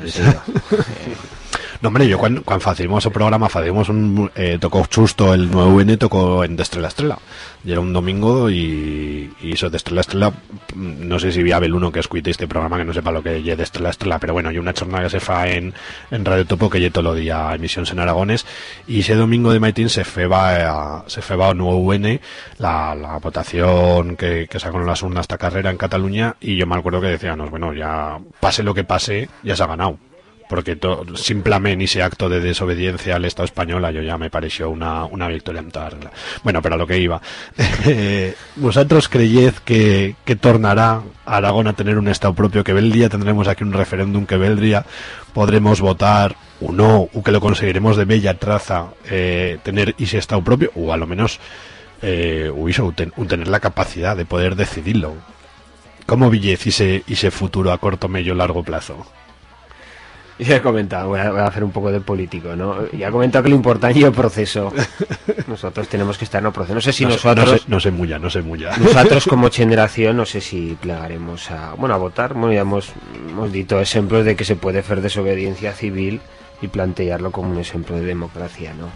No, hombre, yo cuando, cuando facimos el programa, un, eh, tocó justo el 9N, tocó en de Estrella a Estrella. Y era un domingo y, y eso de Estrella a Estrella, mm, no sé si viable el uno que escuite este programa que no sepa lo que es de Estrella a Estrella, pero bueno, hay una jornada que se fa en, en Radio Topo que lle todo el día emisiones en Aragones y ese domingo de Maitín se feba, se feba el 9UN, la, la votación que, que sacó en las urnas esta carrera en Cataluña y yo me acuerdo que decíamos, bueno, ya pase lo que pase, ya se ha ganado porque simplemente ese acto de desobediencia al Estado español a yo ya me pareció una, una victoria en toda regla. Bueno, pero a lo que iba. <laughs> ¿Vosotros creyed que, que tornará Aragón a tener un Estado propio? Que el día tendremos aquí un referéndum que el día podremos votar o no, o que lo conseguiremos de bella traza eh, tener ese Estado propio, o a lo menos eh, o iso, tener la capacidad de poder decidirlo. ¿Cómo villez ese, ese futuro a corto, medio, largo plazo? <laughs> Ya he comentado, voy a, voy a hacer un poco de político, ¿no? Ya he comentado que lo importante es el proceso. <laughs> Nosotros tenemos que estar en el proceso. No sé si no, nosotros... no sé, no sé muya, no sé muya. Nosotros <laughs> como generación no sé si plegaremos a, bueno, a votar. Bueno, ya hemos, hemos dicho ejemplos de que se puede hacer desobediencia civil y plantearlo como un ejemplo de democracia, ¿no?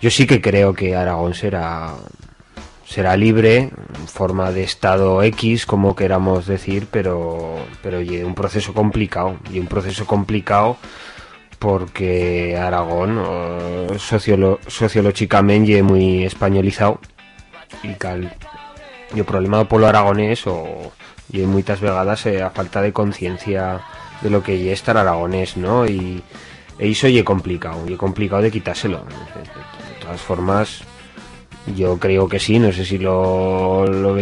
Yo sí que creo que Aragón será será libre, forma de estado X, como queramos decir, pero pero y un proceso complicado, y un proceso complicado porque Aragón eh, sociológicamente es muy españolizado y cal y el problema del pueblo aragonés o y muchas vegadas eh, a falta de conciencia de lo que es estar aragonés, ¿no? Y e iso y complicado, y complicado de quitárselo. De todas formas, yo creo que sí, no sé si lo, lo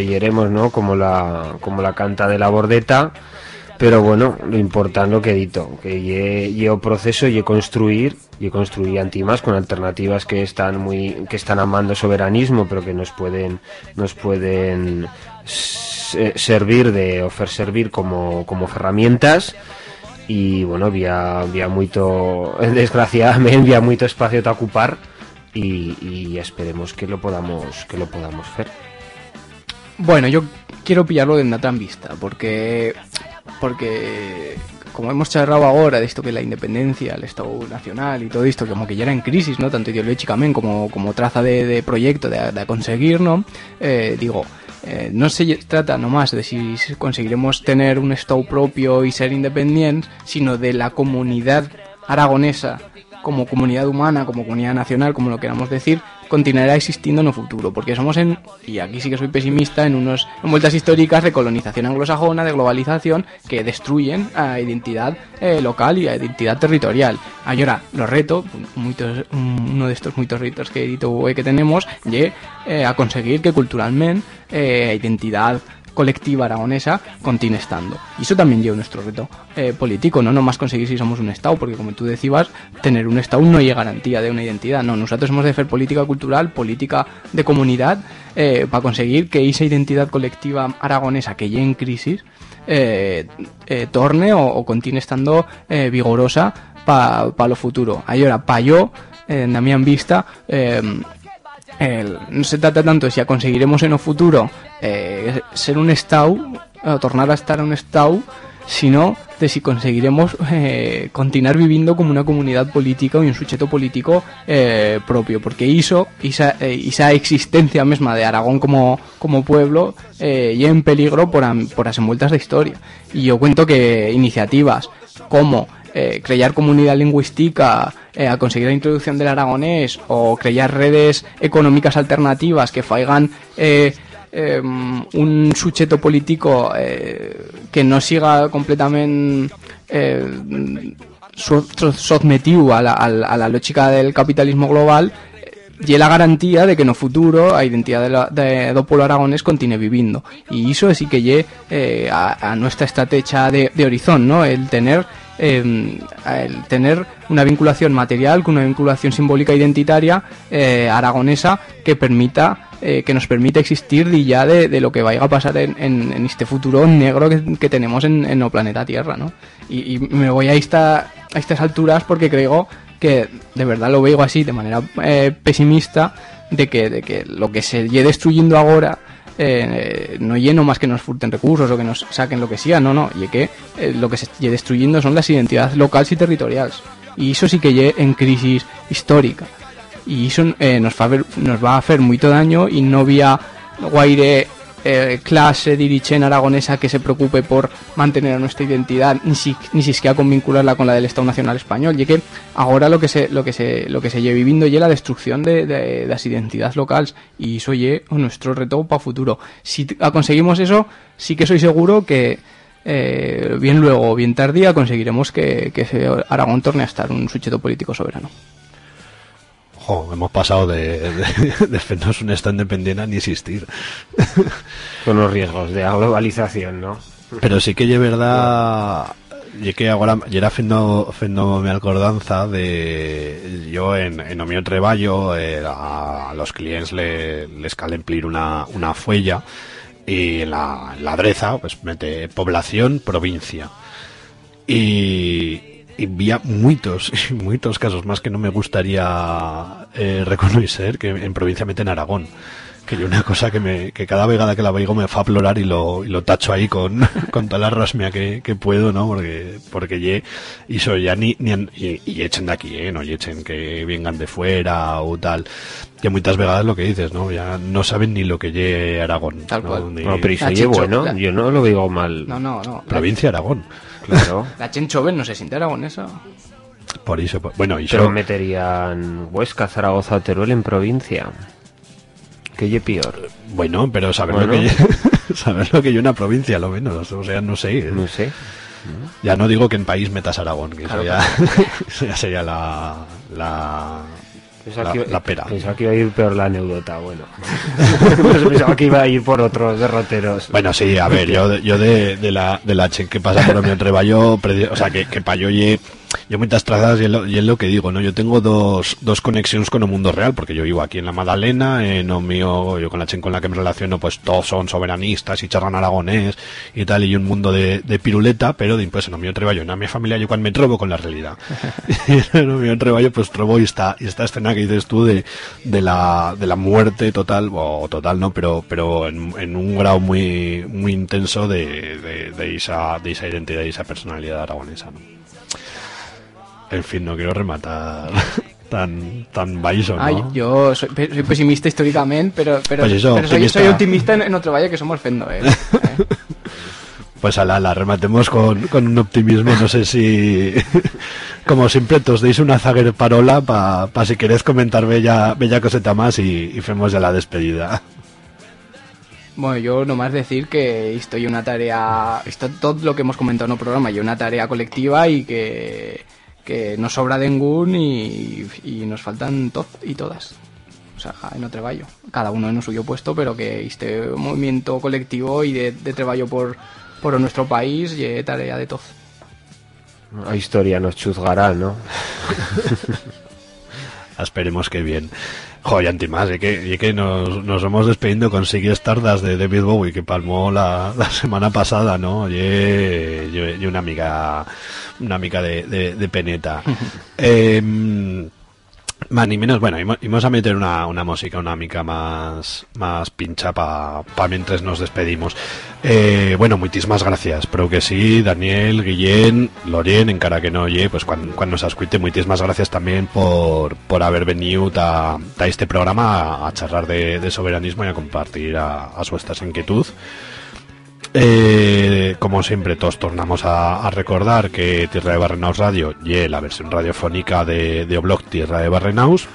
¿no? Como la, como la canta de la bordeta, pero bueno, lo importante lo que edito, que lle, lle o proceso y construir, y construir antimas con alternativas que están muy, que están amando soberanismo, pero que nos pueden, nos pueden se- servir de ofrecer servir como, como herramientas y bueno, había, había mucho <laughs> desgraciadamente había mucho espacio para ocupar y, esperemos que lo podamos que lo podamos hacer Bueno, yo quiero pillarlo de una vista, porque, porque como hemos charlado ahora de esto que la independencia, el Estado Nacional y todo esto, como que ya era en crisis, ¿no? Tanto ideológicamente como, como traza de, de proyecto de, de conseguir, ¿no? Eh, digo, eh, no se trata nomás de si conseguiremos tener un Estado propio y ser independientes, sino de la comunidad aragonesa como comunidad humana, como comunidad nacional, como lo queramos decir, continuará existiendo en el futuro, porque somos en, y aquí sí que soy pesimista, en unos en vueltas históricas de colonización anglosajona, de globalización, que destruyen a identidad eh, local y a identidad territorial. Ahora, los retos, uno de estos muchos retos que edito que tenemos, y eh, a conseguir que culturalmente eh, identidad colectiva aragonesa continúe estando. Y eso también lleva nuestro reto eh, político, no nomás conseguir si somos un Estado, porque como tú decías, tener un Estado no es garantía de una identidad, no, nosotros hemos de hacer política cultural, política de comunidad, eh, para conseguir que esa identidad colectiva aragonesa que ya en crisis, eh, torne o, continúe estando vigorosa para lo futuro. Ahora, para yo, en la mi vista, eh, no se trata tanto de si conseguiremos en el futuro eh, ser un Estado, o tornar a estar un Estado, sino de si conseguiremos eh, continuar viviendo como una comunidad política y un sujeto político eh, propio, porque esa, existencia misma de Aragón como, como pueblo eh, en peligro por, por las envueltas de historia. Y yo cuento que iniciativas como crear comunidad lingüística, eh, conseguir la introducción del aragonés o crear redes económicas alternativas que faigan eh, eh, un sujeto político eh, que no siga completamente eh, so- so- sometido a la, lógica del capitalismo global y la garantía de que el futuro a identidad de, de pueblo aragonés continúe viviendo. Y eso sí que lle a, nuestra estrategia de, de no el tener eh, el tener una vinculación material con una vinculación simbólica identitaria eh, aragonesa que permita eh, que nos permita existir y ya de, de lo que vaya a pasar en, en- en este futuro negro que, que tenemos en, en el planeta Tierra ¿no? y, y me voy a, esta, a estas alturas porque creo que de verdad lo veo así de manera eh, pesimista de que, de que lo que se lle destruyendo ahora eh, no lleno más que nos furten recursos o que nos saquen lo que sea, no, no, y que eh, lo que se lle destruyendo son las identidades locales y territoriales. Y eso sí que lle en crisis histórica. Y eso eh, nos, fa ver, nos va a hacer mucho daño y no había guaire eh, clase dirigente aragonesa que se preocupe por mantener nuestra identidad ni, si, ni siquiera con vincularla con la del Estado Nacional Español. Y que ahora lo que se lo que se lo que se lleva viviendo ya la destrucción de, de, las identidades locales. Y eso es nuestro reto para futuro. Si t- conseguimos eso sí que soy seguro que eh, bien luego bien tardía conseguiremos que, que Aragón torne a estar un sujeto político soberano Jo, hemos pasado de, de, <laughs> de hacernos un estado independiente a ni existir. <laughs> con los riesgos de la globalización no Pero sí que es verdad y que ahora yo era acordanza de yo en, en o treballo eh, a, a los clientes le, les cal emplir una, una fuella y en la, en la adreza pues mete población provincia y había muchos <laughs> muchos casos más que no me gustaría eh, reconocer que en provincia meten Aragón que yo una cosa que me que cada vegada que la veigo me fa plorar y lo, y lo tacho ahí con, <laughs> con toda la rasmia que, que puedo, ¿no? Porque porque ye, y soy ya ni, ni an- y, y echen de aquí, ¿eh? No y echen que vengan de fuera o tal. Que muchas vegadas lo que dices, ¿no? Ya no saben ni lo que lle Aragón. Tal ¿no? cual. Ni- No, pero y se Chencho, bueno, yo no lo digo mal. No, no, no. Provincia de Aragón. Claro. <laughs> la Chenchoven no se siente aragonesa. Por eso, bueno, y Pero eso, meterían Huesca, Zaragoza o Teruel en provincia. Que ye peor. bueno, pero saber lo que <laughs> saber lo que yo una provincia, lo menos, o sea, no sé. No sé. Ya no digo que en país metas Aragón, que Claro, eso, ya, <laughs> eso ya sería la, la, Pensaba, la, que, la pera. pensaba que iba a ir peor la anécdota, bueno. <laughs> Pues pensaba que iba a ir por otros derroteros. Bueno, sí, a ver, yo, de- yo de, de la, de la chen que pasa por mi predi- o sea, que, que pa yo muchas trazas y es lo, y es lo que digo, ¿no? Yo tengo dos, dos conexiones con el mundo real, porque yo vivo aquí en la Madalena, en o mío, yo con la chen con la que me relaciono, pues todos son soberanistas y charran aragonés y tal, y un mundo de, de piruleta, pero de pues en o mío treballo, en la mi familia yo cuando me trobo con la realidad. y en o mío treballo, pues trobo y está, y esta escena que dices tú de, de la, de la muerte total, o total no, pero, pero en, en un grado muy, muy intenso de, de, de esa, de esa identidad y esa personalidad aragonesa, ¿no? En fin, no quiero rematar <laughs> tan, tan baixo, ¿no? Ay, yo soy, pe- soy pesimista históricamente, pero, pero, Pues eso, pero soy, optimista. soy optimista en, en otro valle que somos fendo, eh. Eh. <laughs> Pues ala, la rematemos con, con un optimismo, no sé si, <laughs> como siempre, os deis una zaguer parola para pa si queréis comentar bella, bella coseta más y, y femos ya la despedida. Bueno, yo nomás decir que estoy una tarea, esto todo lo que hemos comentado en el programa, y una tarea colectiva y que, que nos sobra ningún y, y nos faltan todos y todas. O sea, en otro treballo. Cada uno en un suyo puesto, pero que este movimiento colectivo y de, de treballo por, por nuestro país y tarea de todos. La historia nos chuzgará, ¿no? <laughs> Esperemos que bien. Joder, antimás, y que, y que nos, nos hemos despedido con Sigue Stardust de David Bowie, que palmó la, la semana pasada, ¿no? Y, y- una amiga, una amiga de, de, de Peneta. Em, <laughs> más ni menos, bueno, íbamos a meter una, una música, una mica más, más pincha para pa mientras nos despedimos. Eh, bueno, muchísimas gracias, pero que sí, Daniel, Guillén, Lorien, encara que no oye, pues cuando, cuando nos escuite, muchísimas gracias también por, por haber venido a, a este programa a, a charlar de, de soberanismo y a compartir a, a su estas inquietud. Eh, como siempre, todos tornamos a, recordar que Tierra de Barrenaus Radio y la versión radiofónica de, de Oblog Tierra de Barrenaus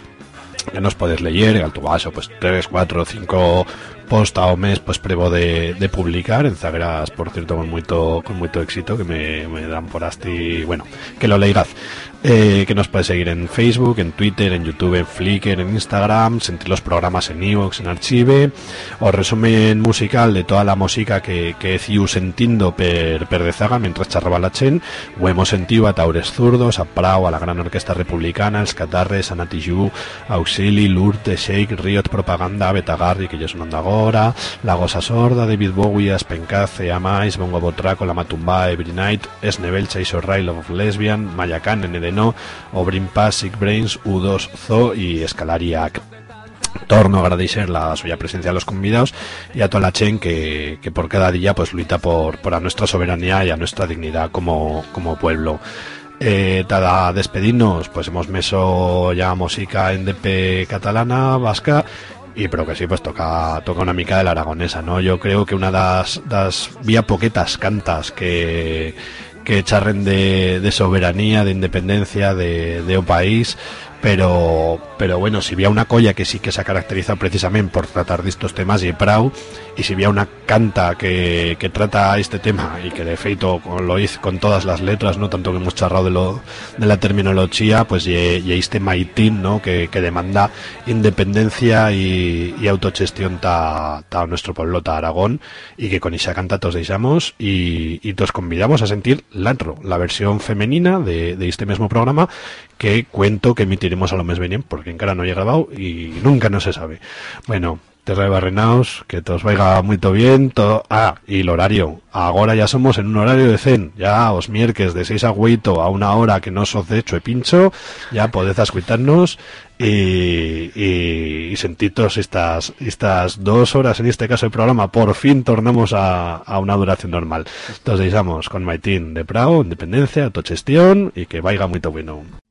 que nos podéis leer al tu vaso pues 3, 4, 5 posta o mes pues prevo de, de publicar en Zagras por cierto con mucho con mucho éxito que me, me dan por asti bueno que lo leigaz eh, que nos podéis seguir en Facebook, en Twitter, en YouTube, en Flickr, en Instagram, sentir los programas en Evox, en Archive, o resumen musical de toda la música que, que ciu sentindo per, per de zaga mientras charraba la chen, o hemos sentido a Taures Zurdos, a Prau, a la Gran Orquesta Republicana, els Catarres, a Auxili, Lourdes, Shake, Riot Propaganda, Betagarri, que ya sonando agora, La Gosa Sorda, David Bowie, Aspencace, Amais, Bongo Botraco, La Matumba, Every Night, Esnebel, Chase O'Reilly, Love of Lesbian, Mayacan, NDNO, Obrin Pass, Brains, U2, Zo y Escalariac. Torno a agradecer la suya presencia a los convidados y a toda la chen que, que por cada día pues lucha por, por a nuestra soberanía y a nuestra dignidad como, como pueblo. Eh, tada despedirnos, pues hemos meso ya música en DP catalana, vasca, y pero que sí, pues toca, toca una mica de la aragonesa, ¿no? Yo creo que una das, das vía poquetas cantas que, que charren de, soberanía, de independencia de, de país, pero pero bueno, si había una colla que sí que se ha caracterizado precisamente por tratar de estos temas y prau, y si había una canta que, que trata este tema y que de feito lo hizo con todas las letras, no tanto que hemos charrado de lo de la terminología, pues y, este maitín, ¿no? Que, que demanda independencia y, y autogestión ta, ta nuestro pueblo, ta Aragón, y que con esa canta todos deixamos y, y os convidamos a sentir l'antro, la versión femenina de, de este mismo programa que cuento que emitiremos a lo mes venien porque en cara no he grabado y nunca no se sabe. Bueno, Terra de Barrenaos, que todos vaya muy bien. Todo... Ah, y el horario. Ahora ya somos en un horario de zen. Ya os mierques de 6 a 8 a una hora que no sos de hecho pincho, ya podéis escucharnos y, y, y sentitos estas, estas dos horas, en este caso el programa, por fin tornamos a, a una duración normal. Entonces, digamos, con Maitín de Prado, Independencia, autogestión y que vaya muy bueno.